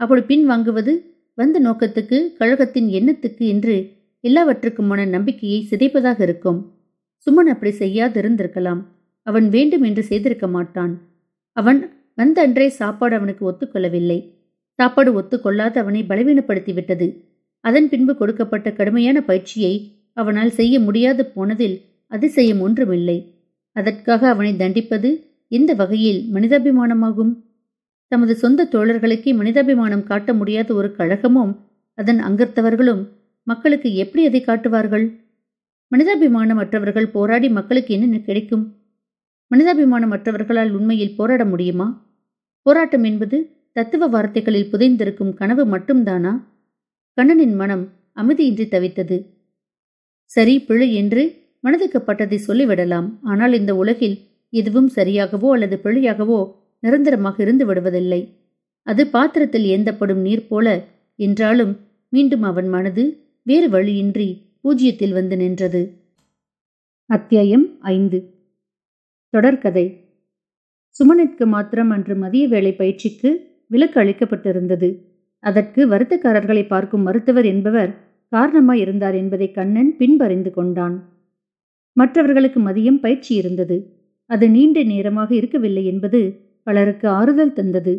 அப்படி பின்வாங்குவது வந்த நோக்கத்துக்கு கழகத்தின் எண்ணத்துக்கு என்று எல்லாவற்றுக்குமான நம்பிக்கையை சிதைப்பதாக இருக்கும். சுமன் அப்படி செய்யாதிருந்திருக்கலாம். அவன் வேண்டும் என்று செய்திருக்க மாட்டான். அவன் வந்த அன்றே சாப்பாடு அவனுக்கு ஒத்துக்கொள்ளவில்லை. சாப்பாடு ஒத்துக்கொள்ளாத அவனை பலவீனப்படுத்தி விட்டது. அதன் பின்பு கொடுக்கப்பட்ட கடுமையான பயிற்சியை அவனால் செய்ய முடியாது போனதில் அதிசயம் ஒன்றுமில்லை. அதற்காக அவனை தண்டிப்பது எந்த வகையில் மனிதாபிமானமாகும்? தமது சொந்த தோழர்களுக்கே மனிதாபிமானம் காட்ட முடியாத ஒரு கழகமும் அதன் அங்கர்த்தவர்களும் மக்களுக்கு எப்படி அதை காட்டுவார்கள்? மனிதாபிமானம் அற்றவர்கள் போராடி மக்களுக்கு என்ன கிடைக்கும்? மனிதாபிமானம் அற்றவர்களால் உண்மையில் போராட முடியுமா? போராட்டம் என்பது தத்துவ வார்த்தைகளில் புதைந்திருக்கும் கனவு மட்டும்தானா? கண்ணனின் மனம் அமைதியின்றி தவித்தது. சரி பிழை என்று மனதுக்கப்பட்டதை சொல்லிவிடலாம். ஆனால் இந்த உலகில் எதுவும் சரியாகவோ அல்லது பிழையாகவோ நிரந்தரமாக இருந்து விடுவதில்லை. அது பாத்திரத்தில் ஏந்தப்படும் நீர் போல என்றாலும் மீண்டும் அவன் மனது வேறு வழியின்றி பூஜ்யத்தில் வந்து நின்றது. அத்தியாயம் ஐந்து. தொடர்கதை. சுமனிற்கு மாத்திரம் அன்று மதிய வேலை பயிற்சிக்கு விலக்கு அளிக்கப்பட்டிருந்தது. அதற்கு வருத்தக்காரர்களை பார்க்கும் மருத்துவர் என்பவர் காரணமாய் இருந்தார் என்பதை கண்ணன் பின்பறிந்து கொண்டான். மற்றவர்களுக்கு மதியம் பயிற்சி இருந்தது. அது நீண்ட நேரமாக இருக்கவில்லை என்பது பலருக்கு ஆறுதல் தந்தது.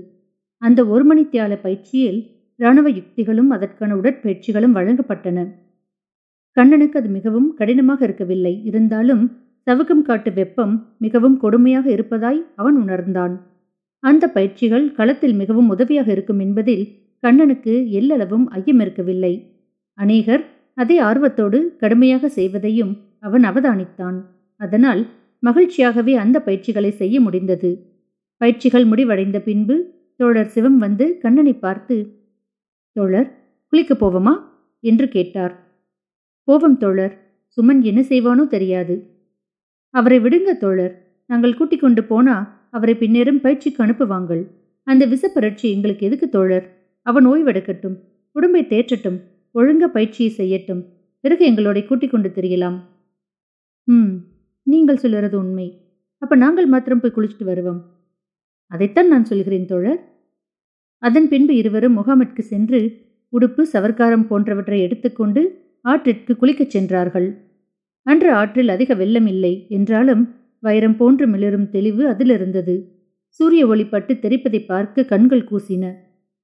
அந்த ஒரு மணித்தியால பயிற்சியில் இராணுவ யுக்திகளும் அதற்கான உடற்பயிற்சிகளும் வழங்கப்பட்டன. கண்ணனுக்கு அது மிகவும் கடினமாக இருக்கவில்லை. இருந்தாலும் சவுக்கம் காட்டு வெப்பம் மிகவும் கொடுமையாக இருப்பதாய் அவன் உணர்ந்தான். அந்த பயிற்சிகள் களத்தில் மிகவும் உதவியாக இருக்கும் என்பதில் கண்ணனுக்கு எல்லளவும் ஐயம் இருக்கவில்லை. அநேகர் அதே ஆர்வத்தோடு கடுமையாக செய்வதையும் அவன் அவதானித்தான். அதனால் மகிழ்ச்சியாகவே அந்த பயிற்சிகளை செய்ய முடிந்தது. பயிற்சிகள் முடிவடைந்த பின்பு தோழர் சிவம் வந்து கண்ணனை பார்த்து தோழர் குளிக்கப் போவோமா? என்று கேட்டார். போவம் தோழர். சுமன் என்ன செய்வானோ தெரியாது. அவரை விடுங்க தோழர். நாங்கள் கூட்டிக் கொண்டு போனா அவரை பின்னேறும் பயிற்சிக்கு அனுப்புவாங்கள். அந்த விசப்பரட்சி எங்களுக்கு எதுக்கு தோழர்? அவன் ஓய்வெடுக்கட்டும். உடம்பை தேற்றட்டும். ஒழுங்க பயிற்சியை செய்யட்டும். பிறகு எங்களோட கூட்டிக் கொண்டு தெரியலாம். ம் நீங்கள் சொல்லுறது உண்மை. அப்ப நாங்கள் மாத்திரம் போய் குளிச்சுட்டு வருவோம். அதைத்தான் நான் சொல்கிறேன் தோழர். அதன் பின்பு இருவரும் முகாமிற்கு சென்று உடுப்பு சவர்க்காரம் போன்றவற்றை எடுத்துக்கொண்டு ஆற்றிற்கு குளிக்கச் சென்றார்கள். அன்று ஆற்றில் அதிக வெள்ளம் இல்லை. என்றாலும் வைரம் போன்று மிளரும் தெளிவு அதிலிருந்தது. சூரிய ஒளிப்பட்டு தெரிப்பதை பார்க்க கண்கள் கூசின.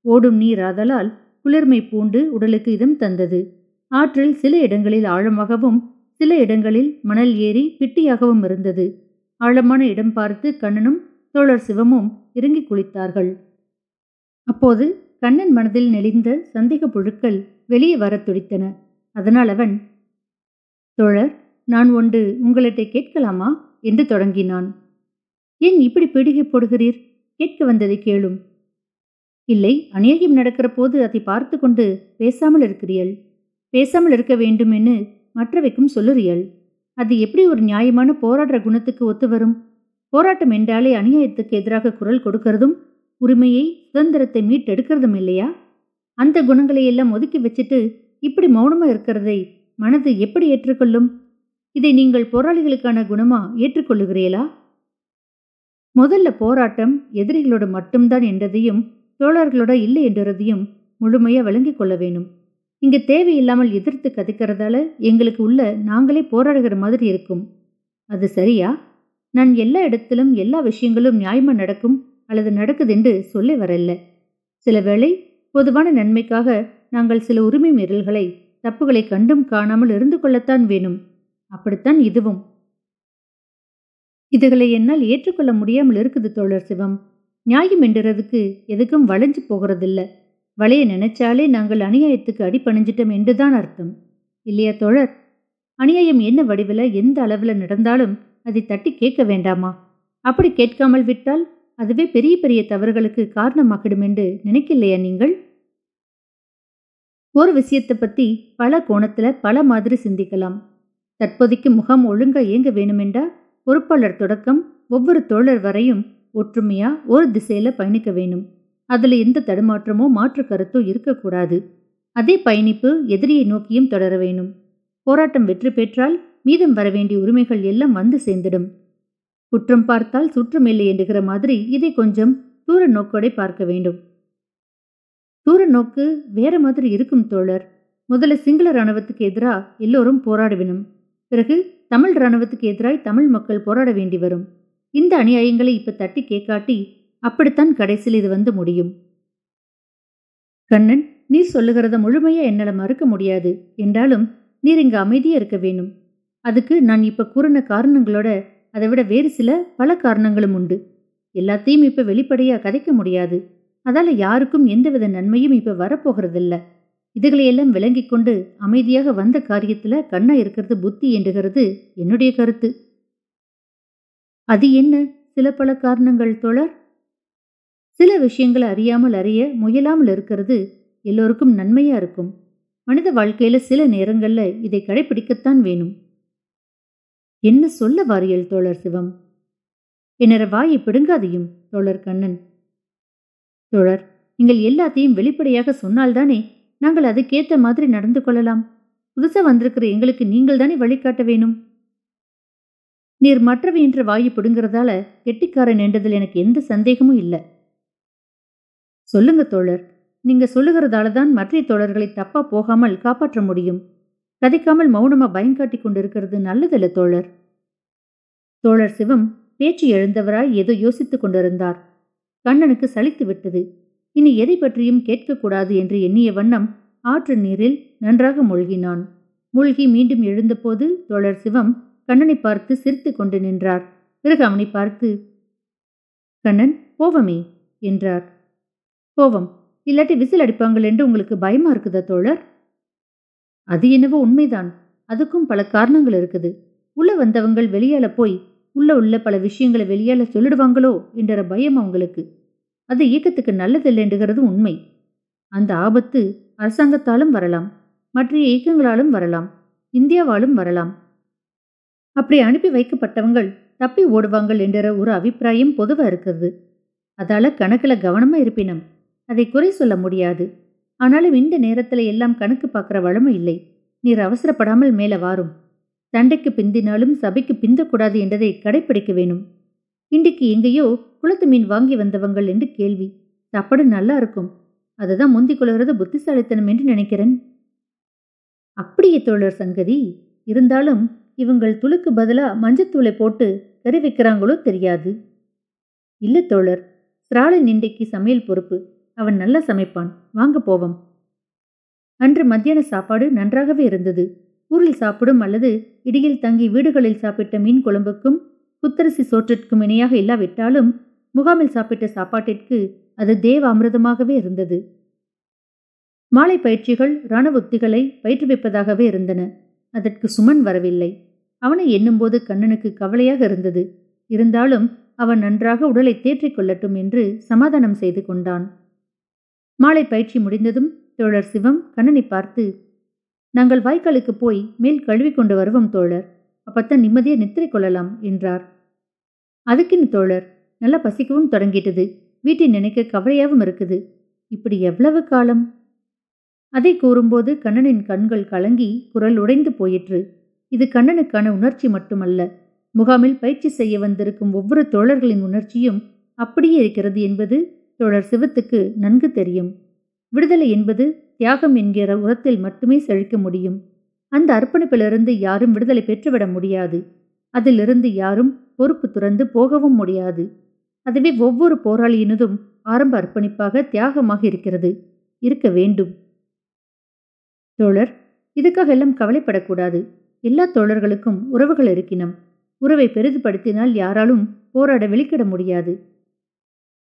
ஓடும் நீர் ஆதலால் குளிர்மை பூண்டு உடலுக்கு இதம் தந்தது. ஆற்றில் சில இடங்களில் ஆழமாகவும் சில இடங்களில் மணல் ஏறி பிட்டியாகவும் இருந்தது. ஆழமான இடம் பார்த்து கண்ணனும் தோழர் சிவமும் இறங்கி குளித்தார்கள். அப்போது கண்ணன் மனதில் நெளிந்த சந்தேக புழுக்கள் வெளியே வரத் துடித்தன. அதனால் அவன் தோழர் நான் ஒன்று உங்களிட்ட கேட்கலாமா? என்று தொடங்கினான். ஏன் இப்படி பீடிகை போடுகிறீர்? கேட்க வந்ததை கேளும். இல்லை அநியாயம் நடக்கிற போது அதை பார்த்து கொண்டு பேசாமல் இருக்கிறீள் பேசாமல் இருக்க வேண்டும் என்று மற்றவைக்கும் சொல்லுறியல். அது எப்படி ஒரு நியாயமான போராடுற குணத்துக்கு ஒத்து வரும்? போராட்டம் என்றாலே அநியாயத்துக்கு எதிராக குரல் கொடுக்கறதும் உரிமையை சுதந்திரத்தை மீட்டெடுக்கிறதும் இல்லையா? அந்த குணங்களை எல்லாம் ஒதுக்கி வச்சுட்டு இப்படி மௌனமா இருக்கிறதை மனது எப்படி ஏற்றுக்கொள்ளும்? இதை நீங்கள் போராளிகளுக்கான குணமா ஏற்றுக்கொள்ளுகிறீர்களா? முதல்ல போராட்டம் எதிரிகளோட மட்டும்தான் என்றதையும் தோழர்களோட இல்லை என்றதையும் முழுமையா விளங்கிக் கொள்ள வேணும் இங்க தேவையில்லாமல் எதிர்த்து கதைக்கிறதால எங்களுக்கு உள்ள நாங்களே போராடுகிற மாதிரி இருக்கும். அது சரியா? நான் எல்லா இடத்திலும் எல்லா விஷயங்களும் நியாயமா நடக்கும் அல்லது நடக்குது என்று சொல்ல வரல சில வேளை பொதுவான நன்மைக்காக நாங்கள் சில உரிமை மீறல்களை தப்புகளை கண்டும் காணாமல் இருந்து கொள்ளத்தான் வேணும். அப்படித்தான் இதுவும். இதுகளை என்னால் ஏற்றுக்கொள்ள முடியாமல் இருக்குது தோழர் சிவம். நியாயம் என்றதுக்கு எதுக்கும் வளைஞ்சு போகிறதில்ல. வளைய நினைச்சாலே நாங்கள் அநியாயத்துக்கு அடிப்பணிஞ்சிட்டோம் என்றுதான் அர்த்தம். இல்லையா தோழர்? அநியாயம் என்ன வடிவில் எந்த அளவில் நடந்தாலும் அதை தட்டி கேட்க வேண்டாமா? அப்படி கேட்காமல் விட்டால் அதுவே பெரிய பெரிய தவறுகளுக்கு காரணமாகிடும் என்று நினைக்கலையா நீங்கள்? ஒரு விஷயத்தை பத்தி பல கோணத்துல பல மாதிரி சிந்திக்கலாம். தற்போதைக்கு முகம் ஒழுங்கா இயங்க வேணுமெண்டா பொறுப்பாளர் தொடக்கம் ஒவ்வொரு தோழர் வரையும் ஒற்றுமையா ஒரு திசையில பயணிக்க வேணும். அதுல எந்த தடுமாற்றமோ மாற்று கருத்தோ இருக்கக்கூடாது. அதே பயணிப்பு எதிரியை நோக்கியும் தொடர வேணும். போராட்டம் வெற்றி பெற்றால் மீதம் வரவேண்டிய உரிமைகள் எல்லாம் வந்து சேர்ந்திடும். குற்றம் பார்த்தால் சுற்றமில்லை என்கிற மாதிரி இதை கொஞ்சம் தூர நோக்கோடை பார்க்க வேண்டும். தூர நோக்கு வேற மாதிரி இருக்கும் தோழர். முதல்ல சிங்கள இராணுவத்துக்கு எதிராக எல்லோரும் போராடுவினும் பிறகு தமிழ் இராணுவத்துக்கு எதிராய் தமிழ் மக்கள் போராட வேண்டி வரும். இந்த அநியாயங்களை இப்ப தட்டி கேட்காட்டி அப்படித்தான் கடைசியில் இது வந்து முடியும். கண்ணன் நீர் சொல்லுகிறத முழுமையா என்னால மறுக்க முடியாது. என்றாலும் நீர் இங்கு அமைதியா இருக்க வேணும் அதுக்கு நான் இப்ப கூறின காரணங்களோட அதை விட வேறு சில பல காரணங்களும் உண்டு. எல்லாத்தையும் இப்ப வெளிப்படையா கதைக்க முடியாது. அதால யாருக்கும் எந்தவித நன்மையும் இப்ப வரப்போகிறதில்ல. இதுகளையெல்லாம் விளங்கிக் கொண்டு அமைதியாக வந்த காரியத்துல கண்ணா இருக்கிறது புத்தி என்றுகிறது என்னுடைய கருத்து. அது என்ன? சில பல காரணங்கள் தோழர். சில விஷயங்களை அறியாமல் அறிய முயலாமல் இருக்கிறது எல்லோருக்கும் நன்மையா இருக்கும். மனித வாழ்க்கையில சில நேரங்கள்ல இதை கடைபிடிக்கத்தான் வேணும். என்ன சொல்ல வாரியல் தோழர் சிவம்? என்னற வாயை பிடுங்காதையும் தோழர் கண்ணன். தோழர் நீங்கள் எல்லாத்தையும் வெளிப்படையாக சொன்னால்தானே நாங்கள் அதுக்கேற்ற மாதிரி நடந்து கொள்ளலாம். புதுசா வந்திருக்கிற எங்களுக்கு நீங்கள் தானே வழிகாட்ட வேணும்? நீர் மற்றவை என்ற வாயு பிடுங்கிறதால கெட்டிக்காரன் என்றதில் எனக்கு எந்த சந்தேகமும் இல்லை. சொல்லுங்க தோழர் நீங்க சொல்லுகிறதால தான் மற்ற தோழர்களை தப்பா போகாமல் காப்பாற்ற முடியும். கதைக்காமல் மௌனமா பயங்காட்டி கொண்டிருக்கிறது நல்லதில்ல தோழர். தோழர் சிவம் பேச்சு எழுந்தவராய் ஏதோ யோசித்துக் கொண்டிருந்தார். கண்ணனுக்கு சலித்து விட்டது. இனி எதை பற்றியும் கேட்கக்கூடாது என்று எண்ணிய வண்ணம் ஆற்று நீரில் நன்றாக மூழ்கினான். மூழ்கி மீண்டும் எழுந்தபோது தோழர் சிவம் கண்ணனை பார்த்து சிரித்து கொண்டு நின்றார். பிறகு அவனை பார்த்து கண்ணன் போவமே என்றார். போவம். இல்லாட்டி விசில் அடிப்பாங்கள் என்று உங்களுக்கு பயமா இருக்குதா தோழர்? அது என்னவோ உண்மைதான். அதுக்கும் பல காரணங்கள் இருக்குது. உள்ள வந்தவங்கள் வெளியால போய் உள்ள உள்ள பல விஷயங்களை வெளியால சொல்லிடுவாங்களோ என்ற பயம் அவங்களுக்கு. அது இயக்கத்துக்கு நல்லதில்லைன்றுகிறது உண்மை. அந்த ஆபத்து அரசாங்கத்தாலும் வரலாம். மற்ற இயக்கங்களாலும் வரலாம். இந்தியாவாலும் வரலாம். அப்படி அனுப்பி வைக்கப்பட்டவங்கள் தப்பி ஓடுவாங்கள் என்ற ஒரு அபிப்பிராயம் பொதுவாக இருக்கிறது. அதால கணக்கில் கவனமா இருப்பினம் அதை குறை சொல்ல முடியாது. ஆனாலும் இந்த நேரத்துல எல்லாம் கணக்கு பார்க்கிற வளமை இல்லை. நீர் அவசரப்படாமல் மேல வாரும். தண்டைக்கு பிந்தினாலும் சபைக்கு பிந்தக்கூடாது என்றதை கடைப்பிடிக்க வேணும். இன்றைக்கு எங்கேயோ குளத்து மீன் வாங்கி வந்தவங்கள் என்று கேள்வி. சாப்பாடு நல்லா இருக்கும். அதுதான் முந்தி கொள்கிறது புத்திசாலித்தனம் என்று நினைக்கிறேன். அப்படியே தோழர் சங்கதி இருந்தாலும் இவங்கள் துளுக்கு பதிலா மஞ்சத்தூளை போட்டு கறி வைக்கிறாங்களோ தெரியாது. இல்ல தோழர் ஸ்ராலின் இன்றைக்கு சமையல் பொறுப்பு. அவன் நல்லா சமைப்பான். வாங்க போவோம். அன்று மத்தியான சாப்பாடு நன்றாகவே இருந்தது. ஊரில் சாப்பிடும் அல்லது இடியில் தங்கி வீடுகளில் சாப்பிட்ட மீன் குழம்புக்கும் புத்தரசி சோற்றிற்கும் இணையாக இல்லாவிட்டாலும் முகாமில் சாப்பிட்ட சாப்பாட்டிற்கு அது தேவ அமிர்தமாகவே இருந்தது. மாலை பயிற்சிகள் இராணுவ உத்திகளை பயிற்றுவிப்பதாகவே இருந்தன. அதற்கு சுமன் வரவில்லை. அவனை எண்ணும்போது கண்ணனுக்கு கவலையாக இருந்தது. இருந்தாலும் அவன் நன்றாக உடலை தேற்றிக் கொள்ளட்டும் என்று சமாதானம் செய்து கொண்டான். மாலை பயிற்சி முடிந்ததும் தோழர் சிவம் கண்ணனை பார்த்து நாங்கள் வாய்க்காலுக்கு போய் மேல் கழுவி கொண்டு வருவோம் தோழர். அப்பத்தான் நிம்மதியை நித்திரை கொள்ளலாம் என்றார். அதுக்குன்னு தோழர் நல்லா பசிக்கவும் தொடங்கிட்டது. வீட்டை நினைக்க கவலையாகவும் இருக்குது. இப்படி எவ்வளவு காலம்? அதை கூறும்போது கண்ணனின் கண்கள் கலங்கி குரல் உடைந்து போயிற்று. இது கண்ணனுக்கான உணர்ச்சி மட்டுமல்ல. முகாமில் பயிற்சி செய்ய வந்திருக்கும் ஒவ்வொரு தோழர்களின் உணர்ச்சியும் அப்படியே இருக்கிறது என்பது தோழர் சிவத்துக்கு நன்கு தெரியும். விடுதலை என்பது தியாகம் என்கிற உரத்தில் மட்டுமே செழிக்க முடியும். அந்த அர்ப்பணிப்பிலிருந்து யாரும் விடுதலை பெற்றுவிட முடியாது. அதிலிருந்து யாரும் பொறுப்பு துறந்து போகவும் முடியாது. அதுவே ஒவ்வொரு போராளியினதும் ஆரம்ப அர்ப்பணிப்பாக தியாகமாக இருக்கிறது. இருக்க வேண்டும். தோழர் இதுக்காக எல்லாம் கவலைப்படக்கூடாது. எல்லா தோழர்களுக்கும் உறவுகள் இருக்கினம். உறவை பெரிதுபடுத்தினால் யாராலும் போராட வெளிக்கிட முடியாது.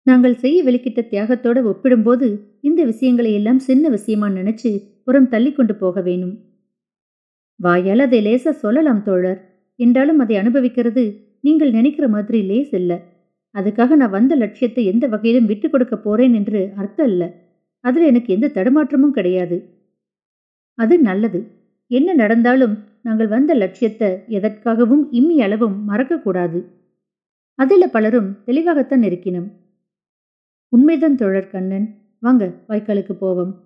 நாங்கள் செய்ய வெளிக்கிட்ட தியாகத்தோட ஒப்பிடும்போது இந்த விஷயங்களை எல்லாம் சின்ன விஷயமா நினைச்சு புறம் தள்ளி கொண்டு போக வேணும். வாயால் அதை லேசா சொல்லலாம் தோழர். என்றாலும் அதை அனுபவிக்கிறது நீங்கள் நினைக்கிற மாதிரி லேஸ் இல்ல. அதுக்காக நான் வந்த லட்சியத்தை எந்த வகையிலும் விட்டு கொடுக்க போறேன் என்று அர்த்தம் இல்ல. அதுல எனக்கு எந்த தடுமாற்றமும் கிடையாது. அது நல்லது. என்ன நடந்தாலும் நாங்கள் வந்த லட்சியத்தை எதற்காகவும் இம்மி அளவும் மறக்கக்கூடாது அதில் பலரும் தெளிவாகத்தான் இருக்கினோம். உண்மைதான் தோழர் கண்ணன். வாங்க வாய்க்காலுக்கு போவோம்.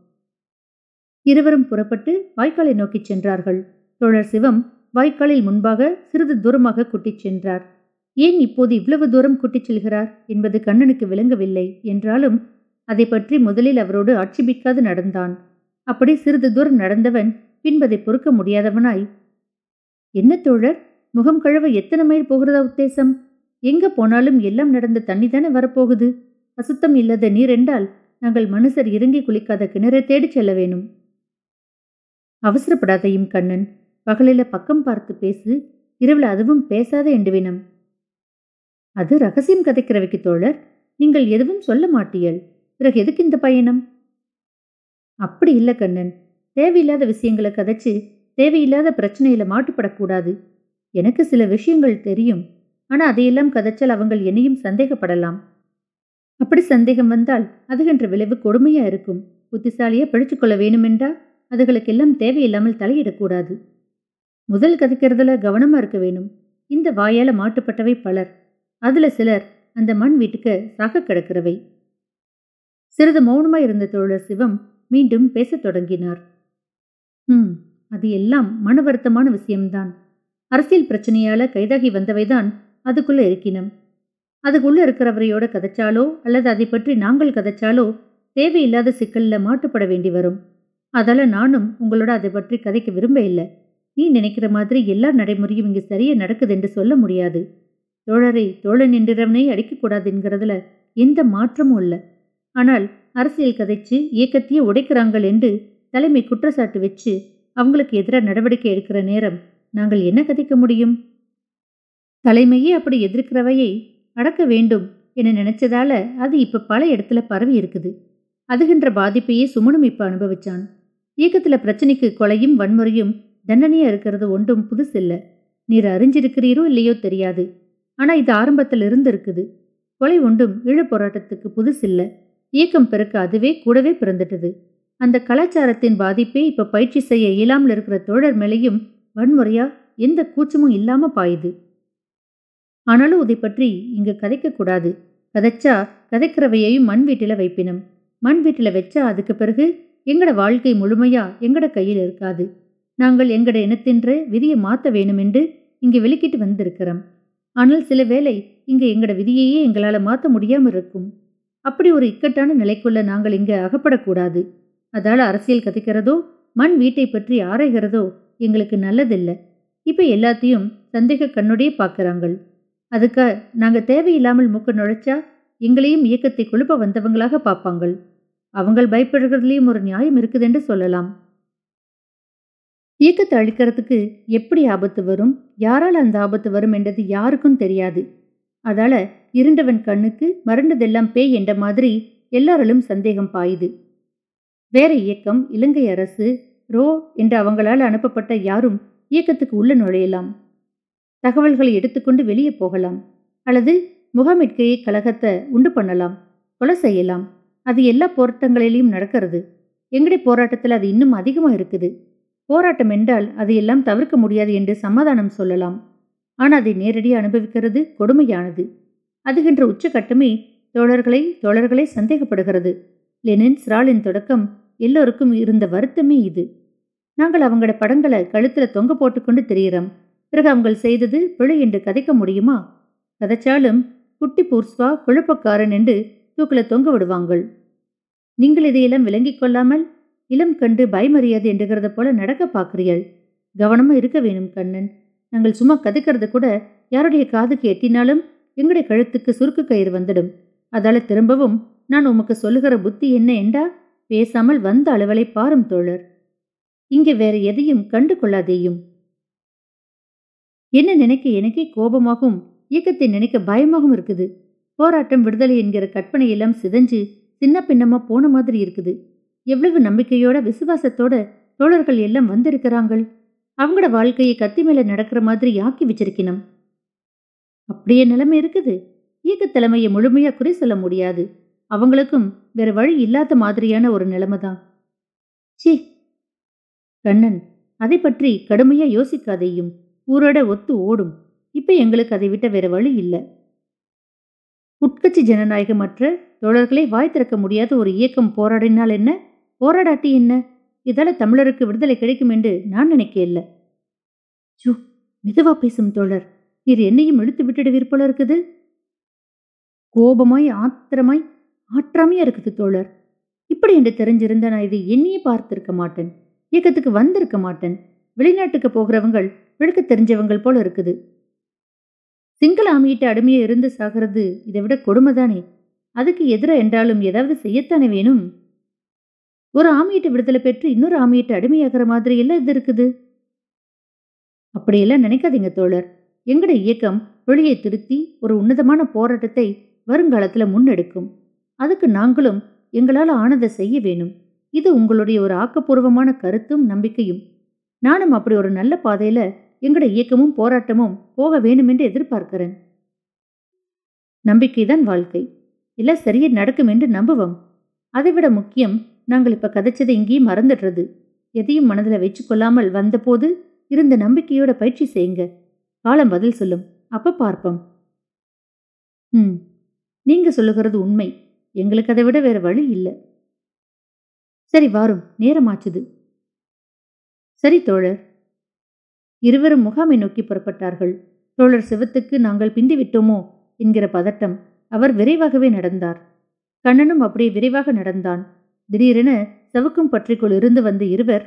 இருவரும் புறப்பட்டு வாய்க்காலை நோக்கிச் சென்றார்கள். தோழர் சிவம் வாய்க்காலில் முன்பாக சிறிது தூரமாக கூட்டிச் சென்றார். ஏன் இப்போது இவ்வளவு தூரம் கூட்டிச் செல்கிறார்? என்பது கண்ணனுக்கு விளங்கவில்லை. என்றாலும் அதை பற்றி முதலில் அவரோடு ஆட்சேபிக்காது நடந்தான். அப்படி சிறிது தூரம் நடந்தவன் பின்பதை பொறுக்க முடியாதவனாய். என்ன தோழர்? முகம் கழுவ எத்தனை மைல் போகிறதா உத்தேசம்? எங்க போனாலும் எல்லாம் நடந்த தண்ணி தானே வரப்போகுது? அசுத்தம் இல்லாத நீர் என்றால் நாங்கள் மனுஷர் இறங்கி குளிக்காத கிணறை தேடிச் செல்ல வேணும். அவசரப்படாதையும் கண்ணன் பகலில பக்கம் பார்த்து பேசு இரவில் அதுவும் பேசாத என்றுவினம் அது ரகசியம் கதைக்கிறவைக்கு தோழர் நீங்கள் எதுவும் சொல்ல மாட்டீள் பிறகு எதுக்கு இந்த பயணம்? அப்படி இல்லை கண்ணன். தேவையில்லாத விஷயங்களை கதைச்சு தேவையில்லாத பிரச்சனையில மாட்டுப்படக்கூடாது. எனக்கு சில விஷயங்கள் தெரியும். ஆனா அதையெல்லாம் கதைச்சால் அவங்கள் என்னையும் சந்தேகப்படலாம். அப்படி சந்தேகம் வந்தால் அதுகின்ற விளைவு கொடுமையா இருக்கும். புத்திசாலியா பழிச்சு கொள்ள வேணுமென்றா? அதுகளுக்கெல்லாம் தேவையில்லாமல் தலையிடக்கூடாது. முதல் கதைக்கிறதுல கவனமா இருக்க வேணும். இந்த வாயால மாட்டுப்பட்டவை பலர். அதுல சிலர் அந்த மண் வீட்டுக்கு சாக கிடக்கிறவை. சிறிது மௌனமாய் இருந்த தோழர் சிவம் மீண்டும் பேசத் தொடங்கினார். ம் அது எல்லாம் மன வருத்தமான விஷயம்தான். அரசியல் பிரச்சனையால கைதாகி வந்தவைதான் அதுக்குள்ள இருக்கினம். அதுக்குள்ளே இருக்கிறவரையோட கதைச்சாலோ அல்லது அதை பற்றி நாங்கள் கதைச்சாலோ தேவையில்லாத சிக்கலில் மாட்டுப்பட வேண்டி வரும். அதால நானும் உங்களோட அதை பற்றி கதைக்க விரும்ப இல்லை நீ நினைக்கிற மாதிரி எல்லா நடைமுறையும் இங்கு சரியாக நடக்குது என்று சொல்ல முடியாது. தோழரை தோழன் என்றவனை அடிக்கக்கூடாது என்கிறதுல எந்த மாற்றமும் இல்லை. ஆனால் அரசியல் கதைச்சு இயக்கத்தையே உடைக்கிறாங்கள் என்று தலைமை குற்றச்சாட்டு வச்சு அவங்களுக்கு எதிராக நடவடிக்கை எடுக்கிற நேரம் நாங்கள் என்ன கதைக்க முடியும்? தலைமையே அப்படி எதிர்க்கிறவையை அடக்க வேண்டும் என நினைச்சதால அது இப்ப பல இடத்துல பரவி இருக்குது. அதுகின்ற பாதிப்பையே சுமனும் இப்ப அனுபவிச்சான். இயக்கத்துல பிரச்சனைக்கு கொலையும் வன்முறையும் தண்டனையா இருக்கிறது ஒன்றும் புதுசில்ல நீர் அறிஞ்சிருக்கிறீரோ இல்லையோ தெரியாது. ஆனா இது ஆரம்பத்தில் இருந்து இருக்குது கொலை ஒன்றும் ஈழ போராட்டத்துக்கு புதுசில்ல இயக்கம் பிறக்க அதுவே கூடவே பிறந்துட்டது. அந்த கலாச்சாரத்தின் பாதிப்பே இப்ப பயிற்சி செய்ய இயலாமல் இருக்கிற தோழர் மேலேயும் வன்முறையா எந்த கூச்சமும் இல்லாம பாயுது. ஆனாலும் இதை பற்றி இங்கு கதைக்க கூடாது. கதைச்சா கதைக்கிறவையையும் மண் வீட்டில வைப்பினம். மண் வீட்டில வச்சா அதுக்கு பிறகு எங்கட வாழ்க்கை முழுமையா எங்கட கையில் இருக்காது. நாங்கள் எங்கட இனத்தின்ற விதியை மாத்த வேணுமென்று இங்கே வெளிக்கிட்டு வந்திருக்கிறோம். ஆனால் சில வேளை இங்கு எங்கட விதியையே எங்களால மாத்த முடியாம இருக்கும். அப்படி ஒரு இக்கட்டான நிலைக்குள்ள நாங்கள் இங்கே அகப்படக்கூடாது. அதால அரசியல் கதைக்கிறதோ மண் வீட்டை பற்றி ஆராய்கிறதோ எங்களுக்கு நல்லதில்லை. இப்ப எல்லாத்தையும் சந்தேக கண்ணுடைய பார்க்குறாங்கள். அதுக்கு நாங்க தேவையில்லாமல் மூக்க நுழைச்சா எங்களையும் இயக்கத்தை குழுப்ப வந்தவங்களாக பார்ப்பாங்கள். அவங்கள் பயப்படுகிறதுலேயும் ஒரு நியாயம் இருக்குதுன்னு சொல்லலாம். இயக்கத்தை அழிக்கிறதுக்கு எப்படி ஆபத்து வரும்? யாரால் அந்த ஆபத்து வரும் என்றது யாருக்கும் தெரியாது. அதால இருண்டவன் கண்ணுக்கு மறந்ததெல்லாம் பேய் என்ற மாதிரி எல்லாராலும் சந்தேகம் பாயுது. வேற இயக்கம் இலங்கை அரசு ரோ என்று அவங்களால் அனுப்பப்பட்ட யாரும் இயக்கத்துக்கு உள்ள நுழையலாம். தகவல்களை எடுத்துக்கொண்டு வெளியே போகலாம். அல்லது முகமிட்கையை கழகத்தை உண்டு பண்ணலாம் கொலை செய்யலாம். அது எல்லா போராட்டங்களிலையும் நடக்கிறது. எங்கடி போராட்டத்தில் அது இன்னும் அதிகமாக இருக்குது? போராட்டம் என்றால் அது எல்லாம் தவிர்க்க முடியாது என்று சமாதானம் சொல்லலாம். ஆனால் அதை நேரடியாக அனுபவிக்கிறது கொடுமையானது. அதுகின்ற உச்சகட்டமே தோழர்களை தோழர்களை சந்தேகப்படுகிறது. லெனின் ஸ்ராலின் தொடக்கம் எல்லோருக்கும் இருந்த வருத்தமே இது. நாங்கள் அவங்களோட படங்களை கழுத்தில் தொங்க போட்டுக்கொண்டு தெரிகிறோம் பிறகு அவங்கள் செய்தது பிழை என்று கதைக்க முடியுமா? கதைச்சாலும் குட்டி பூர்ஸ்வா குழப்பக்காரன் என்று தூக்கில் தொங்க விடுவாங்கள். நீங்கள் இதையெல்லாம் விளங்கிக் கொள்ளாமல் இளம் கண்டு பயமறியாது என்றுகிறத போல நடக்க பார்க்கிறீள் கவனமா இருக்க வேணும் கண்ணன். நாங்கள் சும்மா கதைக்கிறது கூட யாருடைய காதுக்கு எட்டினாலும் எங்களுடைய கழுத்துக்கு சுருக்கு கயிறு வந்துடும். அதால திரும்பவும் நான் உமக்கு சொல்லுகிற புத்தி என்ன என்றா பேசாமல் வந்த அளவலை பாரும் தோழர். இங்கே வேற எதையும் கண்டு கொள்ளாதேயும். என்ன நினைக்க எனக்கே கோபமாகவும் இயக்கத்தை நினைக்க பயமாகவும் இருக்குது. போராட்டம் விடுதலை என்கிற கற்பனை எல்லாம் சிதஞ்சு சின்ன பின்னமா போன மாதிரி இருக்குது. எவ்வளவு நம்பிக்கையோட விசுவாசத்தோட தோழர்கள் எல்லாம் வந்திருக்கிறாங்கள். அவங்களோட வாழ்க்கையை கத்தி மேல நடக்கிற மாதிரி ஆக்கி வச்சிருக்கணும் அப்படியே நிலைமை இருக்குது. இயக்க தலைமையை முழுமையா குறை சொல்ல முடியாது. அவங்களுக்கும் வேற வழி இல்லாத மாதிரியான ஒரு நிலைமை தான் சி கண்ணன் அதை பற்றி கடுமையா யோசிக்காதேயும். ஊரோட ஒத்து ஓடும். இப்ப எங்களுக்கு அதை விட்ட வேற வழி இல்லை. உட்கட்சி ஜனநாயகமற்ற தோழர்களை வாய் திறக்க முடியாத ஒரு இயக்கம் போராடினால் என்ன? போராடாட்டி என்ன? இதால தமிழருக்கு விடுதலை கிடைக்கும் என்று நான் நினைக்க இல்லை. ஜோ மெதுவா பேசும் தோழர் நீர் என்னையும் இழுத்து விட்டுடுவீர் போல இருக்குது. கோபமாய் ஆத்திரமாய் ஆற்றாமையா இருக்குது தோழர். இப்படி என்று தெரிஞ்சிருந்த நான் இதை எண்ணியே பார்த்திருக்க மாட்டேன். இயக்கத்துக்கு வந்திருக்க மாட்டேன். வெளிநாட்டுக்கு போகிறவங்கள் விழுக்க தெரிஞ்சவங்கள் போல இருக்குது. சிங்கள ஆமியிட்ட அடிமையை இருந்து சாகிறது இதை விட கொடுமைதானே? அதுக்கு எதிராக என்றாலும் ஏதாவது செய்யத்தானே வேணும்? ஒரு ஆமியிட்ட விடுதலை பெற்று இன்னொரு ஆமியிட்ட அடிமையாகிற மாதிரி எல்லாம் இது இருக்குது? அப்படியெல்லாம் நினைக்காதீங்க தோழர். எங்கட இயக்கம் வெளியை திருத்தி ஒரு உன்னதமான போராட்டத்தை வருங்காலத்தில் முன்னெடுக்கும். அதுக்கு நாங்களும் எங்களால் ஆனதை செய்ய வேணும். இது உங்களுடைய ஒரு ஆக்கப்பூர்வமான கருத்தும் நம்பிக்கையும். நானும் அப்படி ஒரு நல்ல பாதையில எங்கட இயக்கமும் போராட்டமும் போக வேணுமென்று எதிர்பார்க்கிறேன். நம்பிக்கைதான் வாழ்க்கை. எல்லாம் சரியே நடக்கும் என்று நம்புவோம். அதைவிட முக்கியம் நாங்கள் இப்ப கதைச்சதை இங்கேயும் மறந்துடுறது. எதையும் மனதில் வச்சு கொள்ளாமல் வந்தபோது இருந்த நம்பிக்கையோட பயிற்சி செய்யுங்க. காலம் பதில் சொல்லும். அப்ப பார்ப்போம். ம். நீங்க சொல்லுகிறது உண்மை. எங்களுக்கு அதை விட வேற வழி இல்லை. சரி வாரும். நேரமாச்சுது சரி தோழர். இருவரும் முகாமை நோக்கி புறப்பட்டார்கள். தோழர் சிவத்துக்கு நாங்கள் பிந்திவிட்டோமோ? என்கிற பதட்டம் அவர் விரைவாகவே நடந்தார். கண்ணனும் அப்படியே விரைவாக நடந்தான். திடீரென சவுக்கும் பற்றிக்குள் இருந்து வந்த இருவர்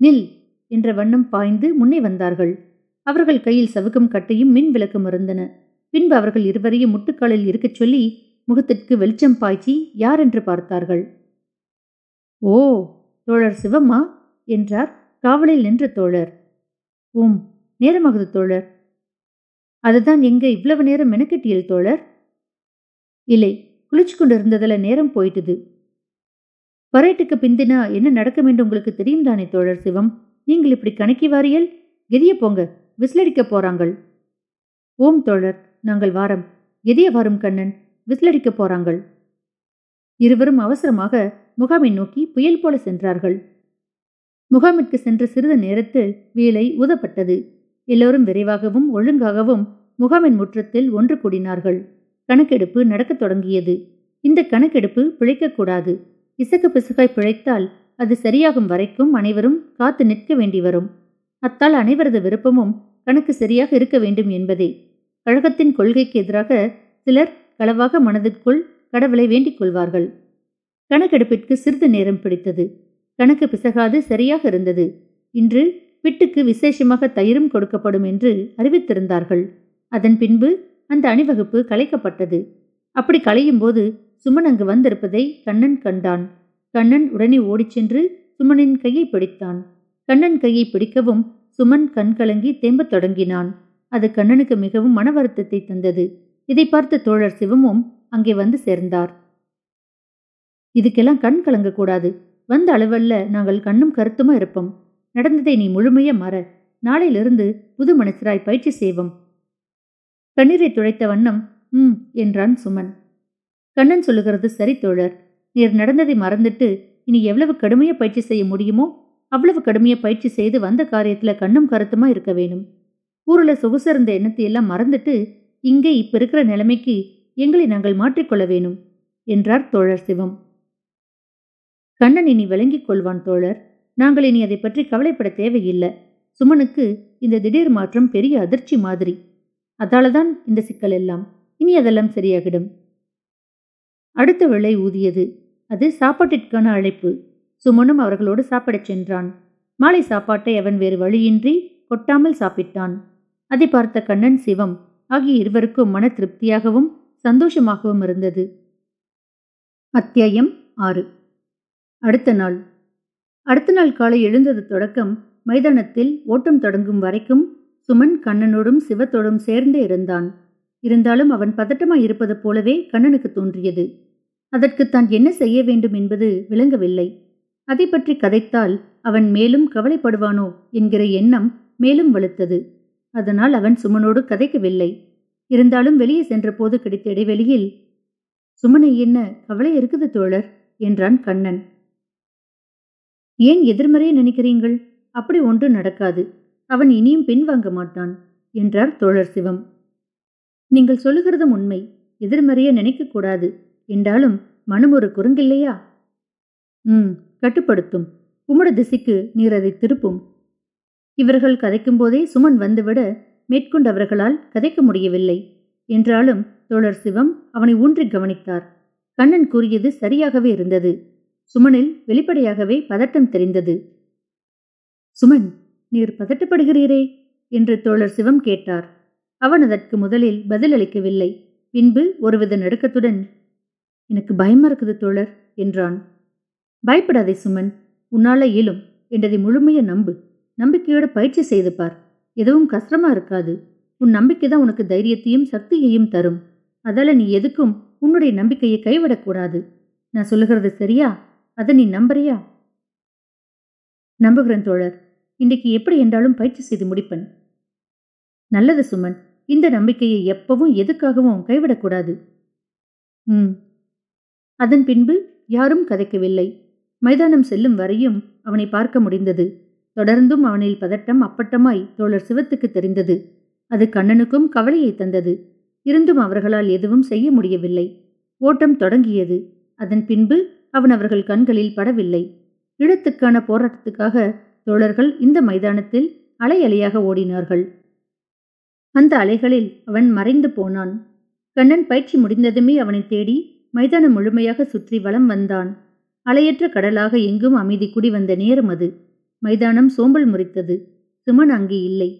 நில் என்ற வண்ணம் பாய்ந்து முன்னே வந்தார்கள். அவர்கள் கையில் சவுக்கும் கட்டையும் மின் விளக்கும் இருந்தன. பின்பு அவர்கள் இருவரையும் முட்டுக்காலில் இருக்கச் சொல்லி முகத்திற்கு வெளிச்சம் பாய்ச்சி யார் என்று பார்த்தார்கள்? ஓ தோழர் சிவம்மா என்றார். காவலில் நின்ற தோழர் ஓம் நேரமாகுது தோழர். அதுதான் எங்க இவ்வளவு நேரம் மெனக்கெட்டியல் தோழர்? இல்லை குளிச்சு கொண்டு இருந்ததுல நேரம் போயிட்டுது. பரேட்டுக்கு பிந்தினா என்ன நடக்கும் என்று உங்களுக்கு தெரியும் தானே தோழர் சிவம்? நீங்கள் இப்படி கணக்கி வாரியல்? எதிய போங்க விசிலடிக்க போறாங்கள். ஓம் தோழர் நாங்கள் வாரம். எதிய வாரும் கண்ணன் விசிலடிக்க போறாங்கள். இருவரும் அவசரமாக முகாமை நோக்கி புயல் போல சென்றார்கள். முகாமிற்கு சென்ற சிறிது நேரத்தில் வீலை ஊதப்பட்டது எல்லோரும் விரைவாகவும் ஒழுங்காகவும் முகாமின் முற்றத்தில் ஒன்று கூடினார்கள். கணக்கெடுப்பு நடக்கத் தொடங்கியது. இந்த கணக்கெடுப்பு பிழைக்கக்கூடாது. இசக்கு பிசுகாய் பிழைத்தால் அது சரியாகும் வரைக்கும் அனைவரும் காத்து நிற்க வேண்டி வரும். அத்தால் அனைவரது விருப்பமும் கணக்கு சரியாக இருக்க வேண்டும் என்பதே. கழகத்தின் கொள்கைக்கு எதிராக சிலர் களவாக மனதிற்குள் கடவுளை வேண்டிக் கொள்வார்கள். கணக்கெடுப்பிற்கு சிறிது நேரம் பிடித்தது. கணக்கு பிசகாது சரியாக இருந்தது. இன்று விட்டுக்கு விசேஷமாக தயிரும் கொடுக்கப்படும் என்று அறிவித்திருந்தார்கள். அதன் பின்பு அந்த அணிவகுப்பு கலைக்கப்பட்டது. அப்படி கலையும் போது சுமன் அங்கு வந்திருப்பதை கண்ணன் கண்டான். கண்ணன் உடனே ஓடிச் சென்று சுமனின் கையை பிடித்தான். கண்ணன் கையை பிடிக்கவும் சுமன் கண் கலங்கி தேம்பத் தொடங்கினான். அது கண்ணனுக்கு மிகவும் மன வருத்தத்தை தந்தது. இதை பார்த்த தோழர் சிவமும் அங்கே வந்து சேர்ந்தார். இதுக்கெல்லாம் கண் கலங்கக்கூடாது. வந்த அளவல்ல நாங்கள் கண்ணும் கருத்துமா இருப்போம். நடந்ததை நீ முழுமைய மற. நாளையிலிருந்து புது மனசராய் பயிற்சி செய்வோம். கண்ணீரை துடைத்த வண்ணம் ம் என்றான் சுமன். கண்ணன் சொல்லுகிறது சரி தோழர். நீர் நடந்ததை மறந்துட்டு இனி எவ்வளவு கடுமையா பயிற்சி செய்ய முடியுமோ அவ்வளவு கடுமையா பயிற்சி செய்து வந்த காரியத்துல கண்ணும் கருத்துமா இருக்க வேணும். ஊருல சொகுசிருந்த எண்ணத்தை எல்லாம் மறந்துட்டு இங்கே இப்ப இருக்கிற நிலைமைக்கு எங்களை நாங்கள் மாற்றிக்கொள்ள வேணும் என்றார் தோழர் சிவம். கண்ணன் இனி விளங்கிக் கொள்வான் தோழர். நாங்கள் இனி அதை பற்றி கவலைப்பட தேவையில்லை. சுமனுக்கு இந்த திடீர் மாற்றம் பெரிய அதிர்ச்சி மாதிரி. அதாலதான் இந்த சிக்கல் எல்லாம். இனி அதெல்லாம் சரியாகிடும். அடுத்த விலை ஊதியது. அது சாப்பாட்டிற்கான அழைப்பு. சுமனும் அவர்களோடு சாப்பிடச் சென்றான். மாலை சாப்பாட்டை அவன் வேறு வழியின்றி கொட்டாமல் சாப்பிட்டான். அதை பார்த்த கண்ணன் சிவம் ஆகிய இருவருக்கும் மன திருப்தியாகவும் சந்தோஷமாகவும் இருந்தது. அத்தியாயம் ஆறு. அடுத்த நாள். அடுத்த நாள் காலை எழுந்தது தொடக்கம் மைதானத்தில் ஓட்டம் தொடங்கும் வரைக்கும் சுமன் கண்ணனோடும் சிவத்தோடும் சேர்ந்தே இருந்தான். இருந்தாலும் அவன் பதட்டமாய் இருப்பது போலவே கண்ணனுக்கு தோன்றியது. அதற்கு தான் என்ன செய்ய வேண்டும் என்பது விளங்கவில்லை. அதை பற்றி கதைத்தால் அவன் மேலும் கவலைப்படுவானோ என்கிற எண்ணம் மேலும் வலுத்தது. அதனால் அவன் சுமனோடு கதைக்கவில்லை. இருந்தாலும் வெளியே சென்றபோது கிடைத்த இடைவெளியில் சுமனை என்ன கவலை இருக்குது தோழர்? என்றான் கண்ணன். ஏன் எதிர்மறையே நினைக்கிறீங்கள் அப்படி ஒன்று நடக்காது. அவன் இனியும் பின்வாங்க மாட்டான் என்றார் தோழர் சிவம். நீங்கள் சொல்லுகிறதும் உண்மை. எதிர்மறையை நினைக்கக்கூடாது என்றாலும் மனம் ஒரு குறுங்கில்லையா? ம் கட்டுப்படுத்தும். உமட திசைக்கு நீர் அதை திருப்பும். இவர்கள் கதைக்கும் போதே சுமன் வந்துவிட மேற்கொண்டவர்களால் கதைக்க முடியவில்லை. என்றாலும் தோழர் சிவம் அவனை ஊன்றி கவனித்தார். கண்ணன் கூறியது சரியாகவே இருந்தது. சுமனில் வெளிப்படையாகவே பதட்டம் தெரிந்தது. சுமன் நீர் பதட்டப்படுகிறீரே? என்று தோழர் சிவம் கேட்டார். அவன் அதற்கு முதலில் பதிலளிக்கவில்லை பின்பு ஒருவித நடுக்கத்துடன் எனக்கு பயமா இருக்குது தோழர் என்றான். பயப்படாதே சுமன் உன்னால இயலும் என்றதை முழுமைய நம்பு. நம்பிக்கையோட பயிற்சி செய்து பார். எதுவும் கஷ்டமா இருக்காது. உன் நம்பிக்கை தான் உனக்கு தைரியத்தையும் சக்தியையும் தரும். அதால நீ எதுக்கும் உன்னுடைய நம்பிக்கையை கைவிடக்கூடாது. நான் சொல்லுகிறது சரியா? அதை நீ நம்புறியா? நம்புகிறேன் தோழர். இன்றைக்கு எப்படி என்றாலும் பயிற்சி செய்து முடிப்பன். நல்லது சுமன். இந்த நம்பிக்கையை எப்பவும் எதுக்காகவும் கைவிடக்கூடாது. ம். அதன் பின்பு யாரும் கதைக்கவில்லை. மைதானம் செல்லும் வரையும் அவனை பார்க்க முடிந்தது. தொடர்ந்தும் அவனில் பதட்டம் அப்பட்டமாய் தோழர் சிவத்துக்கு தெரிந்தது. அது கண்ணனுக்கும் கவலையை தந்தது. இருந்தும் அவர்களால் எதுவும் செய்ய முடியவில்லை. ஓட்டம் தொடங்கியது. அதன் பின்பு அவன் அவர்கள் கண்களில் படவில்லை. இடத்துக்கான போராட்டத்துக்காக தோழர்கள் இந்த மைதானத்தில் அலை அலையாக ஓடினார்கள். அந்த அலைகளில் அவன் மறைந்து போனான். கண்ணன் பயிற்சி முடிந்ததுமே அவனை தேடி மைதானம் முழுமையாக சுற்றி வலம் வந்தான். அலையற்ற கடலாக எங்கும் அமைதி குடி வந்த நேரம் அது. மைதானம் சோம்பல் முறித்தது. சுமன் அங்கே இல்லை.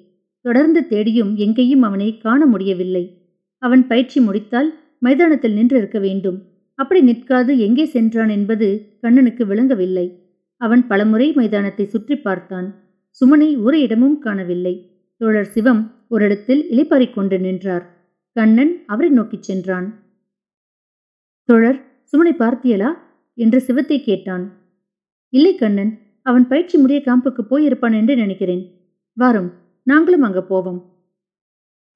தொடர்ந்து தேடியும் எங்கேயும் அவனை காண முடியவில்லை. அவன் பயிற்சி முடித்தால் மைதானத்தில் நின்றிருக்க வேண்டும். அப்படி நிற்காது எங்கே சென்றான் என்பது கண்ணனுக்கு விளங்கவில்லை. அவன் பலமுறை மைதானத்தை சுற்றி பார்த்தான். சுமனை ஒரு இடமும் காணவில்லை. தோழர் சிவம் ஒரு இடத்தில் இலைப்பாரிக் கொண்டு நின்றார். கண்ணன் அவரை நோக்கிச் சென்றான். தோழர் சுமனை பார்த்தியலா? என்று சிவத்தை கேட்டான். இல்லை கண்ணன் அவன் பயிற்சி முடிய காம்புக்கு போயிருப்பான் என்று நினைக்கிறேன். வாரும் நாங்களும் அங்க போவோம்.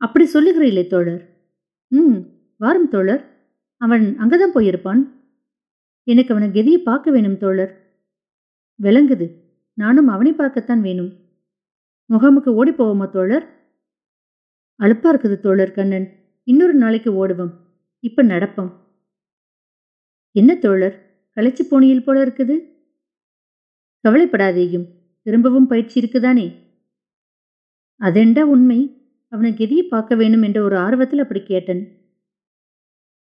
அப்படி சொல்லுகிறீர்களே தோழர். ம் வாரும் தோழர். அவன் அங்கதான் போயிருப்பான். எனக்கு அவனை கெதியை பார்க்க வேணும் தோழர். விளங்குது. நானும் அவனை பார்க்கத்தான் வேணும். முகாமுக்கு ஓடி போவோமா தோழர்? அழுப்பா இருக்குது தோழர் கண்ணன். இன்னொரு நாளைக்கு ஓடுவோம். இப்ப நடப்போம். என்ன தோழர்? களைச்சி போனியில் போல இருக்குது. கவலைப்படாதேயும். திரும்பவும் பயிற்சி இருக்குதானே? அதெண்டா உண்மை. அவனை கெதியை பார்க்க வேணும் என்ற ஒரு ஆர்வத்தில் அப்படி கேட்டன்.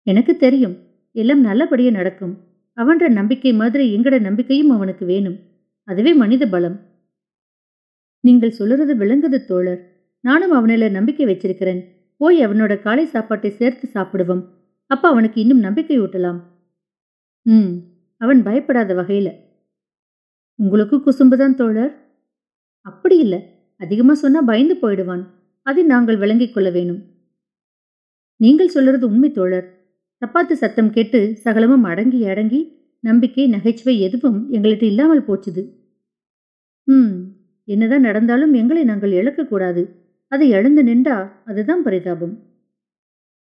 எனக்கு தெரியும். எல்லாம் நல்லபடியா நடக்கும். அவன்ற நம்பிக்கை மாதிரி எங்கட நம்பிக்கையும் அவனுக்கு வேணும். அதுவே மனித பலம். நீங்கள் சொல்லுறது விளங்குது தோழர். நானும் அவனில நம்பிக்கை வச்சிருக்கிறேன். போய் அவனோட காலை சாப்பாட்டை சேர்த்து சாப்பிடுவோம். அப்ப அவனுக்கு இன்னும் நம்பிக்கை ஊட்டலாம். ம். அவன் பயப்படாத வகையில. உங்களுக்கு குசும்புதான் தோழர். அப்படி இல்லை. அதிகமா சொன்னா பயந்து போயிடுவான். அதை நாங்கள் விளங்கிக் கொள்ள வேணும். நீங்கள் சொல்றது உண்மை தோழர். சப்பாத்து சத்தம் கேட்டு சகலமும் அடங்கி அடங்கி நம்பிக்கை நகைச்சுவை எதுவும் எங்கள்கிட்ட இல்லாமல் போச்சுது. ம் என்னதான் நடந்தாலும் எங்களை நாங்கள் இழக்கக்கூடாது. அதை எழுந்து நின்றா அதுதான் பரிதாபம்.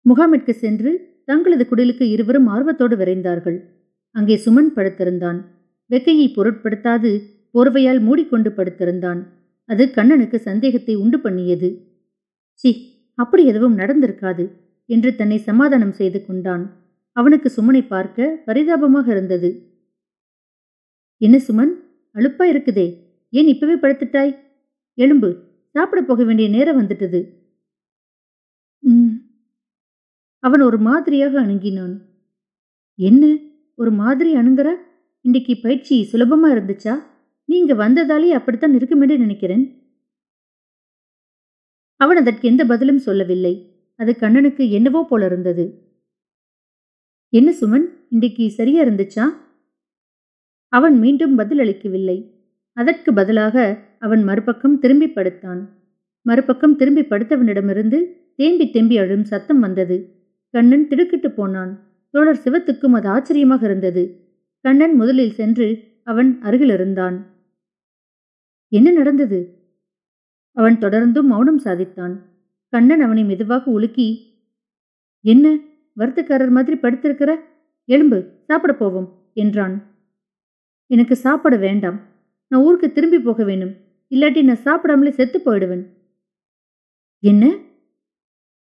முகாமிற்கு சென்று தங்களது குடிலுக்கு இருவரும் ஆர்வத்தோடு விரைந்தார்கள். அங்கே சுமன் படுத்திருந்தான். வெக்கையை பொருட்படுத்தாது போர்வையால் மூடிக்கொண்டு படுத்திருந்தான். அது கண்ணனுக்கு சந்தேகத்தை உண்டு பண்ணியது. சி அப்படி எதுவும் நடந்திருக்காது. என்று தன்னை சமாதானம் செய்து கொண்டான். அவனுக்கு சுமனை பார்க்க பரிதாபமாக இருந்தது. என்ன சுமன்? அழுப்பா இருக்குதே. ஏன் இப்பவே படுத்துட்டாய்? எலும்பு சாப்பிட போக வேண்டிய நேரம் வந்துட்டது. அவன் ஒரு மாதிரியாக அணுகினான். என்ன? ஒரு மாதிரி அணுங்குற? இன்னைக்கு பயிற்சி சுலபமா இருந்துச்சா? நீங்க வந்ததாலே அப்படித்தான் இருக்குமென்று நினைக்கிறேன். அவன் அதற்கு எந்த பதிலும் சொல்லவில்லை. அது கண்ணனுக்கு என்னவோ போல இருந்தது. என்ன சுமன் இன்றைக்கு சரியா இருந்துச்சா? அவன் மீண்டும் பதில் அளிக்கவில்லை. அதற்கு பதிலாக அவன் மறுபக்கம் திரும்பி படுத்தான். மறுபக்கம் திரும்பி படுத்தவனிடமிருந்து தேம்பி தேம்பி அழும் சத்தம் வந்தது. கண்ணன் திடுக்கிட்டு போனான். தோழர் சிவத்துக்கும் அது ஆச்சரியமாக இருந்தது. கண்ணன் முதலில் சென்று அவன் அருகில் இருந்தான். என்ன நடந்தது? அவன் தொடர்ந்தும் மௌனம் சாதித்தான். கண்ணன் அவனை மெதுவாக உலுக்கி என்ன? வருத்தக்காரர் மாதிரி படுத்திருக்கிற? எலும்பு சாப்பிட போவோம் என்றான். எனக்கு சாப்பிட வேண்டாம். நான் ஊருக்கு திரும்பி போக வேணும். இல்லாட்டி நான் சாப்பிடாமலே செத்து போயிடுவேன். என்ன?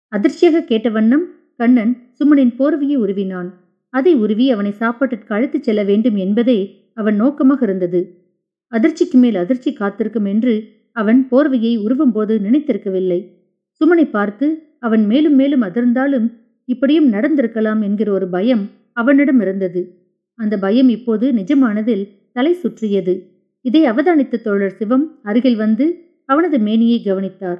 அதிர்ச்சியாக கேட்ட வண்ணம் கண்ணன் சுமனின் போர்வையை உருவினான். அதை உருவி அவனை சாப்பாட்டிற்கு அழைத்துச் செல்ல வேண்டும் என்பதே அவன் நோக்கமாக இருந்தது. அதிர்ச்சிக்கு மேல் அதிர்ச்சி காத்திருக்கும் என்று அவன் போர்வையை உருவும் போது நினைத்திருக்கவில்லை. சுமனை பார்த்து அவன் மேலும் மேலும் அதிர்ந்தாலும் இப்படியும் நடந்திருக்கலாம் என்கிற ஒரு பயம் அவனிடம் இருந்தது. அந்த பயம் இப்போது நிஜமானதில் தலை சுற்றியது. இதை அவதானித்த தோழர் சிவம் அருகில் வந்து அவனது மேனியை கவனித்தார்.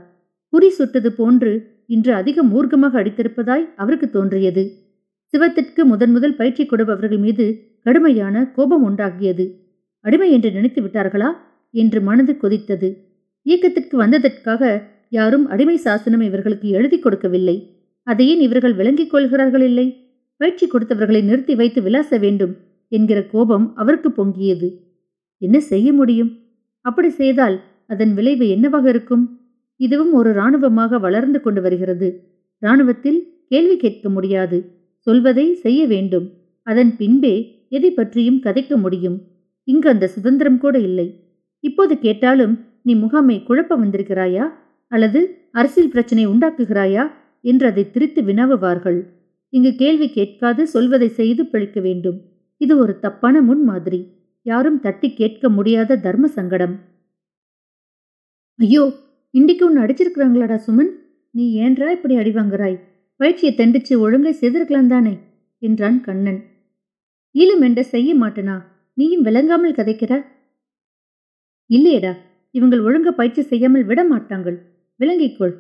குறி சுட்டது போன்று இன்று அதிக மூர்க்கமாக அடித்திருப்பதாய் அவருக்கு தோன்றியது. சிவத்திற்கு முதன் முதல் பயிற்சி கொடுப்பவர்கள் மீது கடுமையான கோபம் உண்டாகியது. அடிமை என்று நினைத்து விட்டார்களா? என்று மனது கொதித்தது. இயக்கத்திற்கு வந்ததற்காக யாரும் அடிமை சாசனம் இவர்களுக்கு எழுதி கொடுக்கவில்லை. அதையே இவர்கள் விளங்கிக் கொள்கிறார்கள் இல்லை பயிற்சி கொடுத்தவர்களை நிறுத்தி வைத்து விளாச வேண்டும் என்கிற கோபம் அவருக்கு பொங்கியது. என்ன செய்ய முடியும்? அப்படி செய்தால் அதன் விளைவு என்னவாக இருக்கும்? இதுவும் ஒரு இராணுவமாக வளர்ந்து கொண்டு வருகிறது. இராணுவத்தில் கேள்வி கேட்க முடியாது. சொல்வதை செய்ய வேண்டும். அதன் பின்பே எதை பற்றியும் கதைக்க முடியும். இங்கு அந்த சுதந்திரம் கூட இல்லை. இப்போது கேட்டாலும் நீ முகாமை குழப்ப வந்திருக்கிறாயா? அல்லது அரசியல் பிரச்சனை உண்டாக்குகிறாயா என்று அதை திரித்து வினவுவார்கள். இங்கு கேள்வி கேட்காது சொல்வதை செய்து பிழைக்க வேண்டும். இது ஒரு தப்பான முன்மாதிரி யாரும் தட்டி கேட்க முடியாத தர்ம சங்கடம். ஐயோ இன்றைக்கு ஒன்று அடிச்சிருக்கிறாங்களாடா சுமன்? நீ ஏன்றா இப்படி அடிவாங்கிறாய் பயிற்சியை தண்டிச்சு ஒழுங்கை செய்திருக்கலாம் தானே? என்றான் கண்ணன். ஈலும் என்ற செய்ய மாட்டேனா? நீயும் விளங்காமல் கதைக்கிற? இல்லையடா இவங்கள் ஒழுங்க பயிற்சி செய்யாமல் விட மாட்டாங்கள். விளங்கிக்கொள்.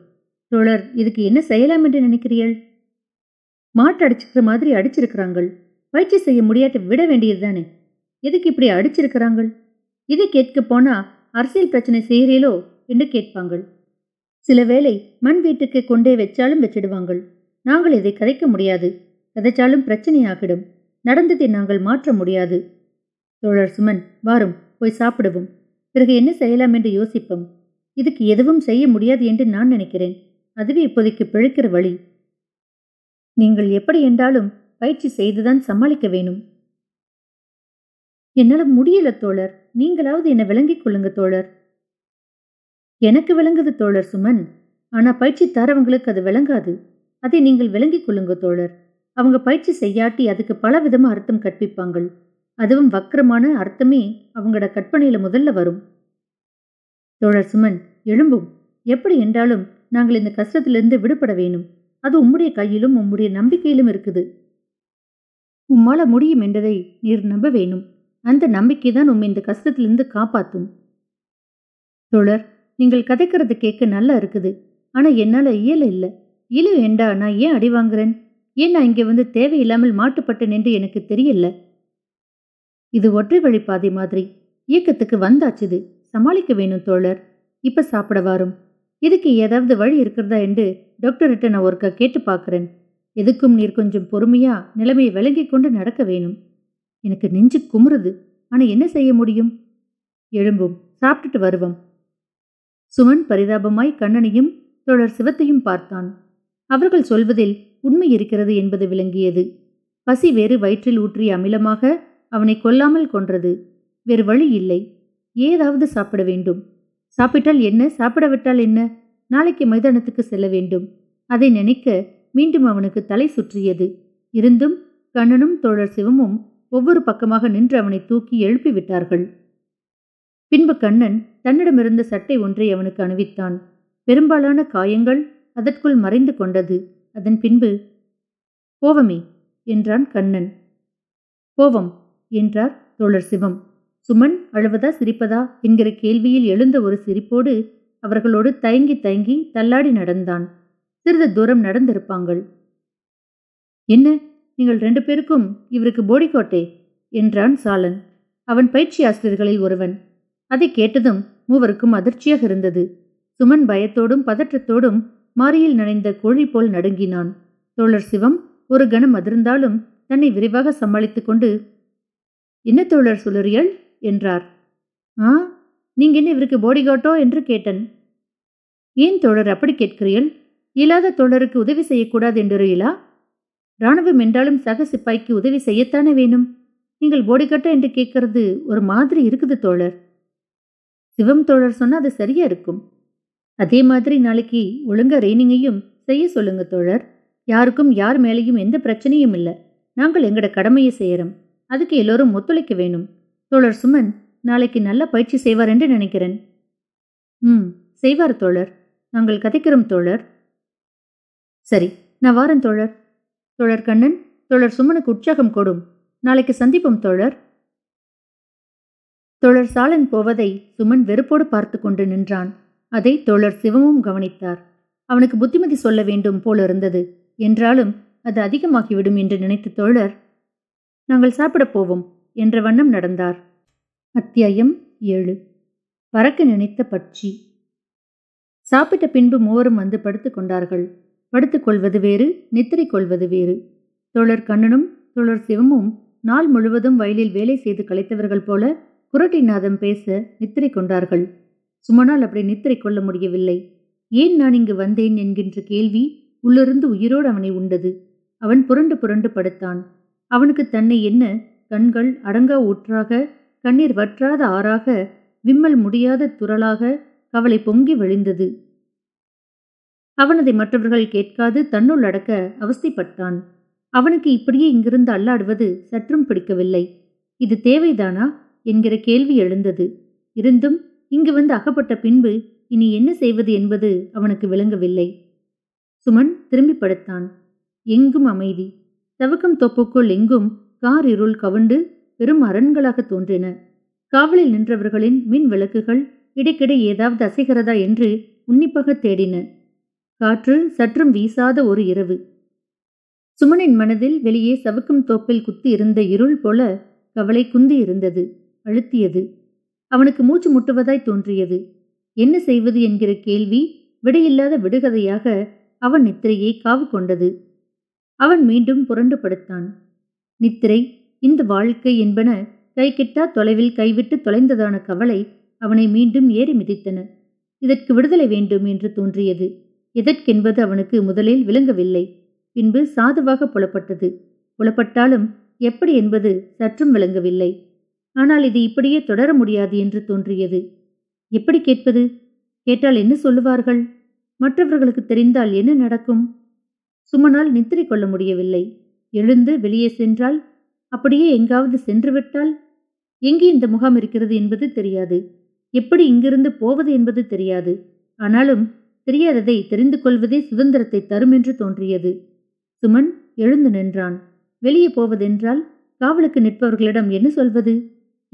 தோழர் இதுக்கு என்ன செய்யலாம் என்று நினைக்கிறீள் மாட்டு அடிச்சுக்கிற மாதிரி அடிச்சிருக்கிறாங்கள். பயிற்சி செய்ய முடியாட்டு விட வேண்டியதுதானே எதுக்கு இப்படி அடிச்சிருக்கிறாங்கள்? இதை கேட்க போனா அரசியல் பிரச்சனை செய்கிறீளோ என்று கேட்பாங்கள். சில வேளை மண் வீட்டுக்கு கொண்டே வச்சாலும் வச்சிடுவாங்கள். நாங்கள் இதை கதைக்க முடியாது. கதைச்சாலும் பிரச்சனையாகிடும். நடந்ததை நாங்கள் மாற்ற முடியாது. தோழர் சுமன் வாரும் போய் சாப்பிடுவோம். பிறகு என்ன செய்யலாம் என்று யோசிப்போம். இதுக்கு எதுவும் செய்ய முடியாது என்று நான் நினைக்கிறேன். அதுவே இப்போதைக்கு பிழைக்கிற வழி. நீங்கள் எப்படி என்றாலும் பயிற்சி செய்துதான் சமாளிக்க வேணும். என்னால் முடியல தோழர். நீங்களாவது என்னை விளங்கிக் கொள்ளுங்க தோழர். எனக்கு விளங்குது தோழர் சுமன். ஆனா பயிற்சி தரவங்களுக்கு அது விளங்காது. அதை நீங்கள் விளங்கிக் கொள்ளுங்க தோழர். அவங்க பயிற்சி செய்யாட்டி அதுக்கு பல விதமா அர்த்தம் கற்பிப்பாங்கள். அதுவும் வக்கரமான அர்த்தமே அவங்களோட கற்பனையில முதல்ல வரும். தோழர் சுமன் எழும்பும். எப்படி என்றாலும் நாங்கள் இந்த கஷ்டத்திலிருந்து விடுபட வேணும் அது உம்முடைய கையிலும் உம்முடைய நம்பிக்கையிலும் இருக்குது. உம்மால முடியும் என்றதை நீர் நம்ப வேணும் அந்த நம்பிக்கை தான் உம்மை இந்த கஷ்டத்திலிருந்து காப்பாத்தும் தோழர் நீங்கள் கதைக்கிறது கேட்க நல்லா இருக்குது. ஆனா என்னால இயல இல்லை. இயல ஏண்டா நான் ஏன் அடி வாங்குறேன்? ஏன் நான் இங்கே வந்து தேவையில்லாமல் மாட்டுப்பட்டேன் என்று எனக்கு தெரியல? இது ஒற்றை வழி மாதிரி. இயக்கத்துக்கு வந்தாச்சுது சமாளிக்க வேணும் தோழர். இப்ப சாப்பிட வரும். இதுக்கு ஏதாவது வழி இருக்கிறதா என்று டாக்டர்கிட்ட நான் ஒருக்கா கேட்டு பார்க்குறேன். எதுக்கும் நீர் கொஞ்சம் பொறுமையா நிலைமையை விளங்கி கொண்டு நடக்க வேணும். எனக்கு நெஞ்சு குமுறுது. ஆனா என்ன செய்ய முடியும்? எழும்பும். சாப்பிட்டுட்டு வருவோம். சுமன் பரிதாபமாய் கண்ணனையும் தொடர் சிவத்தையும் பார்த்தான். அவர்கள் சொல்வதில் உண்மை இருக்கிறது என்பது விளங்கியது. பசி வேறு வயிற்றில் ஊற்றிய அமிலமாக அவனை கொல்லாமல் கொன்றது. வேறு வழி இல்லை. ஏதாவது சாப்பிட வேண்டும். சாப்பிட்டால் என்ன? சாப்பிடவிட்டால் என்ன? நாளைக்கு மைதானத்துக்கு செல்ல வேண்டும். அதை நினைக்க மீண்டும் அவனுக்கு தலை சுற்றியது. இருந்தும் கண்ணனும் தோழர் சிவமும் ஒவ்வொரு பக்கமாக நின்று அவனை தூக்கி எழுப்பி விட்டார்கள். பின்பு கண்ணன் தன்னிடமிருந்த சட்டை ஒன்றை அவனுக்கு அணிவித்தான். பெரும்பாலான காயங்கள் அதற்குள் மறைந்து கொண்டது. அதன் பின்பு போவமே என்றான் கண்ணன். போவம் என்றார் தோழர் சிவம். சுமன் அழுவதா சிரிப்பதா என்கிற கேள்வியில் எழுந்த ஒரு சிரிப்போடு அவர்களோடு தயங்கி தயங்கி தள்ளாடி நடந்தான். சிறிது தூரம் நடந்திருப்பாங்கள். என்ன நீங்கள் ரெண்டு பேருக்கும் இவருக்கு போடிக்கோட்டே? என்றான் சாலன். அவன் பயிற்சி ஆசிரியர்களில் ஒருவன். அதை கேட்டதும் மூவருக்கும் அதிர்ச்சியாக இருந்தது. சுமன் பயத்தோடும் பதற்றத்தோடும் மாரியில் நனைந்த கோழி போல் நடுங்கினான். தோழர் சிவம் ஒரு கணம் அதிர்ந்தாலும் தன்னை விரைவாக சமாளித்துக் கொண்டு என்ன தோழர் சொல்லுறியல் என்றார். ஆ நீங்க என்ன இவருக்கு போடிகாட்டோ என்று கேட்டன். ஏன் தோழர் அப்படி கேட்கிறீள் இல்லாத தோழருக்கு உதவி செய்யக்கூடாது என்றுறீங்களா ராணுவம் என்றாலும் சக சிப்பாய்க்கு உதவி செய்யத்தானே வேணும்? நீங்கள் போடிகாட்டோ என்று கேட்கறது ஒரு மாதிரி இருக்குது தோழர். சிவம் தோழர் சொன்னா அது சரியா இருக்கும். அதே மாதிரி நாளைக்கு ஒழுங்கா ரெய்னிங்கையும் செய்ய சொல்லுங்க தோழர். யாருக்கும் யார் மேலேயும் எந்த பிரச்சனையும் இல்லை. நாங்கள் எங்கட கடமையை செய்யறோம். அதுக்கு எல்லோரும் ஒத்துழைக்க வேணும். தோழர் சுமன் நாளைக்கு நல்ல பயிற்சி செய்வார் என்று நினைக்கிறேன். ம் செய்வார் தோழர். நாங்கள் கதைக்கிறோம் தோழர். சரி நான் வாரன் தோழர். தோழர் கண்ணன் தோழர் சுமனுக்கு உற்சாகம் கொடும். நாளைக்கு சந்திப்போம் தோழர். தோழர் சாலன் போவதை சுமன் வெறுப்போடு பார்த்து கொண்டு நின்றான். அதை தோழர் சிவமும் கவனித்தார். அவனுக்கு புத்திமதி சொல்ல வேண்டும் போலிருந்தது என்றாலும் அது அதிகமாகிவிடும் என்று நினைத்த தோழர் நாங்கள் சாப்பிடப் போவோம். என்ற வண்ணம் நடந்தார். அத்தியாயம் ஏழு. பறக்க நினைத்த பட்சி. சாப்பிட்ட பின்பு மூவரும் வந்து படுத்துக் கொண்டார்கள். படுத்துக் கொள்வது வேறு நித்திரை கொள்வது வேறு. தோழர் கண்ணனும் தோழர் சிவமும் நாள் முழுவதும் வயலில் வேலை செய்து கலைத்தவர்கள் போல குரட்டிநாதம் பேச நித்திரை கொண்டார்கள். சுமனால் அப்படி நித்திரை கொள்ள முடியவில்லை. ஏன் நான் இங்கு வந்தேன்? என்கின்ற கேள்வி உள்ளிருந்து உயிரோடு அவனை உண்டது. அவன் புரண்டு புரண்டு படுத்தான். அவனுக்கு தன்னை என்ன கண்கள் அடங்கா ஊற்றாக கண்ணீர் வற்றாத ஆறாக விம்மல் முடியாத துரளாக கவலை பொங்கி வழிந்தது அவனதை மற்றவர்கள் கேட்காது தன்னுள் அடக்க அவஸ்தைப்பட்டான். அவனுக்கு இப்படியே இங்கிருந்து அல்லாடுவது சற்றும் பிடிக்கவில்லை. இது தேவைதானா? என்கிற கேள்வி எழுந்தது. இருந்தும் இங்கு வந்து அகப்பட்ட பின்பு இனி என்ன செய்வது என்பது அவனுக்கு விளங்கவில்லை. சுமன் திரும்பி படுத்தான். எங்கும் அமைதி. தவக்கம் தொப்புக்குள் எங்கும் கார் இருள் கவுண்டு பெரும் அரண்களாக தோன்றின. காவலில் நின்றவர்களின் மின் விளக்குகள் இடைக்கிடை ஏதாவது அசைகிறதா என்று உன்னிப்பாக தேடின. காற்று சற்றும் வீசாத ஒரு இரவு. சுமனின் மனதில் வெளியே சவுக்கும் தோப்பில் குத்தி இருந்த இருள் போல கவலை குந்தி இருந்தது அழுத்தியது. அவனுக்கு மூச்சு முட்டுவதாய் தோன்றியது. என்ன செய்வது என்கிற கேள்வி விடையில்லாத விடுகதையாக அவன் நித்திரையை காவு கொண்டது. அவன் மீண்டும் புரண்டு படுத்தான். நித்திரை இந்த வாழ்க்கை என்பன கைகிட்டா தொலைவில் கைவிட்டு தொலைந்ததான கவலை அவனை மீண்டும் ஏறி மிதித்தன. இதற்கு விடுதலை வேண்டும் என்று தோன்றியது. எதற்கென்பது அவனுக்கு முதலில் விளங்கவில்லை. பின்பு சாதுவாக புலப்பட்டது. புலப்பட்டாலும் எப்படி என்பது சற்றும் விளங்கவில்லை. ஆனால் இது இப்படியே தொடர முடியாது என்று தோன்றியது. எப்படி கேட்பது? கேட்டால் என்ன சொல்லுவார்கள்? மற்றவர்களுக்கு தெரிந்தால் என்ன நடக்கும்? சுமனால் நித்திரை கொள்ள முடியவில்லை. எழுந்து வெளியே சென்றால் அப்படியே எங்காவது சென்று விட்டால் எங்கே இந்த முகாம் இருக்கிறது என்பது தெரியாது. எப்படி இங்கிருந்து போவது என்பது தெரியாது. ஆனாலும் தெரியாததை தெரிந்து கொள்வதே சுதந்திரத்தை தரும் என்று தோன்றியது. சுமன் எழுந்து நின்றான். வெளியே போவதென்றால் காவலுக்கு நிற்பவர்களிடம் என்ன சொல்வது?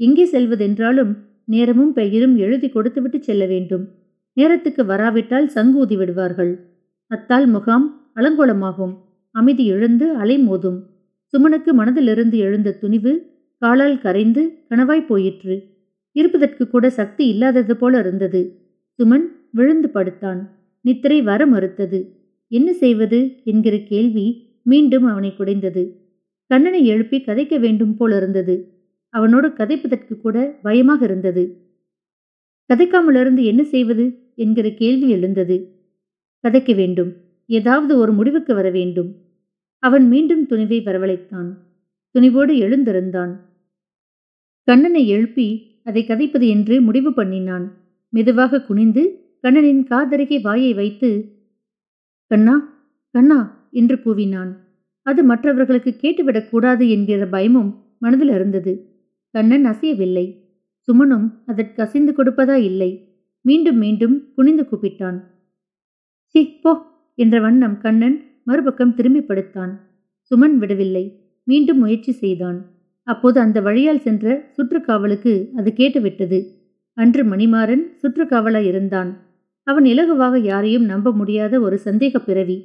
எங்கே செல்வதென்றாலும் நேரமும் பெயரும் எழுதி கொடுத்துவிட்டு செல்ல வேண்டும். நேரத்துக்கு வராவிட்டால் சங்கூதி விடுவார்கள். அத்தால் முகாம் அலங்கோலமாகும். அமைதி எழுந்து அலை மோதும். சுமனுக்கு மனதிலிருந்து எழுந்த துணிவு காலால் கரைந்து கனவாய் போயிற்று. இருப்பதற்கு கூட சக்தி இல்லாதது போல இருந்தது. சுமன் விழுந்து படுத்தான். நித்திரை வர மறுத்தது. என்ன செய்வது? என்கிற கேள்வி மீண்டும் அவனை குடைந்தது. கண்ணனை எழுப்பி கதைக்க வேண்டும் போல இருந்தது. அவனோடு கதைப்பதற்கு கூட பயமாக இருந்தது. கதைக்காமலிருந்து என்ன செய்வது? என்கிற கேள்வி எழுந்தது. கதைக்க வேண்டும். ஏதாவது ஒரு முடிவுக்கு வர வேண்டும். அவன் மீண்டும் துணிவை வரவழைத்தான். துணிவோடு எழுந்திருந்தான். கண்ணனை எழுப்பி அதை கதைப்பது என்று முடிவு பண்ணினான். மெதுவாக குனிந்து கண்ணனின் காதருகே வாயை வைத்து கண்ணா கண்ணா என்று கூவினான். அது மற்றவர்களுக்கு கேட்டுவிடக்கூடாது என்கிற பயமும் மனதில் இருந்தது. கண்ணன் அசையவில்லை. சுமனும் அதற்கு அசைந்து கொடுப்பதா இல்லை. மீண்டும் மீண்டும் குனிந்து கூப்பிட்டான். சி போ. என்ற வண்ணம் கண்ணன் மறுபக்கம் திரும்பி படுத்தான் சுமன் விடவில்லை. மீண்டும் முயற்சி செய்தான். அப்போது அந்த வழியால் சென்ற சுற்றுக்காவலுக்கு அது கேட்டுவிட்டது. அன்று மணிமாறன் சுற்றுக்காவலாய் இருந்தான். அவன் இலகுவாக யாரையும் நம்ப முடியாத ஒரு சந்தேக பிறவி.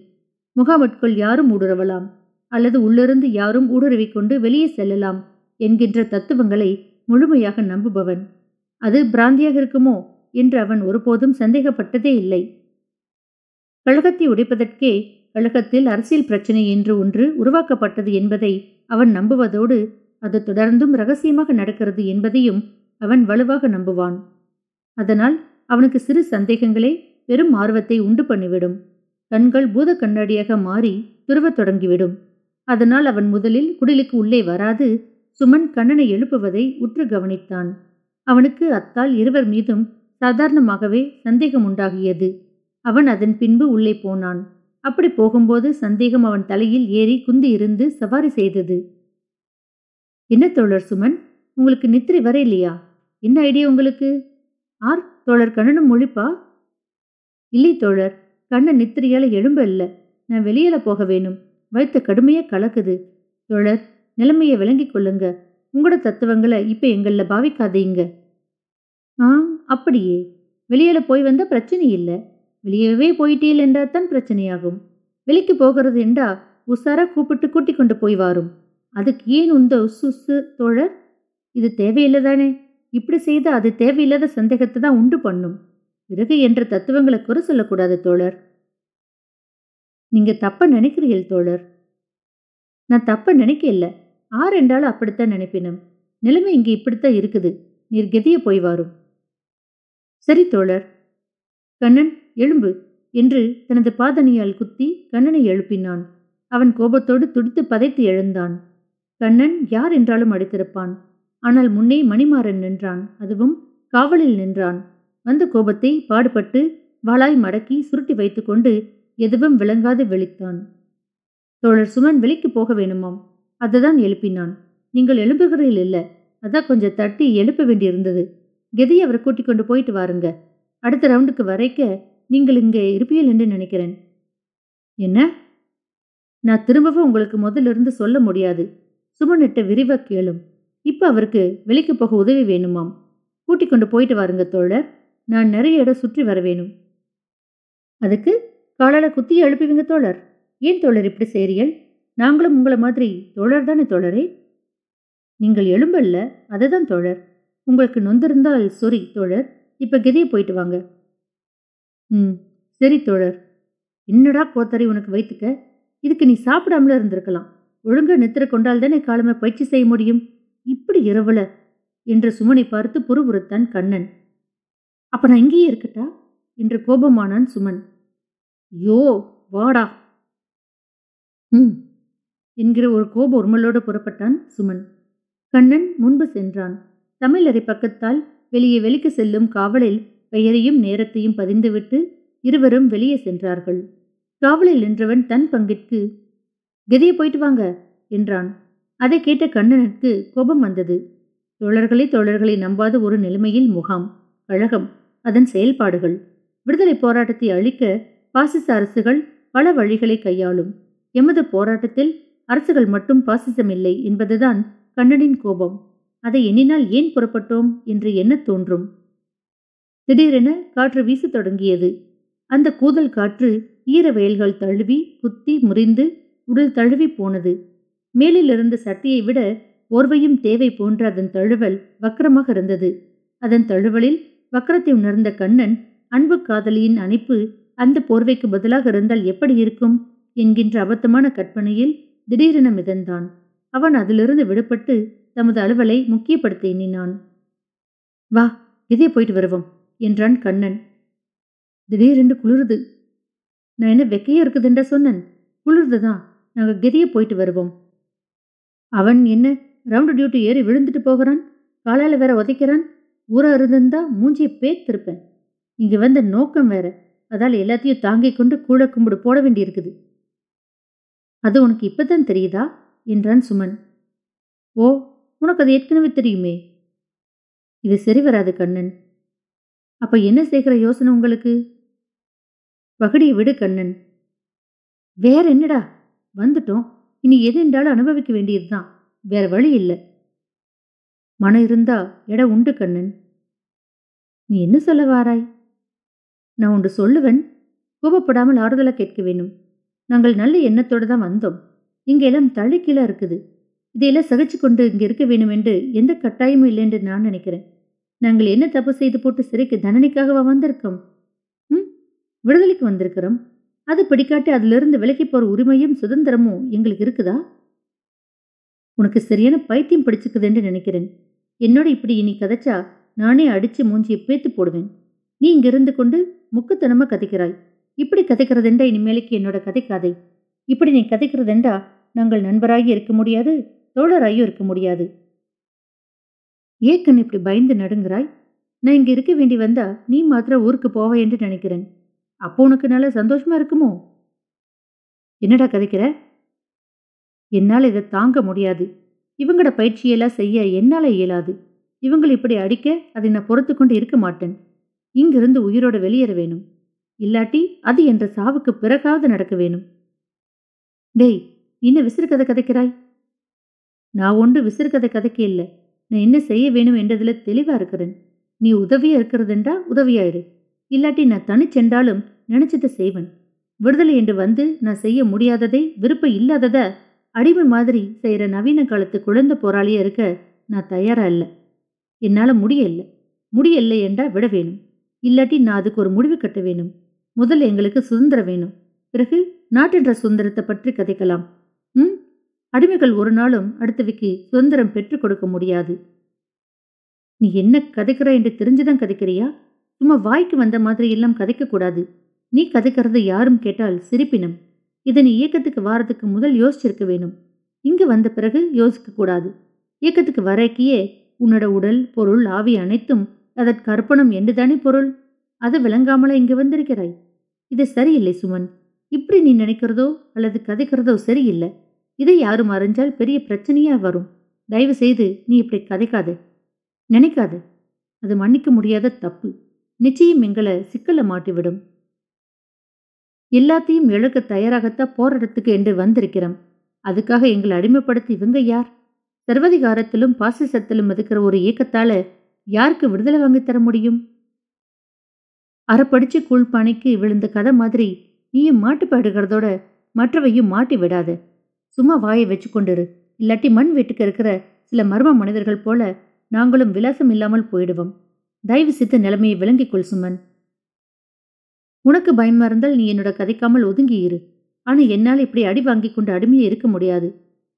முகாமிற்குள் யாரும் ஊடுருவலாம். அல்லது உள்ளிருந்து யாரும் ஊடுருவிக் கொண்டு வெளியே செல்லலாம் என்கின்ற தத்துவங்களை முழுமையாக நம்புபவன். அது பிராந்தியாக இருக்குமோ என்று அவன் ஒருபோதும் சந்தேகப்பட்டதே இல்லை. கழகத்தை உடைப்பதற்கே கழகத்தில் அரசியல் பிரச்சனை என்று ஒன்று உருவாக்கப்பட்டது என்பதை அவன் நம்புவதோடு அது தொடர்ந்தும் ரகசியமாக நடக்கிறது என்பதையும் அவன் வலுவாக நம்புவான். அதனால் அவனுக்கு சிறு சந்தேகங்களே பெரும் ஆர்வத்தை உண்டு பண்ணிவிடும். கண்கள் பூத கண்ணாடியாக மாறி துருவத் தொடங்கிவிடும். அதனால் அவன் முதலில் குடிலுக்கு உள்ளே வராது சுமன் கண்ணனை எழுப்புவதை உற்று கவனித்தான். அவனுக்கு அத்தால் இருவர் மீதும் சாதாரணமாகவே சந்தேகம் உண்டாகியது. அவன் அதன் பின்பு உள்ளே போனான். அப்படி போகும்போது சந்தேகம் அவன் தலையில் ஏறி குந்தி இருந்து சவாரி செய்தது. என்ன தோழர் சுமன் உங்களுக்கு நித்திரை வர இல்லையா? என்ன ஐடியா உங்களுக்கு? ஆர் தோழர் கண்ணனும் முழிப்பா? இல்லை தோழர் கண்ணன் நித்திரையால எழும்ப இல்லை. நான் வெளியில போக வேணும். வயிற்று கடுமையா கலக்குது. தோழர் நிலைமையை விளங்கிக் கொள்ளுங்க. உங்களோட தத்துவங்களை இப்ப எங்கள பாவிக்காதீங்க. ஆ அப்படியே. வெளியில போய் வந்தா பிரச்சனை இல்லை. வெளியவே போயிட்டீல் என்றா தான் பிரச்சனையாகும். வெளிக்கு போகிறது என்றா உசாரா கூப்பிட்டு கூட்டிக் கொண்டு போய் வாரும். அதுக்கு ஏன் உந்த உசு உசு தோழர்? இது தேவையில்லை தானே? இப்படி செய்து அது தேவையில்லாத சந்தேகத்தை தான் உண்டு பண்ணும். பிறகு என்ற தத்துவங்களை குறை சொல்லக்கூடாது தோழர். நீங்க தப்ப நினைக்கிறீர்கள் தோழர். நான் தப்ப நினைக்கல ஆர் என்றாலும் அப்படித்தான் நினைப்பினம். நிலைமை இங்கே இப்படித்தான் இருக்குது. நீர் கெதிய போய் வாரும். சரி தோழர். கண்ணன் எழும்பு என்று தனது பாதணியால் குத்தி கண்ணனை எழுப்பினான். அவன் கோபத்தோடு துடித்து பதைத்து எழுந்தான். கண்ணன் யார் என்றாலும் அடித்திருப்பான். ஆனால் முன்னே மணிமாறன் நின்றான். அதுவும் காவலில் நின்றான். வந்த கோபத்தை பாடுபட்டு வாளாய் மடக்கி சுருட்டி வைத்துக்கொண்டு எதுவும் விளங்காது வெளித்தான் தோழர் சுமன் வெளிக்கு போக வேணுமாம். அதுதான் எழுப்பினான். நீங்கள் எழும்புகிறீர்கள் இல்லை. அதான் கொஞ்சம் தட்டி எழுப்ப வேண்டியிருந்தது. கெதி அவரை கூட்டிக் கொண்டு போயிட்டு வாருங்க. அடுத்த ரவுண்டுக்கு வரைக்க நீங்கள் இங்கே இருப்பீர்கள் என்று நினைக்கிறேன். என்ன? நான் திரும்பவும் உங்களுக்கு முதல்ல இருந்து சொல்ல முடியாது. சுமனிட்ட விரிவா கேளும். இப்ப அவருக்கு வெளிக்கு போக உதவி வேணுமாம். கூட்டிக் கொண்டு போயிட்டு வாருங்க தோழர். நான் நிறைய இடம் சுற்றி வர வேணும். அதுக்கு காலால குத்தி எழுப்புவீங்க தோழர். ஏன் தோழர் இப்படி செய்றீர்கள்? நாங்களும் உங்களை மாதிரி தோழர் தானே தோழரே? நீங்கள் எழும்பல்ல? அதுதான் தோழர். உங்களுக்கு நொந்திருந்தால் சொரி தோழர். இப்ப கெதியை போயிட்டு வாங்க. ம் சரி தோழர். என்னடா கோத்தரை உனக்கு வைத்துக்க? இதுக்கு நீ சாப்பிடாமல இருந்திருக்கலாம். ஒழுங்கா நித்திர கொண்டால் தானே காலமே பயிற்சி செய்ய முடியும். இப்படி இரவுல? என்று சுமனை பார்த்து புறபுறுத்தான் கண்ணன். அப்ப நான் இங்கேயே இருக்கட்டா? என்று கோபமானான் சுமன். யோ வாடா. ம் என்கிற ஒரு கோப உருமலோடு புறப்பட்டான் சுமன். கண்ணன் முன்பு சென்றான். தமிழரை பக்கத்தால் வெளியே வெளிக்கு செல்லும் காவலில் பெயரையும் நேரத்தையும் பதிந்துவிட்டு இருவரும் வெளியே சென்றார்கள். காவலில் நின்றவன் தன் பங்கிற்கு கெதிய போயிட்டு வாங்க என்றான். அதை கேட்ட கண்ணனுக்கு கோபம் வந்தது. தோழர்களை தோழர்களை நம்பாத ஒரு நிலைமையில் முகாம் கழகம் அதன் செயல்பாடுகள் விடுதலை போராட்டத்தை அழிக்க பாசிச அரசுகள் பல வழிகளை கையாளும். எமது போராட்டத்தில் அரசுகள் மட்டும் பாசிசம் இல்லை என்பதுதான் கண்ணனின் கோபம். அதை எண்ணினால் ஏன் புறப்பட்டோம் என்று என்ன தோன்றும்? திடீரென காற்று வீசத் தொடங்கியது. அந்த கூதல் காற்று ஈர வயல்கள் தழுவி குத்தி முறிந்து உடல் தழுவி போனது. மேலிலிருந்த சட்டியை விட ஓர்வையும் தேவை போன்ற அதன் தழுவல் வக்கரமாக இருந்தது. அதன் தழுவலில் வக்கரத்தை உணர்ந்த கண்ணன் அன்பு காதலியின் அணைப்பு அந்த போர்வைக்கு பதிலாக இருந்தால் எப்படி இருக்கும்? என்கின்ற அபத்தமான கற்பனையில் திடீரென மிதந்தான். அவன் அதிலிருந்து விடுபட்டு தமது அலுவலை முக்கியப்படுத்த எண்ணினான். வா இதே போயிட்டு வருவோம். என்றான் கண்ணன். திடீரென்று குளிருது. நான் என்ன வெக்கையா இருக்குதுன்ற சொன்னேன். குளிர்துதான் நாங்க கெதிய போயிட்டு வருவோம். அவன் என்ன ரவுண்டு டியூட்டி ஏறி விழுந்துட்டு போகிறான்? காலால வேற உதைக்கிறான்? ஊரா இருந்திருந்தா மூஞ்சியை பேத்திருப்பேன். இங்க வந்த நோக்கம் வேற. அதால் எல்லாத்தையும் தாங்கிக் கொண்டு கூட கும்பிடு போட வேண்டியிருக்குது. அது உனக்கு இப்பதான் தெரியுதா? என்றான் சுமன். ஓ உனக்கு அது ஏற்கனவே தெரியுமே. இது சரி வராது கண்ணன். அப்ப என்ன செய்கிற யோசனை உங்களுக்கு? பகடியை விடு கண்ணன். வேற என்னடா? வந்துட்டோம். இனி எது என்றாலும் அனுபவிக்க வேண்டியதுதான். வேற வழி இல்லை. மனம் இருந்தா எட உண்டு கண்ணன். நீ என்ன சொல்ல வாராய்? நான் ஒன்று சொல்லுவேன். கோபப்படாமல் ஆறுதலாக கேட்க வேணும் நாங்கள் நல்ல எண்ணத்தோடு தான் வந்தோம். இங்கெல்லாம் எல்லாம் கீழே இருக்குது. இதையெல்லாம் சகிச்சு கொண்டு இங்க இருக்க வேணும் என்று எந்த கட்டாயமும் இல்லை என்று நான் நினைக்கிறேன். நாங்கள் என்ன தப்பு செய்து போட்டு சிறைக்கு தண்டனைக்காகவா வந்திருக்கோம்? ம்? விடுதலைக்கு வந்திருக்கிறோம். அது பிடிக்காட்டி அதிலிருந்து விலகி போற உரிமையும் சுதந்திரமும் எங்களுக்கு இருக்குதா? உனக்கு சரியான பைத்தியம் பிடிச்சுக்குதுன்னு நினைக்கிறேன். என்னோட இப்படி இனி கதைச்சா நானே அடிச்சு மூஞ்சியை பேத்து போடுவேன். நீ இங்கிருந்து கொண்டு முக்குத்தனமா கதைக்கிறாய். இப்படி கதைக்கிறதெண்டா இனிமேலுக்கு என்னோட கதைக்காதை. இப்படி நீ கதைக்கிறதெண்டா நாங்கள் நண்பராகி இருக்க முடியாது தோழராயும் இருக்க முடியாது. ஏக்கன் இப்படி பயந்து நடுங்கிறாய்? நான் இங்க இருக்க வேண்டி வந்தா நீ மாத்திர ஊருக்கு போவ என்று நினைக்கிறேன். அப்போ உனக்கு நல்ல சந்தோஷமா இருக்குமோ? என்னடா கதைக்கிற? என்னால் இதை தாங்க முடியாது. இவங்களோட பயிற்சியெல்லாம் செய்ய என்னால் இயலாது. இவங்களை இப்படி அடிக்க அதை நான் பொறுத்து கொண்டு இருக்க மாட்டேன். இங்கிருந்து உயிரோட வெளியேற வேணும். இல்லாட்டி அது என்ற சாவுக்கு பிறகாவது நடக்க வேணும். டேய் என்ன விசிறு கதை கதைக்கிறாய்? நான் ஒன்று விசிறு கதை கதைக்க இல்லை. நான் என்ன செய்ய வேணும் என்றதுல தெளிவா இருக்கிறேன். நீ உதவியா இருக்கிறதுண்டா உதவியாயிரு. இல்லாட்டி நான் தனிச்சென்றாலும் நினைச்சதை செய்வேன். விடுதலை என்று வந்து நான் செய்ய முடியாததை விருப்பம் இல்லாதத அடிமை மாதிரி செய்யற நவீன காலத்து குழந்தை போராளியா இருக்க நான் தயாரா இல்லை. என்னால முடியல முடியல என்றா விட வேணும். இல்லாட்டி நான் அதுக்கு ஒரு முடிவு கட்ட வேணும். முதல்ல எங்களுக்கு சுதந்திரம் வேணும். பிறகு நாட்டின்ற சுதந்திரத்தை பற்றி கதைக்கலாம். ம்? அடிமைகள் ஒரு நாளும் அடுத்தவைக்கு சுதந்திரம் பெற்றுக் கொடுக்க முடியாது. நீ என்ன கதைக்கிற என்று தெரிஞ்சுதான் கதைக்கிறியா? சும்மா வாய்க்கு வந்த மாதிரி எல்லாம் கதைக்கக்கூடாது. நீ கதைக்கிறத யாரும் கேட்டால் சிரிப்பினம். இதை நீ இயக்கத்துக்கு வாரத்துக்கு முதல் யோசிச்சிருக்க வேணும். இங்கு வந்த பிறகு யோசிக்க கூடாது. இயக்கத்துக்கு வரக்கியே உன்னோட உடல் பொருள் ஆவி அனைத்தும் அதற்கு அர்ப்பணம் என்றுதானே பொருள்? அது விளங்காமல இங்கு வந்திருக்கிறாய்? இது சரியில்லை சுமன். இப்படி நீ நினைக்கிறதோ அல்லது கதைக்கிறதோ சரியில்லை. இதை யாரும் அறிஞ்சால் பெரிய பிரச்சனையா வரும். தயவு செய்து நீ இப்படி கதைக்காது. நினைக்காது. அது மன்னிக்க முடியாத தப்பு. நிச்சயம் எங்களை சிக்கல மாட்டிவிடும். எல்லாத்தையும் இழக்க தயாராகத்தான் போராட்டத்துக்கு என்று வந்திருக்கிறோம். அதுக்காக எங்களை அடிமைப்படுத்தி இவங்க யார்? சர்வதிகாரத்திலும் பாசிசத்திலும் இருக்கிற ஒரு இயக்கத்தால யாருக்கு விடுதலை வாங்கி தர முடியும்? அறப்படிச்சு கூழ்பானைக்கு விழுந்த கதை மாதிரி நீயும் மாட்டுப்பாடுகிறதோட மற்றவையும் மாட்டி விடாது. சும்மா வாயை வச்சு கொண்டிரு இல்லாட்டி மண் வீட்டுக்கு இருக்கிற சில மர்ம மனிதர்கள் போல நாங்களும் விலாசம் இல்லாமல் போயிடுவோம். தயவு செய்து நிலைமையை விளங்கிக் கொள் சுமன். உனக்கு பயமா இருந்தால் நீ என்னோட கதைக்காமல் ஒதுங்கி இரு. ஆனா என்னால் இப்படி அடி வாங்கி கொண்டு அடிமையே இருக்க முடியாது.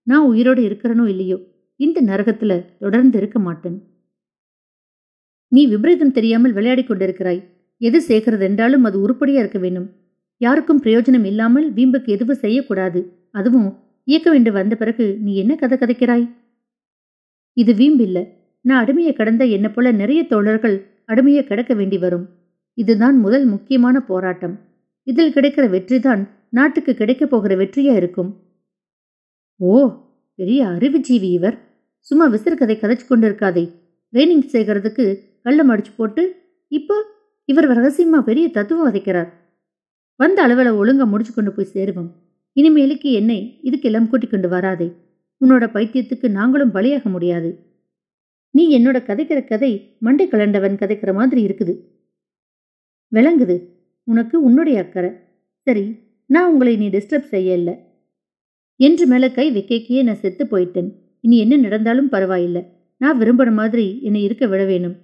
நான் உயிரோடு இருக்கிறனோ இல்லையோ இந்த நரகத்துல தொடர்ந்து இருக்க மாட்டேன். நீ விபரீதம் தெரியாமல் விளையாடி கொண்டிருக்கிறாய். எது சேர்க்கிறது என்றாலும் அது உருப்படியா இருக்க வேண்டும். யாருக்கும் பிரயோஜனம் இல்லாமல் வீம்புக்கு எதுவும் செய்யக்கூடாது. அதுவும் இயக்க வேண்டும் வந்த பிறகு நீ என்ன கதை கதைக்கிறாய்? இது வீம்பில்ல. நான் அடிமையை கடந்த என்ன போல நிறைய தோழர்கள் அடிமையை கிடக்க வேண்டி வரும். இதுதான் முதல் முக்கியமான போராட்டம். இதில் கிடைக்கிற வெற்றிதான் நாட்டுக்கு கிடைக்கப் போகிற வெற்றியா இருக்கும். ஓ பெரிய அறிவுஜீவி இவர். சும்மா விசிறுகதை கதைச்சு கொண்டு இருக்காதே ட்ரைனிங் செய்கிறதுக்கு கள்ளம் மடிச்சு போட்டு இப்போ இவர் ரகசியமா பெரிய தத்துவம் வதைக்கிறார். வந்த அளவில் ஒழுங்கா முடிச்சு கொண்டு போய் சேருவோம். இனிமேலுக்கு என்னை இதுக்கெல்லாம் கூட்டிக் கொண்டு வராதே. உன்னோட பைத்தியத்துக்கு நாங்களும் பலியாக முடியாது. நீ என்னோட கதைக்கிற கதை மண்டை கலண்டவன் கதைக்கிற மாதிரி இருக்குது. விளங்குது. உனக்கு உன்னுடைய அக்கறை. சரி நான் உங்களை நீ டிஸ்டர்ப் செய்யல என்று மேல கை வைக்கையே நான் செத்து போயிட்டேன். இனி என்ன நடந்தாலும் பரவாயில்லை. நான் விரும்புகிற மாதிரி என்னை இருக்க விட வேணும்.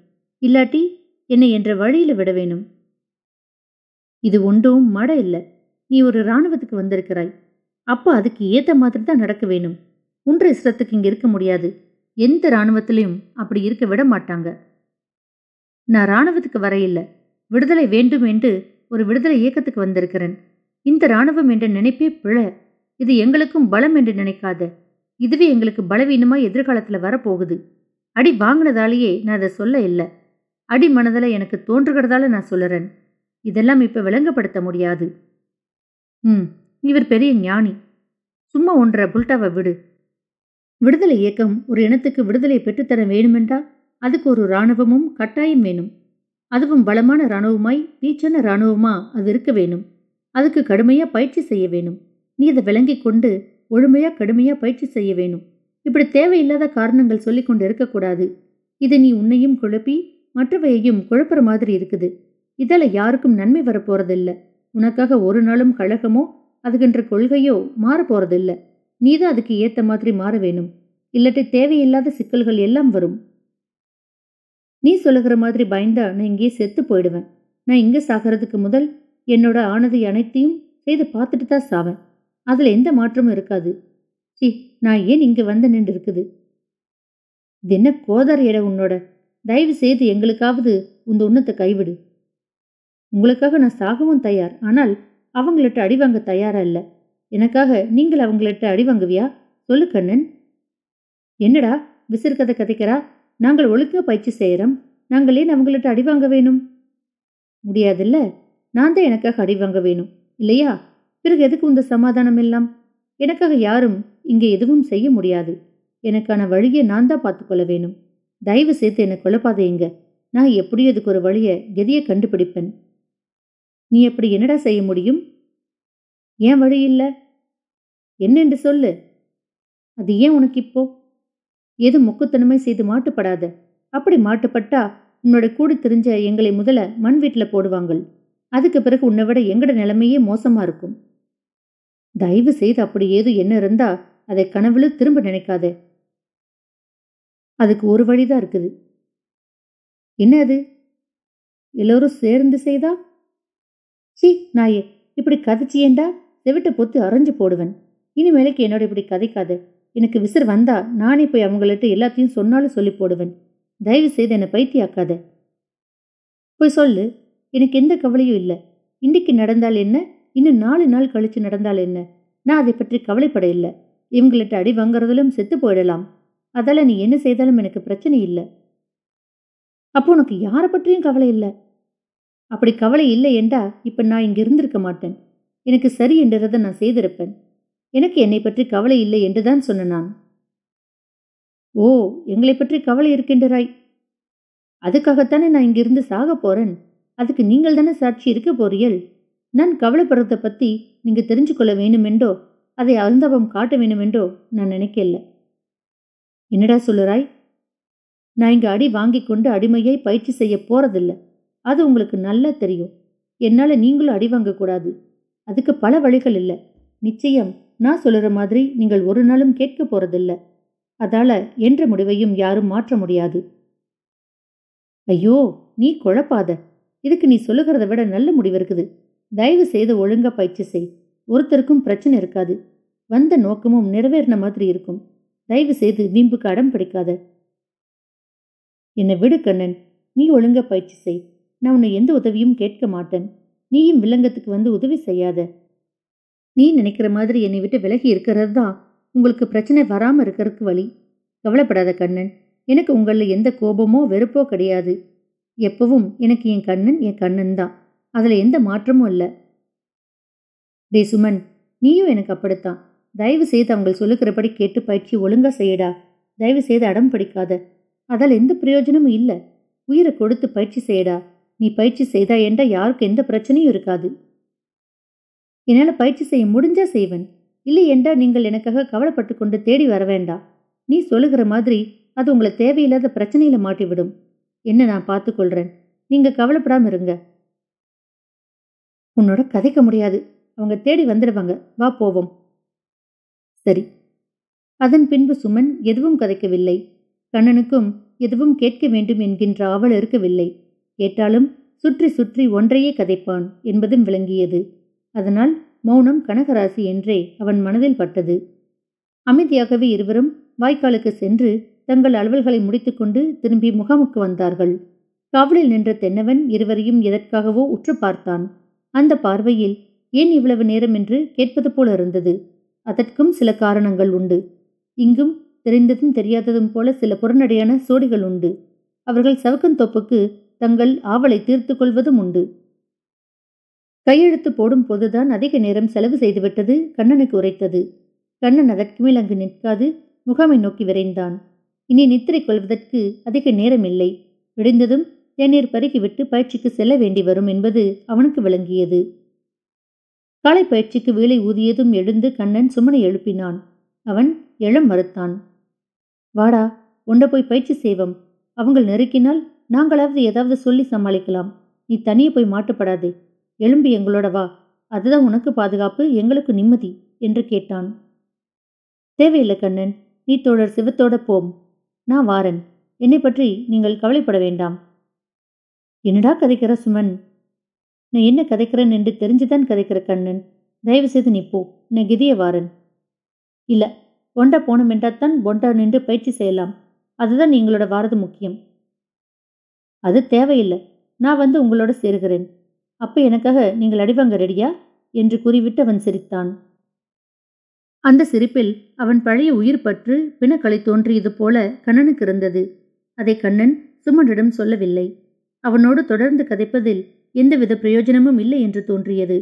இல்லாட்டி என்னை என்ற வழியில விட வேணும். இது ஒன்றும் மட இல்லை. நீ ஒரு இராணுவத்துக்கு வந்திருக்கிறாய். அப்போ அதுக்கு ஏற்ற மாதிரி தான் நடக்க வேணும். உன்ற இஷ்டத்துக்கு இங்கே இருக்க முடியாது. எந்த இராணுவத்திலையும் அப்படி இருக்க விட மாட்டாங்க. நான் இராணுவத்துக்கு வரையில்லை விடுதலை வேண்டும் என்று ஒரு விடுதலை இயக்கத்துக்கு வந்திருக்கிறேன். இந்த இராணுவம் என்ற நினைப்பே பிழை. இது எங்களுக்கும் பலம் என்று நினைக்காத. இதுவே எங்களுக்கு பலவீனமாக எதிர்காலத்தில் வரப்போகுது. அடி வாங்கினதாலேயே நான் அதை சொல்ல இல்லை. அடி மனதில் எனக்கு தோன்றுகிறதால நான் சொல்லுறேன். இதெல்லாம் இப்போ விளங்கப்படுத்த முடியாது. ம். இவர் பெரிய ஞானி. சும்மா ஒன்றரை புல்டாவை விடு. விடுதலை இயக்கம் ஒரு இனத்துக்கு விடுதலை பெற்றுத்தர வேணுமென்றா அதுக்கு ஒரு இராணுவமும் கட்டாயம் வேணும். அதுவும் பலமான இராணுவமாய் நீச்சன இராணுவமா அது இருக்க வேணும். அதுக்கு கடுமையா பயிற்சி செய்ய வேணும். நீ அதை விளங்கி கொண்டு ஒழுமையா கடுமையா பயிற்சி செய்ய வேணும். இப்படி தேவையில்லாத காரணங்கள் சொல்லிக் கொண்டு இருக்கக்கூடாது இது நீ உன்னையும் குழப்பி மற்றவையையும் குழப்புற மாதிரி இருக்குது. இதால் யாருக்கும் நன்மை வரப்போறதில்லை. உனக்காக ஒரு நாளும் கழகமோ அதுக்குன்ற கொள்கையோ மாற போறதில்ல நீதான் அதுக்கு ஏத்த மாதிரி மாற வேணும். இல்லாட்டி தேவையில்லாத சிக்கல்கள் எல்லாம் வரும். நீ சொல்லுகிற மாதிரி பயந்தா நான் இங்கேயே செத்து போயிடுவேன். நான் இங்கே சாகிறதுக்கு முதல் என்னோட ஆனதை அனைத்தையும் செய்து பார்த்துட்டு தான் சாவேன். அதில் எந்த மாற்றமும் இருக்காது. சி நான் ஏன் இங்கே வந்து நின்று இருக்குது இது என்ன கோதார் இட உன்னோட. தயவு செய்து எங்களுக்காவது உந்த உன்னத்தை கைவிடு. உங்களுக்காக நான் சாகவும் தயார். ஆனால் அவங்கள்ட்ட அடி வாங்க தயாரா இல்ல. எனக்காக நீங்கள் அவங்கள்ட்ட அடி வாங்குவியா சொல்லு கண்ணன். என்னடா விசிறு கதை கதைக்கிறா? நாங்கள் ஒழுக்க பயிற்சி செய்யறோம். நாங்கள் ஏன் அவங்கள்ட்ட அடி வாங்க வேணும்? முடியாதுல்ல. நான் தான் எனக்காக அடி வாங்க வேணும். இல்லையா? பிறகு எதுக்கு இந்த சமாதானம் எல்லாம்? எனக்காக யாரும் இங்கே எதுவும் செய்ய முடியாது. எனக்கான வழியை நான் தான் பார்த்துக்கொள்ள வேணும். தயவு செய்து என்னை கொலப்பாதையுங்க நான் எப்படியும் இதுக்கு ஒரு வழியை கெதியை கண்டுபிடிப்பேன். நீ எப்படி என்னடா செய்ய முடியும்? ஏன் வழி இல்லை? என்னென்று சொல்லு. அது ஏன் உனக்கு இப்போ? எது முக்குத்தனமே செய்து மாட்டுப்படாத. அப்படி மாட்டுப்பட்டா உன்னோட கூடி தெரிஞ்ச எங்களை முதல்ல மண் வீட்டில் போடுவாங்கள். அதுக்கு பிறகு உன்னை விட எங்கட நிலைமையே மோசமா இருக்கும். தயவு செய்து அப்படி ஏதோ என்ன இருந்தா அதை கனவுல திரும்ப நினைக்காதே. அதுக்கு ஒரு வழிதான் இருக்குது. என்ன அது? எல்லோரும் சேர்ந்து செய்தா? சி நாயே இப்படி கதைச்சியேண்டா செவிட்ட பொத்து அரைஞ்சு போடுவேன். இனிமேலுக்கு என்னோட இப்படி கதைக்காத. எனக்கு விசிறு வந்தா நானே போய் அவங்கள்ட்ட எல்லாத்தையும் சொன்னாலும் சொல்லி போடுவேன். தயவு செய்து என்னை பைத்தியாக்காத போய் சொல்லு. எனக்கு எந்த கவலையும் இல்லை. இன்றைக்கு நடந்தால் என்ன? இன்னும் நாலு நாள் கழிச்சு நடந்தால் என்ன? நான் அதை பற்றி கவலைப்பட இல்லை. இவங்கள்ட்ட அடி வாங்குறதிலும் செத்து போயிடலாம். அதால நீ என்ன செய்தாலும் எனக்கு பிரச்சனை இல்லை. அப்போ உனக்கு யாரை பற்றியும் கவலை இல்லை? அப்படி கவலை இல்லை என்றா இப்ப நான் இங்க இருந்திருக்க மாட்டேன். எனக்கு சரி என்றதை நான் செய்திருப்பேன். எனக்கு என்னை பற்றி கவலை இல்லை என்றுதான் சொன்ன நான். ஓ எங்களை பற்றி கவலை இருக்கின்றாய். அதுக்காகத்தானே நான் இங்கிருந்து சாக போறேன். அதுக்கு நீங்கள் தானே சாட்சி இருக்க போறீர்கள். நான் கவலைப்படுறதை பத்தி நீங்க தெரிஞ்சுக்கொள்ள வேணுமென்றோ அதை அருந்தவம் காட்ட வேணுமென்றோ நான் நினைக்கல என்னடா சொல்லுறாய் நான் இங்க அடி வாங்கி கொண்டு அடிமையை பயிற்சி செய்ய போறதில்லை. அது உங்களுக்கு நல்லா தெரியும். என்னால நீங்களும் அடி வாங்கக்கூடாது. அதுக்கு பல வழிகள் இல்லை. நிச்சயம் நான் சொல்லுற மாதிரி நீங்கள் ஒரு நாளும் கேட்க போறதில்ல. அதால என்ற முடிவையும் யாரும் மாற்ற முடியாது. ஐயோ நீ குழப்பாத. இதுக்கு நீ சொல்லுகிறத விட நல்ல முடிவு இருக்குது. தயவு செய்து ஒழுங்கா பயிற்சி செய். ஒருத்தருக்கும் பிரச்சனை இருக்காது. வந்த நோக்கமும் நிறைவேறின மாதிரி இருக்கும். தயவு செய்து வீம்புக்கு அடம் பிடிக்காத. என்னை விடு கண்ணன். நீ ஒழுங்கா பயிற்சி செய். நான் உன்னை எந்த உதவியும் கேட்க மாட்டேன். நீயும் வில்லங்கத்துக்கு வந்து உதவி செய்யாத. நீ நினைக்கிற மாதிரி என்னை விட்டு விலகி இருக்கிறது தான் உங்களுக்கு பிரச்சனை வராமல் இருக்கிறதுக்கு வழி. கவலைப்படாத கண்ணன். எனக்கு உங்களில் எந்த கோபமோ வெறுப்போ கிடையாது. எப்பவும் எனக்கு என் கண்ணன் என் கண்ணன் தான். அதில் எந்த மாற்றமும் இல்லை. டே சுமன் நீயும் எனக்கு அப்படித்தான். தயவு செய்து அவங்க சொல்லுகிறபடி கேட்டு பயிற்சி ஒழுங்கா செய்யடா. தயவு செய்து அடம் பிடிக்காத. அதால் எந்த பிரயோஜனமும் இல்லை. உயிரை கொடுத்து பயிற்சி செய்யடா. நீ பயிற்சி செய்தா என்ற யாருக்கு எந்த பிரச்சனையும் இருக்காது. என்னால் பயிற்சி செய்ய முடிஞ்சா செய்வேன். இல்லை என்றா நீங்கள் எனக்காக கவலைப்பட்டு கொண்டு தேடி வர வேண்டாம். நீ சொல்லுகிற மாதிரி அது உங்களை தேவையில்லாத பிரச்சனையில மாட்டிவிடும். என்ன நான் பார்த்துக்கொள்றேன் நீங்க கவலைப்படாம இருங்க. உன்னோட கதைக்க முடியாது. அவங்க தேடி வந்துடுவாங்க. வா போவோம். சரி. அதன் பின்பு சுமன் எதுவும் கதைக்கவில்லை. கண்ணனுக்கும் எதுவும் கேட்க வேண்டும் என்கின்ற ஆவல் இருக்கவில்லை. கேட்டாலும் சுற்றி சுற்றி ஒன்றையே கதைப்பான் என்பதும் விளங்கியது. அதனால் மௌனம் கனகராசி என்றே அவன் மனதில் பட்டது. அமைதியாகவே இருவரும் வாய்க்காலுக்கு சென்று தங்கள் அலுவல்களை முடித்துக்கொண்டு திரும்பி முகாமுக்கு வந்தார்கள். காவலில் நின்ற தென்னவன் இருவரையும் எதற்காகவோ உற்று பார்த்தான். அந்த பார்வையில் ஏன் இவ்வளவு நேரம் என்று கேட்பது போல இருந்தது. அதற்கும் சில காரணங்கள் உண்டு. இங்கும் தெரிந்ததும் தெரியாததும் போல சில புறநடையான சோடிகள் உண்டு. அவர்கள் சவுக்கந்தோப்புக்கு தங்கள் ஆவலை தீர்த்து கொள்வதும் உண்டு. கையெழுத்து போடும் போதுதான் அதிக நேரம் செலவு செய்துவிட்டது கண்ணனுக்கு உரைத்தது. கண்ணன் அதற்கு மேல் அங்கு நிற்காது முகாமை நோக்கி விரைந்தான். இனி நித்திரை கொள்வதற்கு அதிக நேரம் இல்லை. விடிந்ததும் தேநீர் பருகிவிட்டு பயிற்சிக்கு செல்ல வேண்டி வரும் என்பது அவனுக்கு விளங்கியது. காலை பயிற்சிக்கு வேலை ஊதியதும் எழுந்து கண்ணன் சுமனை எழுப்பினான். அவன் எழம் மறுத்தான். வாடா உண்ட போய் பயிற்சி செய்வோம். அவங்கள் நெருக்கினால் நாங்களாவது ஏதாவது சொல்லி சமாளிக்கலாம். நீ தனியே போய் மாட்டுப்படாதே. எழும்பி எங்களோட வா. அதுதான் உனக்கு பாதுகாப்பு எங்களுக்கு நிம்மதி என்று கேட்டான். தேவையில்லை கண்ணன். நீ தோழர் சிவத்தோட போம். நான் வாரன். என்னை பற்றி நீங்கள் கவலைப்பட வேண்டாம். என்னடா கதைக்கிற சுமன்? நான் என்ன கதைக்கிறேன் என்று தெரிஞ்சுதான் கதைக்கிற கண்ணன். தயவு செய்து நீ போ. நான் கிதிய வாரன். இல்லை. ஒண்டா போனோம் தான் பொண்டா நின்று பயிற்சி செய்யலாம். அதுதான் எங்களோட வாரது முக்கியம். அது தேவையில்லை. நான் வந்து உங்களோட சேருகிறேன். அப்ப எனக்காக நீங்கள் அடிவாங்க ரெடியா? என்று கூறிவிட்டு அவன் சிரித்தான். அந்த சிரிப்பில் அவன் பழைய உயிர் பற்று பிணக்களை தோன்றியது போல கண்ணனுக்கு இருந்தது. அதை கண்ணன் சுமனிடம் சொல்லவில்லை. அவனோடு தொடர்ந்து கதைப்பதில் எந்தவித பிரயோஜனமும் இல்லை என்று தோன்றியது.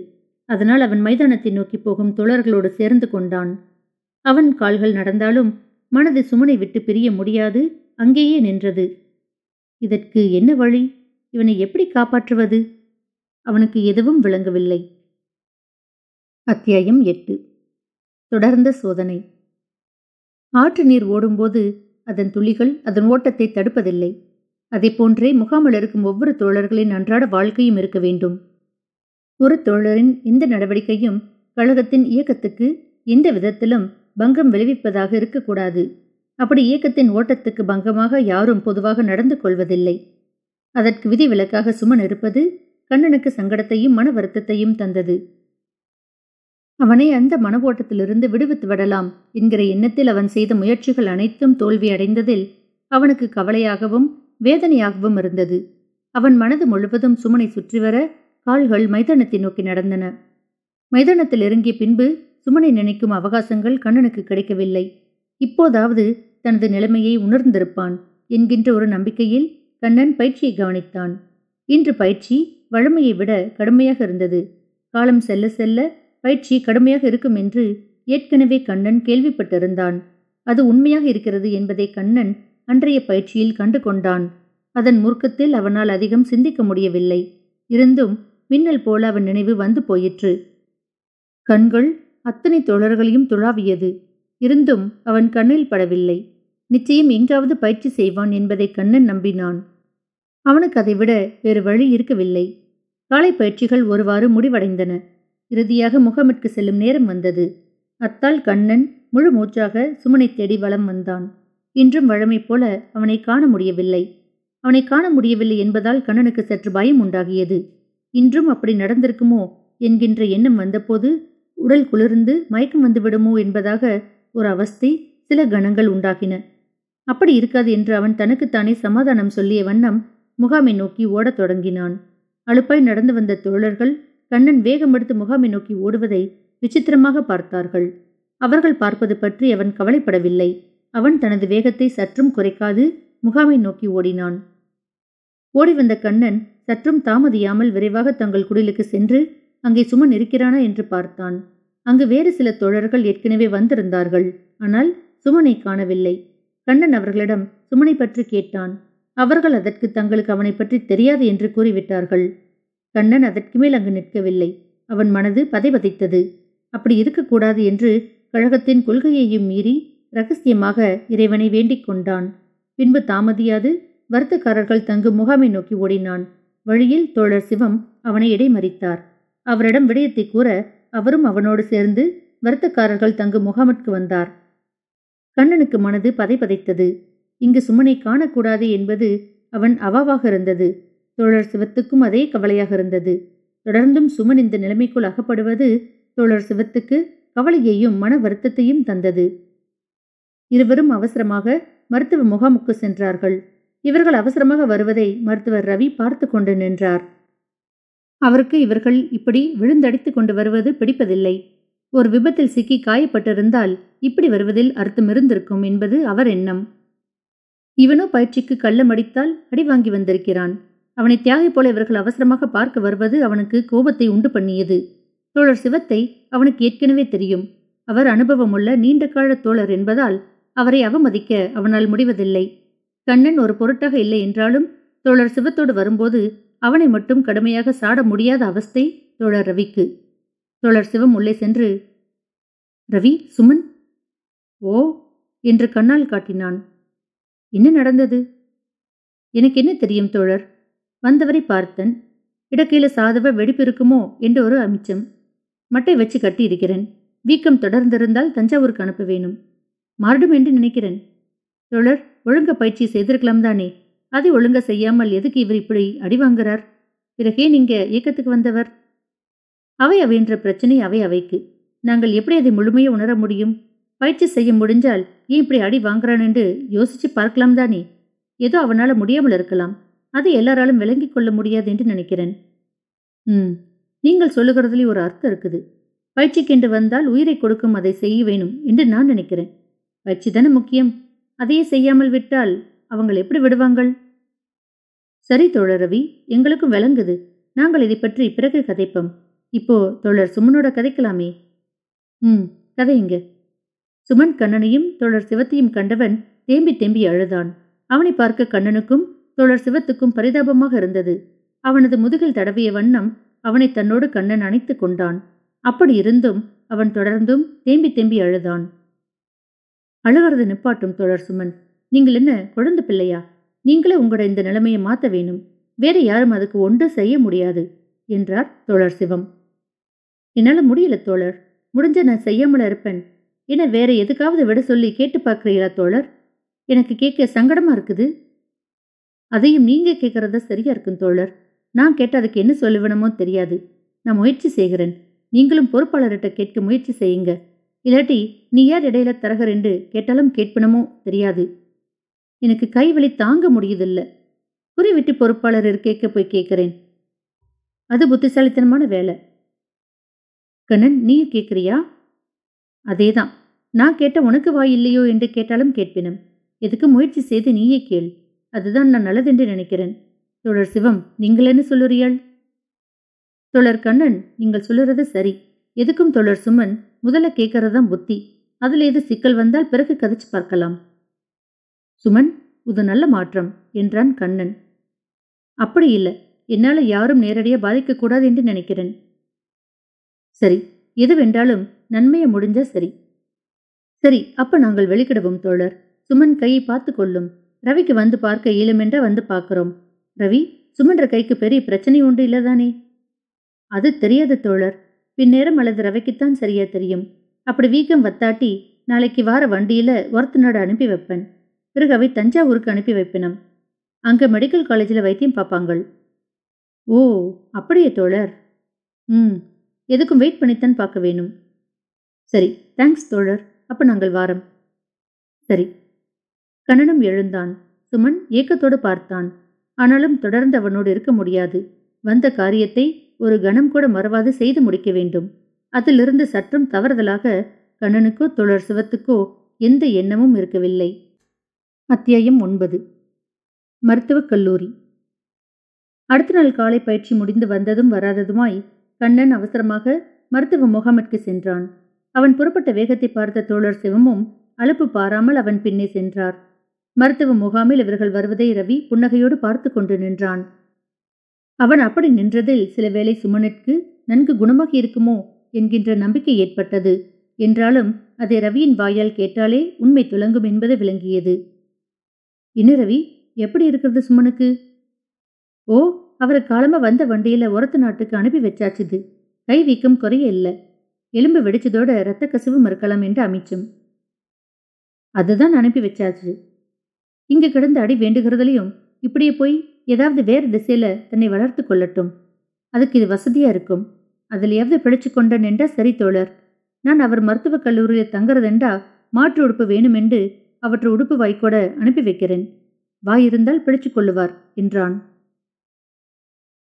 அதனால் அவன் மைதானத்தை நோக்கி போகும் தோழர்களோடு சேர்ந்து கொண்டான். அவன் கால்கள் நடந்தாலும் மனது சுமனை விட்டு பிரிய முடியாது அங்கேயே நின்றது. இதற்கு என்ன வழி? இவனை எப்படி காப்பாற்றுவது? அவனுக்கு எதுவும் விளங்கவில்லை. அத்தியாயம் எட்டு. தொடர்ந்த சோதனை. ஆற்று நீர் ஓடும்போது அதன் துளிகள் அதன் ஓட்டத்தை தடுப்பதில்லை. போன்றே முகாமில் இருக்கும் ஒவ்வொரு தோழர்களின் அன்றாட வாழ்க்கையும் இருக்க வேண்டும். ஒரு தோழரின் இந்த நடவடிக்கையும் கழகத்தின் இயக்கத்துக்கு எந்த விதத்திலும் பங்கம் விளைவிப்பதாக இருக்கக்கூடாது. அப்படி இயக்கத்தின் ஓட்டத்துக்கு பங்கமாக யாரும் பொதுவாக நடந்து கொள்வதில்லை. அதற்கு விதிவிலக்காக சுமன் இருப்பது கண்ணனுக்கு சங்கடத்தையும் மன வருத்தத்தையும் தந்தது. அவனை அந்த மன ஓட்டத்திலிருந்து விடுவித்து விடலாம் என்கிற எண்ணத்தில் அவன் செய்த முயற்சிகள் அனைத்தும் தோல்வி அடைந்ததில் அவனுக்கு கவலையாகவும் வேதனையாகவும் இருந்தது. அவன் மனது முழுவதும் சுமனை சுற்றி வர கால்கள் மைதானத்தை நோக்கி நடந்தன. மைதானத்தில் இறங்கிய பின்பு சுமனை நினைக்கும் அவகாசங்கள் கண்ணனுக்கு கிடைக்கவில்லை. இப்போதாவது தனது நிலைமையை உணர்ந்திருப்பான் என்கின்ற ஒரு நம்பிக்கையில் கண்ணன் பயிற்சியை கவனித்தான். இன்று பயிற்சி வழமையை விட கடுமையாக இருந்தது. காலம் செல்ல செல்ல பயிற்சி கடுமையாக இருக்கும் என்று ஏற்கனவே கண்ணன் கேள்விப்பட்டிருந்தான். அது உண்மையாக இருக்கிறது என்பதை கண்ணன் அன்றைய பயிற்சியில் கண்டு கொண்டான். அதன் முறுக்கத்தில் அவனால் அதிகம் சிந்திக்க முடியவில்லை. இருந்தும் மின்னல் போல அவன் நினைவு வந்து போயிற்று. கண்கள் அத்தனை தொழர்களையும் துழாவியது இருந்தும் அவன் கண்ணில் படவில்லை. நிச்சயம் எங்காவது பயிற்சி செய்வான் என்பதை கண்ணன் நம்பினான். அவனுக்கு அதைவிட வேறு வழி இருக்கவில்லை. காலை பயிற்சிகள் ஒருவாறு முடிவடைந்தன. இறுதியாக முகமிற்கு செல்லும் நேரம் வந்தது. அத்தால் கண்ணன் முழு மூச்சாக சுமனை தேடி வலம் வந்தான். இன்றும் வழமை போல அவனை காண முடியவில்லை. அவனை காண முடியவில்லை என்பதால் கண்ணனுக்கு சற்று பயம் உண்டாகியது. இன்றும் அப்படி நடந்திருக்குமோ என்கின்ற எண்ணம் வந்தபோது உடல் குளிர்ந்து மயக்கம் வந்துவிடுமோ என்பதாக ஒரு அவஸ்தை சில கணங்கள் உண்டாகின. அப்படி இருக்காது என்று அவன் தனக்குத்தானே சமாதானம் சொல்லிய வண்ணம் முகாமை நோக்கி ஓடத் தொடங்கினான். அழுப்பாய் நடந்து வந்த தோழர்கள் கண்ணன் வேகமெடுத்து முகாமை நோக்கி ஓடுவதை விசித்திரமாக பார்த்தார்கள். அவர்கள் பார்ப்பது பற்றி அவன் கவலைப்படவில்லை. அவன் தனது வேகத்தை சற்றும் குறைக்காது முகாமை நோக்கி ஓடினான். ஓடி வந்த கண்ணன் சற்றும் தாமதியாமல் விரைவாக தங்கள் குடிலுக்கு சென்று அங்கே சுமன் இருக்கிறானா என்று பார்த்தான். அங்கு வேறு சில தோழர்கள் ஏற்கனவே வந்திருந்தார்கள். ஆனால் சுமனை காணவில்லை. கண்ணன் அவர்களிடம் சுமனை பற்றி கேட்டான். அவர்கள் அதற்கு தங்களுக்கு அவனை பற்றி தெரியாது என்று கூறிவிட்டார்கள். கண்ணன் அதற்கு மேல் அங்கு நிற்கவில்லை. அவன் மனது பதைபதைத்தது. அப்படி இருக்கக்கூடாது என்று கழகத்தின் கொள்கையையும் மீறி ரகசியமாக இறைவனை வேண்டிக் கொண்டான். பின்பு தாமதியாது வருத்தக்காரர்கள் தங்கும் முகாமை நோக்கி ஓடினான். வழியில் தோழர் சிவம் அவனை இடைமறித்தார். அவரிடம் விடயத்தை கூற அவரும் அவனோடு சேர்ந்து வருத்தக்காரர்கள் தங்கும் முகாமிற்கு வந்தார். கண்ணனுக்கு மனது பதைபதைத்தது இங்கு சுமனை காணக்கூடாது என்பது அவன் அவாவாக இருந்தது. தோழர் சிவத்துக்கும் அதே கவலையாக இருந்தது. தொடர்ந்தும் சுமன் இந்த நிலைமைக்குள் அகப்படுவது தோழர் சிவத்துக்கு கவலையையும் மன வருத்தத்தையும் தந்தது. இருவரும் அவசரமாக மருத்துவ முகாமுக்கு சென்றார்கள். இவர்கள் அவசரமாக வருவதை மருத்துவர் ரவி பார்த்து கொண்டு நின்றார். அவருக்கு இவர்கள் இப்படி விழுந்தடித்து கொண்டு வருவது பிடிப்பதில்லை. ஒரு விபத்தில் சிக்கி காயப்பட்டிருந்தால் இப்படி வருவதில் அர்த்தம் இருந்திருக்கும் என்பது அவர் எண்ணம். இவனோ பயிற்சிக்கு கள்ளம் அடித்தால் அடி வாங்கி வந்திருக்கிறான். அவனை தியாகி போல இவர்கள் அவசரமாக பார்க்க வருவது அவனுக்கு கோபத்தை உண்டு பண்ணியது. தோழர் சிவத்தை அவனுக்கு ஏற்கனவே தெரியும். அவர் அனுபவமுள்ள நீண்ட கால தோழர் என்பதால் அவரை அவமதிக்க அவனால் முடிவதில்லை. கண்ணன் ஒரு பொருட்டாக இல்லை என்றாலும் தோழர் சிவத்தோடு வரும்போது அவனை மட்டும் கடுமையாக சாட முடியாத அவஸ்தை தோழர் ரவிக்கு. தோழர் சிவம் உள்ளே சென்று ரவி சுமன். ஓ என்று கண்ணால் காட்டினான். என்ன நடந்தது? எனக்கு என்ன தெரியும் தோழர். வந்தவரை பார்த்தன். இடக்கையில சாதவ வெடிப்பு இருக்குமோ என்று ஒரு அமிச்சம். மட்டை வச்சு கட்டியிருக்கிறேன். வீக்கம் தொடர்ந்திருந்தால் தஞ்சாவூருக்கு அனுப்ப வேணும். மாறுடும் என்று நினைக்கிறேன். தோழர் ஒழுங்க பயிற்சி செய்திருக்கலாம் தானே. அதை ஒழுங்க செய்யாமல் எதுக்கு இவர் இப்படி அடி வாங்குறார்? பிறகே நீங்க இயக்கத்துக்கு வந்தவர்? அவை அவைன்ற பிரச்சனை அவை அவைக்கு. நாங்கள் எப்படி அதை முழுமையை உணர முடியும்? பயிற்சி செய்ய முடிஞ்சால் ஏன் இப்படி அடி வாங்குறான் என்று யோசிச்சு பார்க்கலாம் தானே. ஏதோ அவனால முடியாமல் இருக்கலாம். அதை எல்லாராலும் விளங்கிக் கொள்ள முடியாது என்று நினைக்கிறேன். ம். நீங்கள் சொல்லுகிறதுல ஒரு அர்த்தம் இருக்குது. பயிற்சிக்கென்று வந்தால் உயிரை கொடுக்கும் அதை செய்ய வேணும் என்று நான் நினைக்கிறேன். பயிற்சி தானே முக்கியம். அதையே செய்யாமல் விட்டால் அவங்கள் எப்படி விடுவாங்கள்? சரி தோழர் ரவி எங்களுக்கும் விளங்குது. நாங்கள் இதை பற்றி பிறகு கதைப்போம். இப்போ தோழர் சுமனோட கதைக்கலாமே. ம் கதையுங்க சுமன் கண்ணனையும் தோழர் சிவத்தையும் கண்டவன் தேம்பி தேம்பி அழுதான். அவனை பார்க்க கண்ணனுக்கும் தோழர் சிவத்துக்கும் பரிதாபமாக இருந்தது. அவனது முதுகில் தடவிய வண்ணம் அவனை தன்னோடு கண்ணன் அணைத்துக் கொண்டான். அப்படி இருந்தும் அவன் தொடர்ந்தும் தேம்பி தேம்பி அழுதான். அழுகிறது நிப்பாட்டும் தோழர் சுமன். நீங்கள் என்ன குழந்தை பிள்ளையா? நீங்களே உங்களோட இந்த நிலைமையை மாற்ற வேணும். வேற யாரும் அதுக்கு ஒன்று செய்ய முடியாது என்றார் தோழர் சிவம். என்னால் முடியல தோழர். முடிஞ்ச நான் செய்யாமல இருப்பேன். என வேற எதுக்காவது விட சொல்லி கேட்டு பார்க்குறீங்களா தோழர்? எனக்கு கேட்க சங்கடமா இருக்குது. அதையும் நீங்க கேட்கறத சரியா இருக்கும் தோழர். நான் கேட்ட அதுக்கு என்ன சொல்லுவேணுமோ தெரியாது. நான் முயற்சி செய்கிறேன். நீங்களும் பொறுப்பாளர்கிட்ட கேட்க முயற்சி செய்யுங்க. இல்லாட்டி நீ யார் இடையில தரகர் என்று கேட்டாலும் கேட்பனமோ தெரியாது. எனக்கு கைவலி தாங்க முடியுதில்ல. குறிவிட்டு பொறுப்பாளர் கேட்க போய் கேட்கிறேன். அது புத்திசாலித்தனமான வேலை. கண்ணன் நீ கேட்குறியா? அதேதான். நான் கேட்ட உனக்கு வாய் இல்லையோ என்று கேட்டாலும் கேட்பினம். எதுக்கு முயற்சி செய்து நீயே கேள். அதுதான் நான் நல்லதென்று நினைக்கிறேன். தோழர் சிவம் நீங்கள் என்ன சொல்லுறியாள் தோழர் கண்ணன் நீங்கள் சொல்லுறது சரி. எதுக்கும் தோழர் சுமன் முதல்ல கேட்கறதுதான் புத்தி. அதில் எது சிக்கல் வந்தால் பிறகு கதைச்சு பார்க்கலாம். சுமன் இது நல்ல மாற்றம் என்றான் கண்ணன். அப்படி இல்லை. என்னால் யாரும் நேரடியாக பாதிக்கக்கூடாது என்று நினைக்கிறேன். சரி. எதுவென்றாலும் நன்மையை முடிஞ்சா சரி. சரி. அப்ப நாங்கள் வெளிக்கிடுவோம் தோழர். சுமன் கையை பார்த்து கொள்ளும். ரவிக்கு வந்து பார்க்க இயலுமென்றா வந்து பார்க்கிறோம். ரவி சுமன்ற கைக்கு பெரிய பிரச்சனை உண்டு இல்லதானே அது தெரியாத தோழர். பின்னேரம் அல்லது ரவிக்குத்தான் சரியா தெரியும். அப்படி வீக்கம் வத்தாட்டி நாளைக்கு வார வண்டியில ஒருத்தனோட அனுப்பி வைப்பேன். பிறகு அவை தஞ்சாவூருக்கு அனுப்பி வைப்பினம். அங்க மெடிக்கல் காலேஜில் வைத்தியம் பார்ப்பாங்கள். ஓ அப்படியே தோழர். ம் எதுக்கும் வெயிட் பண்ணித்தான் பார்க்க வேணும். சரி தேங்க்ஸ் தோழர். அப்ப நாங்கள் வாரம். சரி. கண்ணனும் எழுந்தான். சுமன் ஏக்கத்தோடு பார்த்தான். ஆனாலும் தொடர்ந்து அவனோடு இருக்க முடியாது. வந்த காரியத்தை ஒரு கணம் கூட மறவாது செய்து முடிக்க வேண்டும். அதிலிருந்து சற்றும் தவறுதலாக கண்ணனுக்கோ தோழர் சிவத்துக்கோ எந்த எண்ணமும் இருக்கவில்லை. அத்தியாயம் ஒன்பது. மருத்துவக் கல்லூரி. அடுத்த நாள் காலை பயிற்சி முடிந்து வந்ததும் வராததுமாய் கண்ணன் அவசரமாக மருத்துவ முகாமிற்கு சென்றான். அவன் புறப்பட்ட வேகத்தை பார்த்த தோழர் சிவமும் அலுப்பு பாராமல் அவன் பின்னே சென்றார். மருத்துவ முகாமில் இவர்கள் வருவதை ரவி புன்னகையோடு பார்த்து கொண்டு நின்றான். அவன் அப்படி நின்றதில் சில வேளை சுமனிற்கு நன்கு குணமாகி இருக்குமோ? என்கின்ற நம்பிக்கை ஏற்பட்டது. என்றாலும் அதை ரவியின் வாயால் கேட்டாலே உண்மை துலங்கும் என்பது விளங்கியது. என்ன ரவி எப்படி இருக்கிறது சுமனுக்கு? ஓ அவரை காலமா வந்த வண்டியில உரத்து நாட்டுக்கு அனுப்பி வச்சாச்சுது கை வீக்கம் குறைய இல்லை. எலும்பு வெடிச்சதோட இரத்த கசிவு மறுக்கலாம் என்று அமைச்சும். அதுதான் அனுப்பி வச்சாச்சு. இங்க கிடந்து அடி வேண்டுகிறதுலையும் இப்படியே போய் ஏதாவது வேறு திசையில தன்னை வளர்த்து கொள்ளட்டும். அதுக்கு இது வசதியா இருக்கும். அதிலையாவது பிழைச்சு கொண்டேன் என்றா சரி தோழர். நான் அவர் மருத்துவக் கல்லூரியில் தங்குறதென்றா மாற்று உடுப்பு வேணுமென்று அவற்றை உடுப்பு வைக்கோட அனுப்பி வைக்கிறேன். வாய் இருந்தால் கொள்ளுவார் என்றான்.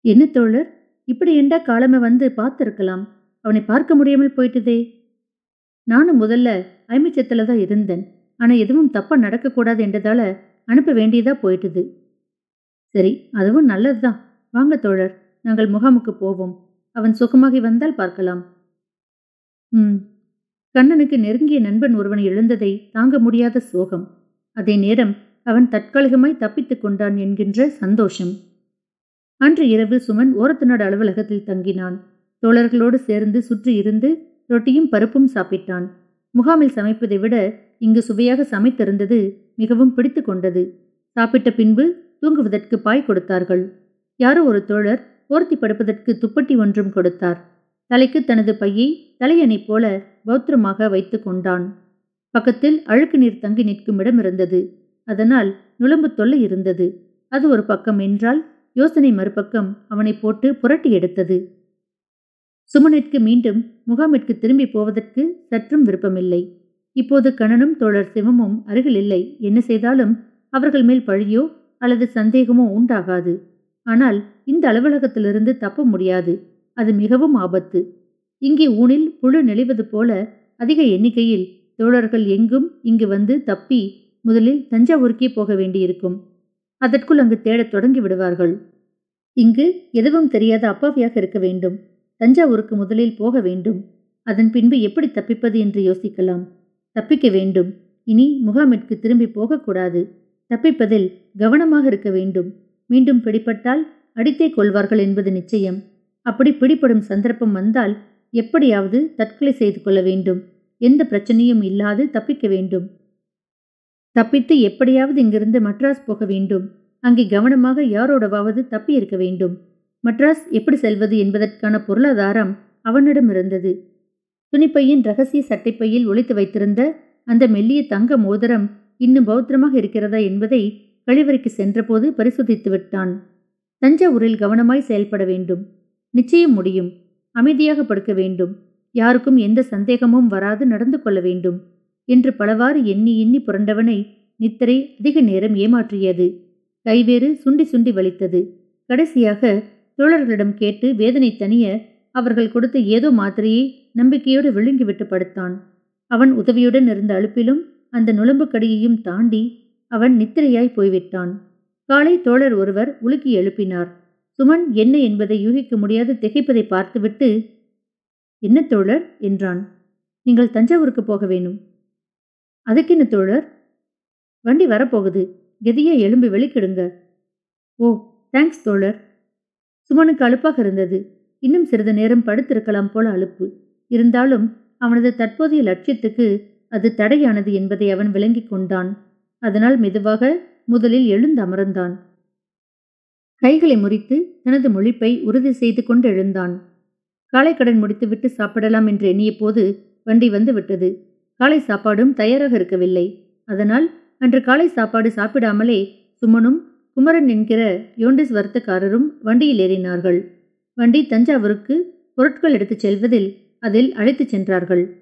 என்ன தோழர் இப்படி எண்டா காலமே வந்து பார்த்திருக்கலாம்? அவனை பார்க்க முடியாமல் போயிட்டுதே. நானும் முதல்ல ஐமிச்சத்துல தான் இருந்தேன். ஆனா எதுவும் தப்பா நடக்கக்கூடாது என்றதால அனுப்ப வேண்டியதா போயிட்டுது. சரி அதுவும் நல்லதுதான். வாங்க தோழர் நாங்கள் முகாமுக்கு போவோம். அவன் சுகமாகி வந்தால் பார்க்கலாம். ம். கண்ணனுக்கு நெருங்கிய நண்பன் ஒருவன் எழுந்ததை தாங்க முடியாத சோகம். அதே நேரம் அவன் தற்காலிகமாய் தப்பித்துக் கொண்டான் என்கின்ற சந்தோஷம். அன்று இரவு சுமன் ஓரத்தநாடு அலுவலகத்தில் தங்கினான். தோழர்களோடு சேர்ந்து சுற்றி இருந்து ரொட்டியும் பருப்பும் சாப்பிட்டான். முகாமில் சமைப்பதை விட இங்கு சுவையாக சமைத்திருந்தது மிகவும் பிடித்து கொண்டது. சாப்பிட்ட பின்பு தூங்குவதற்கு பாய் கொடுத்தார்கள். யாரோ ஒரு தோழர் போர்த்தி படுப்பதற்கு துப்பட்டி ஒன்றும் கொடுத்தார். தலைக்கு தனது பையை தலையணை போல பௌத்திரமாக வைத்து கொண்டான். பக்கத்தில் அழுக்கு நீர் தங்கி நிற்கும் இடம் இருந்தது. அதனால் நுழம்பு தொல்லை இருந்தது. அது ஒரு பக்கம் என்றால் யோசனை மறுபக்கம் அவனை போட்டு புரட்டி எடுத்தது. சுமனிற்கு மீண்டும் முகாமிற்கு திரும்பி போவதற்கு சற்றும் விருப்பமில்லை. இப்போது கணனும் தோழர் சிவமும் அருகில் இல்லை. என்ன செய்தாலும் அவர்கள் மேல் பழியோ அல்லது சந்தேகமோ உண்டாகாது. ஆனால் இந்த அலுவலகத்திலிருந்து தப்ப முடியாது. அது மிகவும் ஆபத்து. இங்கே ஊனில் புழு நெளிவது போல அதிக எண்ணிக்கையில் தோழர்கள் எங்கும் இங்கு வந்து தப்பி முதலில் தஞ்சாவூருக்கே போக வேண்டியிருக்கும். அதற்குள் அங்கு தேடத் தொடங்கி விடுவார்கள். இங்கு எதுவும் தெரியாத அப்பாவியாக இருக்க வேண்டும். தஞ்சாவூருக்கு முதலில் போக வேண்டும். அதன் பின்பு எப்படி தப்பிப்பது என்று யோசிக்கலாம். தப்பிக்க வேண்டும். இனி முகாமிற்கு திரும்பி போகக்கூடாது. தப்பிப்பதில் கவனமாக இருக்க வேண்டும். மீண்டும் பிடிபட்டால் அடித்தே கொள்வார்கள் என்பது நிச்சயம். அப்படி பிடிபடும் சந்தர்ப்பம் வந்தால் எப்படியாவது தற்கொலை செய்து கொள்ள வேண்டும். எந்த பிரச்சனையும் இல்லாது தப்பிக்க வேண்டும். தப்பித்து எப்படியாவது இங்கிருந்து மட்ராஸ் போக வேண்டும். அங்கே கவனமாக யாரோடவாவது தப்பி இருக்க வேண்டும். மட்ராஸ் எப்படி செல்வது என்பதற்கான பொருளாதாரம் அவனிடம் இருந்தது. துணிப்பையின் ரகசிய சட்டைப்பையில் ஒழித்து வைத்திருந்த அந்த மெல்லிய தங்க மோதிரம் இன்னும் பௌத்திரமாக இருக்கிறதா என்பதை கழிவறைக்கு சென்றபோது பரிசோதித்து விட்டான் தஞ்சாவூரில் கவனமாய் செயல்பட வேண்டும். நிச்சயம் முடியும். அமைதியாக படுக்க வேண்டும். யாருக்கும் எந்த சந்தேகமும் வராது நடந்து கொள்ள வேண்டும். என்று பலவாறு எண்ணி எண்ணி புரண்டவனை நித்திரை அதிக நேரம் ஏமாற்றியது. கைவேறு சுண்டி சுண்டி வலித்தது. கடைசியாக தோழர்களிடம் கேட்டு வேதனை தனிய அவர்கள் கொடுத்த ஏதோ மாத்திரையை நம்பிக்கையோடு விழுங்கிவிட்டு படுத்தான். அவன் உதவியுடன் இருந்த அழுப்பிலும் அந்த நுழம்பு கடியையும் தாண்டி அவன் நித்திரையாய் போய்விட்டான். காலை தோழர் ஒருவர் உலுக்கி எழுப்பினார். சுமன் என்ன என்பதை யூகிக்க முடியாது திகைப்பதை பார்த்துவிட்டு என்ன தோழர்? என்றான். நீங்கள் தஞ்சாவூருக்கு போக வேணும் அதுக்கென்ன தோழர்? வண்டி வரப்போகுது. கெதியை எழும்பி வெளிக்கிடுங்க. ஓ தேங்க்ஸ் தோழர். சுமனுக்கு அலுப்பாக இருந்தது. இன்னும் சிறிது நேரம் படுத்திருக்கலாம் போல அலுப்பு. இருந்தாலும் அவனது தற்போதைய லட்சியத்துக்கு அது தடையானது என்பதை அவன் விளங்கிக் கொண்டான். அதனால் மெதுவாக முதலில் எழுந்து அமர்ந்தான். கைகளை முறித்து தனது மொழிப்பை உறுதி செய்து கொண்டு எழுந்தான். காலைக்கடன் முடித்துவிட்டு சாப்பிடலாம் என்று எண்ணிய போது வண்டி வந்து விட்டது. காலை சாப்பாடும் தயாராக இருக்கவில்லை. அதனால் அன்று காலை சாப்பாடு சாப்பிடாமலே சுமனும் குமரன் என்கிற யோண்டிஸ் வர்த்தக்காரரும் வண்டியில் ஏறினார்கள். வண்டி தஞ்சாவூருக்கு பொருட்கள் எடுத்துச் செல்வதில் அதில் அழைத்துச் சென்றார்கள்.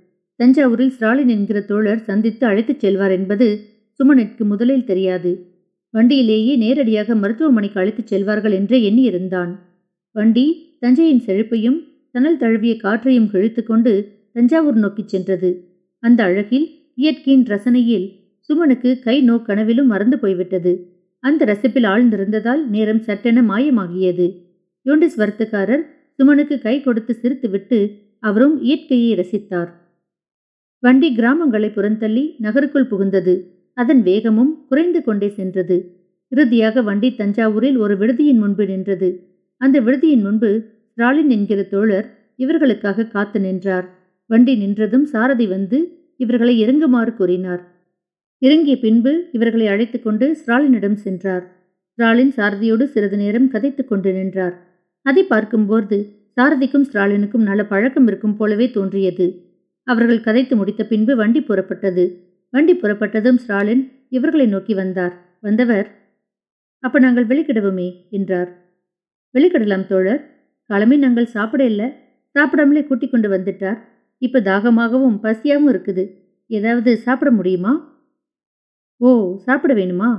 தஞ்சாவூரில் ஸ்டாலின் என்கிற தோழர் சந்தித்து அழைத்துச் செல்வார் என்பது சுமனிற்கு முதலில் தெரியாது. வண்டியிலேயே நேரடியாக மருத்துவமனைக்கு அழைத்துச் செல்வார்கள் என்றே எண்ணியிருந்தான். வண்டி தஞ்சையின் செழிப்பையும் தணல் தழுவிய காற்றையும் கிழித்துக்கொண்டு தஞ்சாவூர் நோக்கிச் சென்றது. அந்த அழகில் இயற்கையின் ரசனையில் சுமனுக்கு கை நோக்கனவிலும் மறந்து போய்விட்டது. அந்த ரசிப்பில் ஆழ்ந்திருந்ததால் நேரம் சட்டென மாயமாகியது. யோண்டிஸ் வர்த்தக்காரர் சுமனுக்கு கை கொடுத்து சிரித்துவிட்டு அவரும் இயற்கையை ரசித்தார். வண்டி கிராமங்களை புறந்தள்ளி நகருக்குள் புகுந்தது. அதன் வேகமும் குறைந்து கொண்டே சென்றது. இறுதியாக வண்டி தஞ்சாவூரில் ஒரு விடுதியின் முன்பு நின்றது. அந்த விடுதியின் முன்பு ஸ்டாலின் என்கிற தோழர் இவர்களுக்காக காத்து நின்றார். வண்டி நின்றதும் சாரதி வந்து இவர்களை இறங்குமாறு கூறினார். இறங்கிய பின்பு இவர்களை அழைத்து கொண்டு ஸ்டாலினிடம் சென்றார். ஸ்டாலின் சாரதியோடு சிறிது நேரம் கதைத்துக் கொண்டு நின்றார். அதை பார்க்கும்போது சாரதிக்கும் ஸ்டாலினுக்கும் நல்ல பழக்கம் இருக்கும் போலவே தோன்றியது. அவர்கள் கதைத்து முடித்த பின்பு வண்டி புறப்பட்டது. வண்டி புறப்பட்டதும் ஸ்டாலின் இவர்களை நோக்கி வந்தார். வந்தவர் அப்ப நாங்கள் வெளிக்கிடுவோமே என்றார். வெளிக்கிடலாம் தோழர். காலமே நாங்கள் சாப்பிட இல்லை. சாப்பிடாமலே கூட்டிக் கொண்டு வந்துட்டார். இப்ப தாகமாகவும் பசியாகவும் இருக்குது. ஏதாவது சாப்பிட முடியுமா? ஓ சாப்பிட வேணுமா?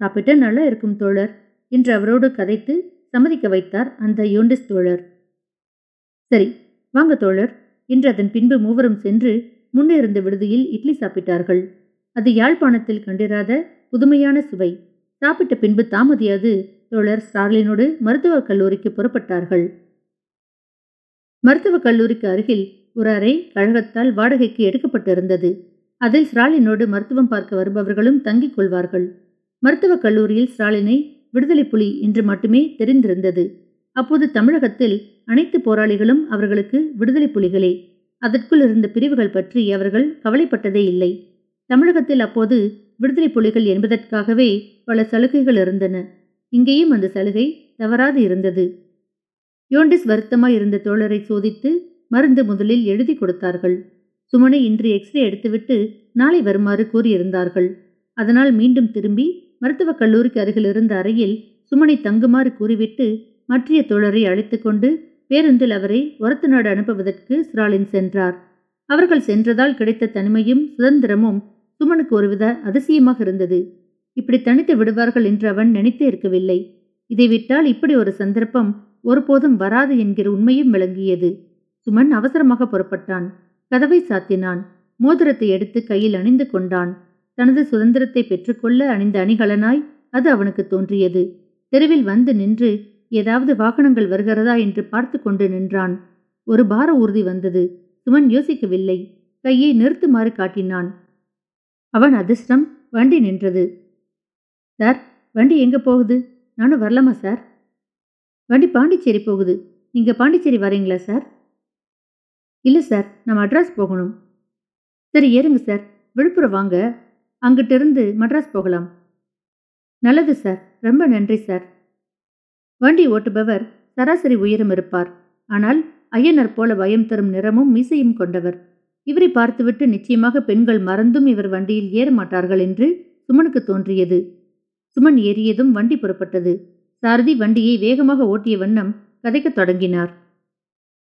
சாப்பிட்ட நல்லா இருக்கும் தோழர் என்று அவரோடு கதைத்து சம்மதிக்க வைத்தார் அந்த யோண்டிஸ் தோழர். சரி வாங்க தோழர் என்று அதன் பின்பு மூவரும் சென்று முன்னே இருந்த விடுதியில் இட்லி சாப்பிட்டார்கள். அது யாழ்ப்பாணத்தில் கண்டிராத புதுமையான சுவை. சாப்பிட்ட பின்பு தாமதியாது தோழர் ஸ்டார்லினோடு மருத்துவக் கல்லூரிக்கு புறப்பட்டார்கள். மருத்துவக் கல்லூரிக்கு அருகில் ஒரு அறை கழகத்தால் வாடகைக்கு எடுக்கப்பட்டிருந்தது. அதில் ஸ்ராலினோடு மருத்துவம் பார்க்க வருபவர்களும் தங்கிக் கொள்வார்கள். மருத்துவக் கல்லூரியில் ஸ்ராலினை விடுதலை புலி என்று மட்டுமே தெரிந்திருந்தது. அப்போது தமிழகத்தில் அனைத்து போராளிகளும் அவர்களுக்கு விடுதலை புலிகளே. அதற்குள் இருந்த பிரிவுகள் பற்றி அவர்கள் கவலைப்பட்டதே இல்லை. தமிழகத்தில் அப்போது விடுதலை புலிகள் என்பதற்காகவே பல சலுகைகள் இருந்தன. இங்கேயும் அந்த சலுகை தவறாது இருந்தது. யோண்டிஸ் வருத்தமாய் இருந்த தோழரை சோதித்து மருந்து முதலில் எழுதி கொடுத்தார்கள். சுமனை இன்று எக்ஸ்ரே எடுத்துவிட்டு நாளை வருமாறு கூறியிருந்தார்கள். அதனால் மீண்டும் திரும்பி மருத்துவக் கல்லூரிக்கு அருகில் இருந்த அறையில் சுமனை தங்குமாறு கூறிவிட்டு மற்றைய தோழரை அழைத்து கொண்டு பேருந்தில் அவரை ஒரத்து நாடு அனுப்புவதற்கு ஸ்ராலின் சென்றார். அவர்கள் சென்றதால் கிடைத்த தனிமையும் சுதந்திரமும் சுமனுக்கு ஒருவித அதிசயமாக இருந்தது. இப்படி தனித்து விடுவார்கள் என்று அவன் நினைத்தே இருக்கவில்லை. இதை விட்டால் இப்படி ஒரு சந்தர்ப்பம் ஒருபோதும் வராது என்கிற உண்மையும் விளங்கியது. சுமன் அவசரமாக புறப்பட்டான். கதவை சாத்தினான். மோதிரத்தை எடுத்து கையில் அணிந்து கொண்டான். தனது சுதந்திரத்தை பெற்றுக்கொள்ள அணிந்த அணிகலனாய் அது அவனுக்கு தோன்றியது. தெருவில் வந்து நின்று ஏதாவது வாகனங்கள் வருகிறதா என்று பார்த்து கொண்டு நின்றான். ஒரு பார ஊர்தி வந்தது. சுமன் யோசிக்கவில்லை. கையை நிறுத்துமாறு காட்டினான். அவன் அதிர்ஷ்டம் வண்டி நின்றது. சார் வண்டி எங்க போகுது? நானும் வரலாமா சார்? வண்டி பாண்டிச்சேரி போகுது. நீங்க பாண்டிச்சேரி வரீங்களா சார்? இல்லை சார். நம்ம அட்ரஸ் போகணும். சரி ஏறுங்க சார். விழுப்புரம் வாங்க. அங்கிட்டிருந்து மட்ராஸ் போகலாம். நல்லது சார். ரொம்ப நன்றி சார். வண்டி ஓட்டுபவர் சராசரி உயரம் இருப்பார். ஆனால் ஐயனர் போல பயம் தரும் நிறமும் மீசையும் கொண்டவர். இவரை பார்த்துவிட்டு நிச்சயமாக பெண்கள் மறந்தும் இவர் வண்டியில் ஏற மாட்டார்கள் என்று சுமனுக்கு தோன்றியது. சுமன் ஏறியதும் வண்டி புறப்பட்டது. சாரதி வண்டியை வேகமாக ஓட்டிய வண்ணம் கதைக்கத் தொடங்கினார்.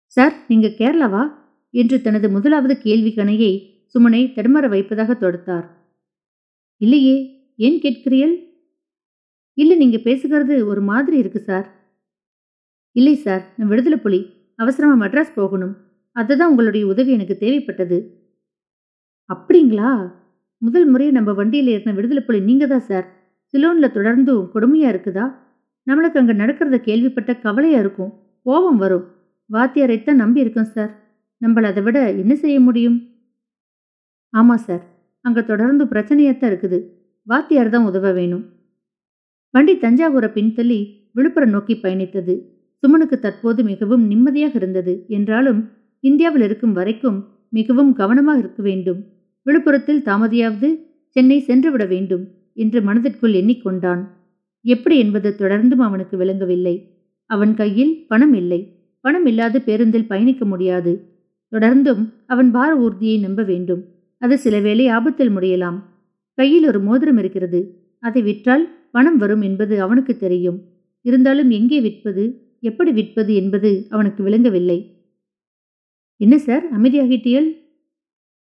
சார் நீங்க கேரளாவா என்று தனது முதலாவது கேள்வி கணையை சுமனை தடுமாற வைப்பதாக தொடுத்தார். இல்லையே ஏன் கேட்கிறீர்கள்? இல்லை நீங்க பேசுகிறது ஒரு மாதிரி இருக்கு சார். இல்லை சார். நான் விடுதலை புலி. அவசரமா மெட்ராஸ் போகணும். அதுதான் உங்களுடைய உதவி எனக்கு தேவைப்பட்டது. அப்படிங்களா? முதல் முறையை நம்ம வண்டியில் ஏறின விடுதலை புலி நீங்க தான் சார். சிலோனில் தொடர்ந்தும் கொடுமையா இருக்குதா? நம்மளுக்கு அங்கே நடக்கிறத கேள்விப்பட்ட கவலையா இருக்கும். கோபம் வரும். வாத்தியாரைத்தான் நம்பி இருக்கோம் சார். நம்மள அதை விட என்ன செய்ய முடியும்? ஆமாம் சார். அங்கே தொடர்ந்து பிரச்சனையாத்தான் இருக்குது. வாத்தியார் தான் உதவ வேணும். வண்டி தஞ்சாவூரை பின்தள்ளி விழுப்புரம் நோக்கி பயணித்தது. சுமனுக்கு தற்போது மிகவும் நிம்மதியாக இருந்தது. என்றாலும் இந்தியாவில் இருக்கும் வரைக்கும் மிகவும் கவனமாக இருக்க வேண்டும். விழுப்புரத்தில் தாமதியாவது சென்னை சென்றுவிட வேண்டும் என்று மனதிற்குள் எண்ணிக்கொண்டான். எப்படி என்பது தொடர்ந்தும் அவனுக்கு விளங்கவில்லை. அவன் கையில் பணம் இல்லை. பணம் இல்லாது பேருந்தில் பயணிக்க முடியாது. தொடர்ந்தும் அவன் பார ஊர்தியை நம்ப வேண்டும். அது சில வேளை ஆபத்தில் முடியலாம். கையில் ஒரு மோதிரம் இருக்கிறது. அதை விற்றால் பணம் வரும் என்பது அவனுக்கு தெரியும். இருந்தாலும் எங்கே விற்பது எப்படி விற்பது என்பது அவனுக்கு விளங்கவில்லை. என்ன சார் அமைதியாகிட்டியல்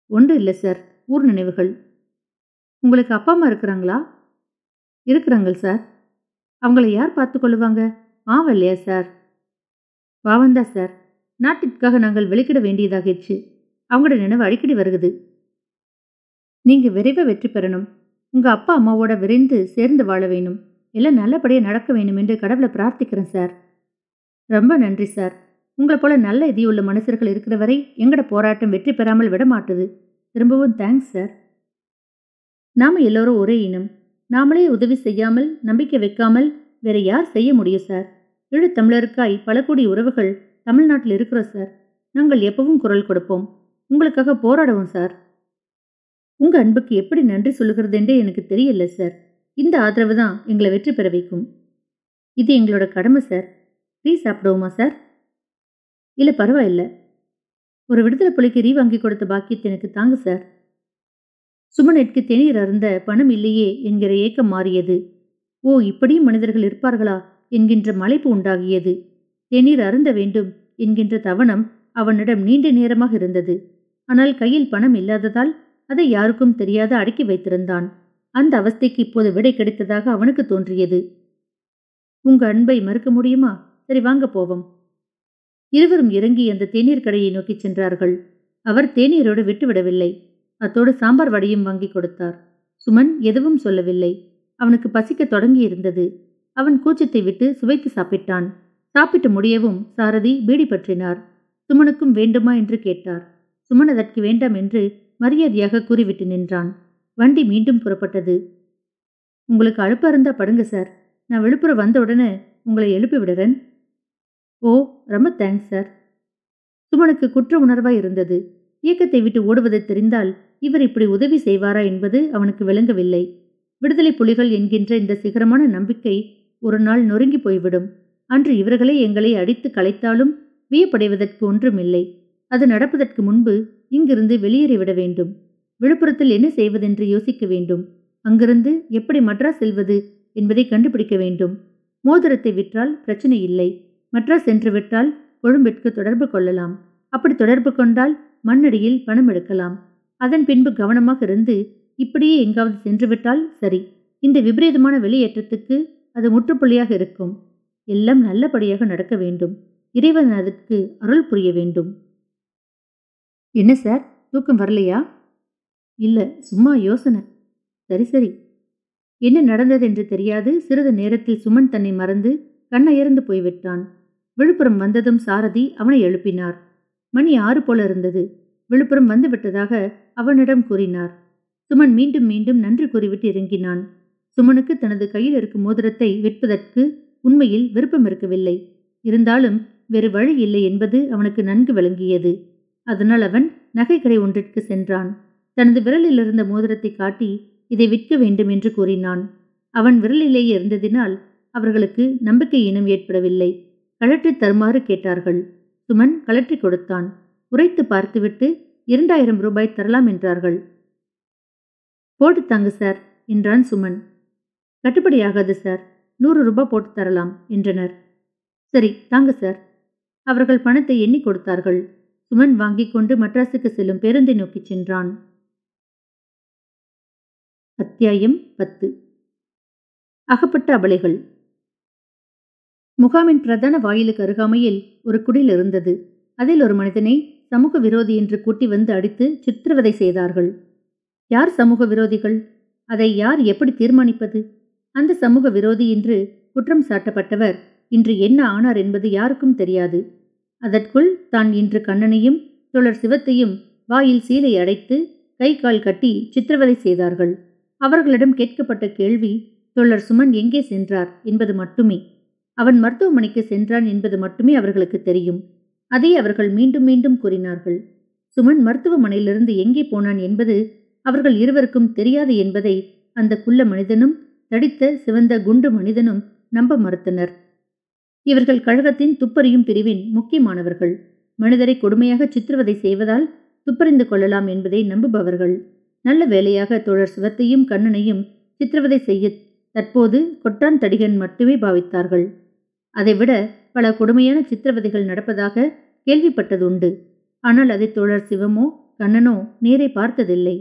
ஒன்று இல்லை சார் ஊர் நினைவுகள். உங்களுக்கு அப்பா அம்மா இருக்கிறாங்களா? இருக்கிறாங்க சார். அவங்கள யார் பார்த்து கொள்ளுவாங்க பாவம் இல்லையா சார்? பாவந்தா சார். நாட்டிற்காக நாங்கள் வெளிக்கிட வேண்டியதாகிடுச்சு. அவங்களோட நினைவு அடிக்கடி வருகுது நீங்க விரைவாக வெற்றி பெறணும். உங்க அப்பா அம்மாவோட விரைந்து சேர்ந்து வாழ வேணும். எல்லாம் நல்லபடியாக நடக்க வேணும் என்று கடவுளை பிரார்த்திக்கிறேன் சார். ரொம்ப நன்றி சார். உங்களை போல நல்ல இதியுள்ள மனுஷர்கள் இருக்கிற வரை எங்கட போராட்டம் வெற்றி பெறாமல் விடமாட்டுது. திரும்பவும் தேங்க்ஸ் சார். நாம எல்லோரும் ஒரே இனம். நாமளே உதவி செய்யாமல் நம்பிக்கை வைக்காமல் வேற யார் செய்ய முடியும் சார்? ஈழத் தமிழருக்காய் பல கோடி உறவுகள் தமிழ்நாட்டில் இருக்கிறோம் சார். நாங்கள் எப்பவும் குரல் கொடுப்போம். உங்களுக்காக போராடுவோம் சார். உங்க அன்புக்கு எப்படி நன்றி சொல்லுகிறது என்றே எனக்கு தெரியல சார். இந்த ஆதரவு தான் எங்களை வெற்றி பெற வைக்கும். இது எங்களோட கடமை சார். ரீ சாப்பிடுவோமா சார்? இல்லை பரவாயில்ல. ஒரு விடுதலை புலிக்கு ரீ வாங்கி கொடுத்த பாக்கியத்தை எனக்கு தாங்க சார். சுமனெட்கு தேநீர் அருந்த பணம் இல்லையே என்கிற ஏக்கம் மாறியது. ஓ இப்படியும் மனிதர்கள் இருப்பார்களா என்கின்ற மலைப்பு உண்டாகியது. தேநீர் அருந்த வேண்டும் என்கின்ற தவணம் அவனிடம் நீண்ட நேரமாக இருந்தது. ஆனால் கையில் பணம் இல்லாததால் அதை யாருக்கும் தெரியாத அடக்கி வைத்திருந்தான். அந்த அவஸ்தைக்கு இப்போது விடை கிடைத்ததாக அவனுக்கு தோன்றியது. உங்க அன்பை மறுக்க முடியுமா? சரி வாங்க போவோம். இருவரும் இறங்கி அந்த தேநீர் கடையை நோக்கிச் சென்றார்கள். அவர் தேநீரோடு விட்டுவிடவில்லை. அத்தோடு சாம்பார் வடையும் வாங்கி கொடுத்தார். சுமன் எதுவும் சொல்லவில்லை. அவனுக்கு பசிக்க தொடங்கியிருந்தது. அவன் கூச்சத்தை விட்டு சுவைத்து சாப்பிட்டான். சாப்பிட்டு முடியவும் சாரதி பீடி பற்றினார் சுமனுக்கும் வேண்டுமா? என்று கேட்டார். சுமன் அதற்கு வேண்டாம் என்று மரியாதையாக கூறிவிட்டு நின்றான். வண்டி மீண்டும் புறப்பட்டது. உங்களுக்கு அழுப்பா இருந்தா படுங்க சார். நான் விழுப்புரம் வந்த உடனே உங்களை எழுப்பி விடுறேன். ஓ ரொம்ப தேங்க்ஸ் சார். சுமனுக்கு குற்ற உணர்வாய் இருந்தது. இயக்கத்தை விட்டு ஓடுவதை தெரிந்தால் இவர் இப்படி உதவி செய்வாரா என்பது அவனுக்கு விளங்கவில்லை. விடுதலை புலிகள் என்கின்ற இந்த சிகரமான நம்பிக்கை ஒரு நாள் நொறுங்கி போய்விடும். அன்று இவர்களே எங்களை அடித்து கலைத்தாலும் வியப்படைவதற்கு ஒன்றுமில்லை. அது நடப்பதற்கு முன்பு இங்கிருந்து வெளியேறிவிட வேண்டும். விழுப்புரத்தில் என்ன செய்வதென்று யோசிக்க வேண்டும். அங்கிருந்து எப்படி மட்ராஸ் செல்வது என்பதை கண்டுபிடிக்க வேண்டும். மோதிரத்தை விற்றால் பிரச்சனை இல்லை. மட்ராஸ் சென்று விட்டால் கொழும்பிற்கு தொடர்பு கொள்ளலாம். அப்படி தொடர்பு கொண்டால் மண்ணடியில் பணம் எடுக்கலாம். அதன் பின்பு கவனமாக இருந்து இப்படியே எங்காவது சென்றுவிட்டால் சரி. இந்த விபரீதமான வெளியேற்றத்துக்கு அது முற்றுப்புள்ளியாக இருக்கும். எல்லாம் நல்லபடியாக நடக்க வேண்டும். இறைவன் அதற்கு அருள் புரிய வேண்டும். என்ன சார்? தூக்கம் வரலையா? இல்லை சும்மா யோசனை. சரி சரி. என்ன நடந்ததென்று தெரியாது. சிறிது நேரத்தில் சுமன் தன்னை மறந்து கண்ணயர்ந்து போய்விட்டான். விழுப்புரம் வந்ததும் சாரதி அவனை எழுப்பினார். மணி ஆறு போல இருந்தது. விழுப்புரம் வந்து விட்டதாக அவனிடம் கூறினார். சுமன் மீண்டும் மீண்டும் நன்றி கூறிவிட்டு இறங்கினான். சுமனுக்கு தனது கையில் இருக்கும் மோதிரத்தை விற்பதற்கு உண்மையில் விருப்பம் இருக்கவில்லை. இருந்தாலும் வேறு வழி இல்லை என்பது அவனுக்கு நன்கு விளங்கியது. அதனால் அவன் நகைக்கடை ஒன்றிற்கு சென்றான். தனது விரலில் இருந்த மோதிரத்தை காட்டி இதை விற்க வேண்டும் என்று கூறினான். அவன் விரலிலேயே இருந்ததினால் அவர்களுக்கு நம்பிக்கை இனம் ஏற்படவில்லை. கழற்றி தருமாறு கேட்டார்கள். சுமன் கழற்றி கொடுத்தான். உரைத்து பார்த்துவிட்டு இரண்டாயிரம் ரூபாய் தரலாம் என்றார்கள். போட்டு தாங்க சார் என்றான் சுமன். கட்டுப்படியாகாது சார். நூறு ரூபாய் போட்டு தரலாம் என்றனர். சரி தாங்க சார். அவர்கள் பணத்தை எண்ணி கொடுத்தார்கள். சுமன் வாங்கிக் கொண்டு மட்ராஸுக்கு செல்லும் பேருந்தை நோக்கிச் சென்றான். அத்தியாயம் பத்து. அகப்பட்ட அபலைகள். முகாமின் பிரதான வாயிலுக்கு அருகாமையில் ஒரு குடில் இருந்தது. அதில் ஒரு மனிதனை சமூக விரோதி என்று கூட்டி வந்து அடித்து சித்திரவதை செய்தார்கள். யார் சமூக விரோதிகள்? அதை யார் எப்படி தீர்மானிப்பது? அந்த சமூக விரோதி என்று குற்றம் சாட்டப்பட்டவர். இன்று என்ன ஆனார் என்பது யாருக்கும் தெரியாது. அதற்குள் தான் இன்று கண்ணனையும் தோழர் சிவத்தையும் வாயில் சீலை அடைத்து கை கால் கட்டி சித்திரவதை செய்தார்கள். அவர்களிடம் கேட்கப்பட்ட கேள்வி தோழர் சுமன் எங்கே சென்றார் என்பது மட்டுமே. அவன் மருத்துவமனைக்கு சென்றான் என்பது மட்டுமே அவர்களுக்கு தெரியும். அதை அவர்கள் மீண்டும் மீண்டும் கூறினார்கள். சுமன் மருத்துவமனையிலிருந்து எங்கே போனான் என்பது அவர்கள் இருவருக்கும் தெரியாது என்பதை அந்த குள்ள மனிதனும் தடித்த சிவந்த குண்டு மனிதனும் நம்ப மறுத்தனர். இவர்கள் கழகத்தின் துப்பறியும் பிரிவின் முக்கியமானவர்கள். மனிதரை கொடுமையாக சித்திரவதை செய்வதால் துப்பறிந்து கொள்ளலாம் என்பதை நம்புபவர்கள். நல்ல வேலையாக தோழர் சிவத்தையும் கண்ணனையும் சித்திரவதை செய்ய தற்போது கொட்டான் தடிகன் மட்டுமே பாவித்தார்கள். அதைவிட பல கொடுமையான சித்திரவதைகள் நடப்பதாக கேள்விப்பட்டது உண்டு ஆனால் அதை தோழர் சிவமோ கண்ணனோ நேரை பார்த்ததில்லை.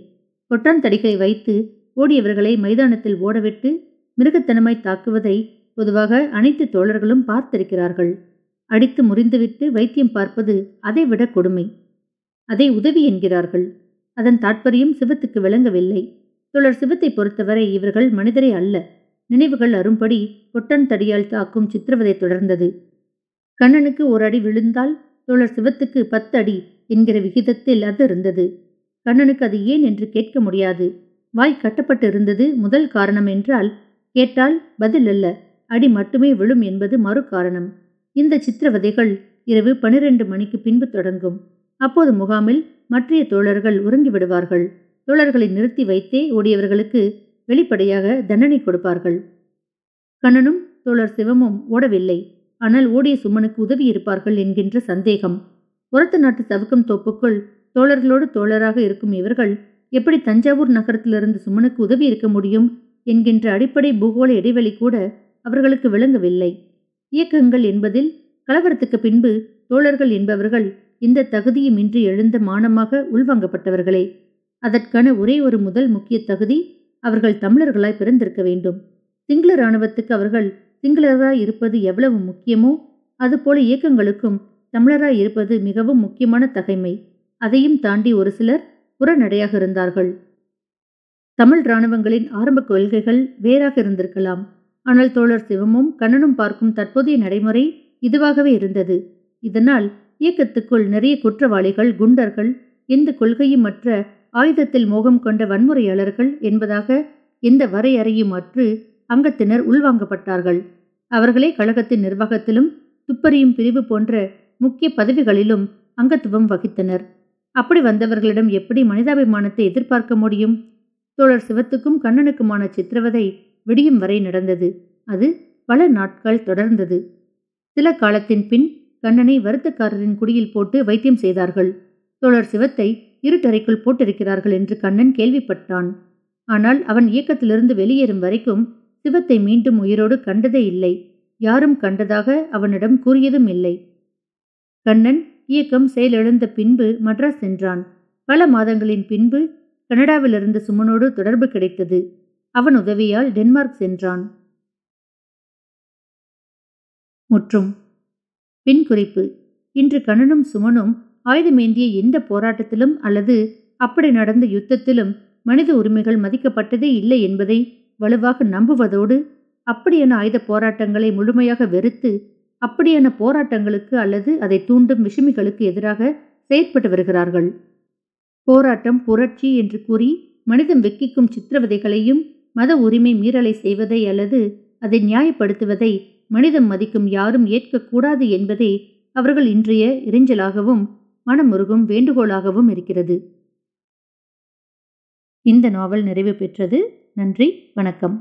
கொட்டான் தடிகளை வைத்து ஓடியவர்களை மைதானத்தில் ஓடவிட்டு மிருகத்தனமாய் தாக்குவதை பொதுவாக அனைத்து தோழர்களும் பார்த்திருக்கிறார்கள். அடித்து முறிந்துவிட்டு வைத்தியம் பார்ப்பது அதைவிட கொடுமை. அதை உதவி என்கிறார்கள். அதன் தாற்பயம் சிவத்துக்கு விளங்கவில்லை. தோழர் சிவத்தை பொறுத்தவரை இவர்கள் மனிதரே அல்ல. நினைவுகள் அரும்படி கொட்டன் தடியால் தாக்கும் சித்திரவதை தொடர்ந்தது. கண்ணனுக்கு ஒரு அடி விழுந்தால் தோழர் சிவத்துக்கு பத்து அடி என்கிற விகிதத்தில் அது இருந்தது. கண்ணனுக்கு அது ஏன் என்று கேட்க முடியாது. வாய் கட்டப்பட்டு இருந்தது முதல் காரணம் என்றால் கேட்டால் பதில் அல்ல. அடி மட்டுமே விழும் என்பது மறு காரணம் இந்த சித்திரவதைகள் இரவு பனிரெண்டு மணிக்கு பின்பு தொடங்கும். அப்போது முகாமில் மற்றைய தோழர்கள் உறங்கிவிடுவார்கள் தோழர்களை நிறுத்தி வைத்தே ஓடியவர்களுக்கு வெளிப்படையாக தண்டனை கொடுப்பார்கள். கண்ணனும் தோழர் சிவமும் ஓடவில்லை. ஆனால் ஓடிய சுமனுக்கு உதவி இருப்பார்கள் என்கின்ற சந்தேகம். உரத்த நாட்டு சவுக்கம் தோப்புக்குள் தோழர்களோடு தோழராக இருக்கும் இவர்கள் எப்படி தஞ்சாவூர் நகரத்திலிருந்து சுமனுக்கு உதவி இருக்க முடியும்? என்கின்ற அடிப்படை பூகோள இடைவெளி கூட அவர்களுக்கு விளங்கவில்லை. இயக்கங்கள் என்பதில் கலவரத்துக்கு பின்பு தோழர்கள் என்பவர்கள் இந்த தகுதியுமின்றி எழுந்த மானமாக உள்வாங்கப்பட்டவர்களே. அதற்கான ஒரே ஒரு முதல் முக்கிய தகுதி அவர்கள் தமிழர்களாய் பிறந்திருக்க வேண்டும். சிங்கள இராணுவத்துக்கு அவர்கள் சிங்களராய் இருப்பது எவ்வளவு முக்கியமோ அதுபோல இயக்கங்களுக்கும் தமிழராய் இருப்பது மிகவும் முக்கியமான தகைமை. அதையும் தாண்டி ஒரு சிலர் புறநடையாக இருந்தார்கள். தமிழ் இராணுவங்களின் ஆரம்ப கொள்கைகள் வேறாக இருந்திருக்கலாம். ஆனால் தோழர் சிவமும் கண்ணனும் பார்க்கும் தற்போதைய நடைமுறை இதுவாகவே இருந்தது. இதனால் இயக்கத்துக்குள் நிறைய குற்றவாளிகள் குண்டர்கள் எந்த கொள்கையும் மற்ற ஆயுதத்தில் மோகம் கொண்ட வன்முறையாளர்கள் என்பதாக எந்த வரையறையும் அற்று அங்கத்தினர் உள்வாங்கப்பட்டார்கள். அவர்களே கழகத்தின் நிர்வாகத்திலும் துப்பறியும் பிரிவு போன்ற முக்கிய பதவிகளிலும் அங்கத்துவம் வகித்தனர். அப்படி வந்தவர்களிடம் எப்படி மனிதாபிமானத்தை எதிர்பார்க்க முடியும்? தோழர் சிவத்துக்கும் கண்ணனுக்குமான சித்திரவதை விடியும் வரை நடந்தது. அது பல நாட்கள் தொடர்ந்தது. சில காலத்தின் பின் கண்ணனை வருத்தக்காரரின் குடியில் போட்டு வைத்தியம் செய்தார்கள். தோழர் சிவத்தை இருட்டறைக்குள் போட்டிருக்கிறார்கள் என்று கண்ணன் கேள்விப்பட்டான். ஆனால் அவன் இயக்கத்திலிருந்து வெளியேறும் வரைக்கும் சிவத்தை மீண்டும் உயிரோடு கண்டதே இல்லை. யாரும் கண்டதாக அவனிடம் கூறியதும் இல்லை. கண்ணன் இயக்கம் செயலிழந்த பின்பு மட்ராஸ் சென்றான். பல மாதங்களின் பின்பு கனடாவிலிருந்து சுமனோடு தொடர்பு கிடைத்தது. அவன் உதவியால் டென்மார்க் சென்றான். முற்றும். பின் குறிப்பு. இன்று கண்ணனும் சுமனும் ஆயுதமேந்திய எந்த போராட்டத்திலும் அல்லது அப்படி நடந்த யுத்தத்திலும் மனித உரிமைகள் மதிக்கப்பட்டதே இல்லை என்பதை வலுவாக நம்புவதோடு அப்படியான ஆயுத போராட்டங்களை முழுமையாக வெறுத்து அப்படியான போராட்டங்களுக்கு அல்லது அதை தூண்டும் விஷமிகளுக்கு எதிராக செயற்பட்டு வருகிறார்கள். போராட்டம் புரட்சி என்று கூறி மனிதம் வெக்கிக்கும் சித்திரவதைகளையும் மத உரிமை மீறலை செய்வதை அல்லது அதை நியாயப்படுத்துவதை மனிதம் மதிக்கும் யாரும் ஏற்கக்கூடாது என்பதே அவர்கள் இன்றைய இறைஞ்சலாகவும் மனமுருகும் வேண்டுகோளாகவும் இருக்கிறது. இந்த நாவல் நிறைவு பெற்றது. நன்றி. வணக்கம்.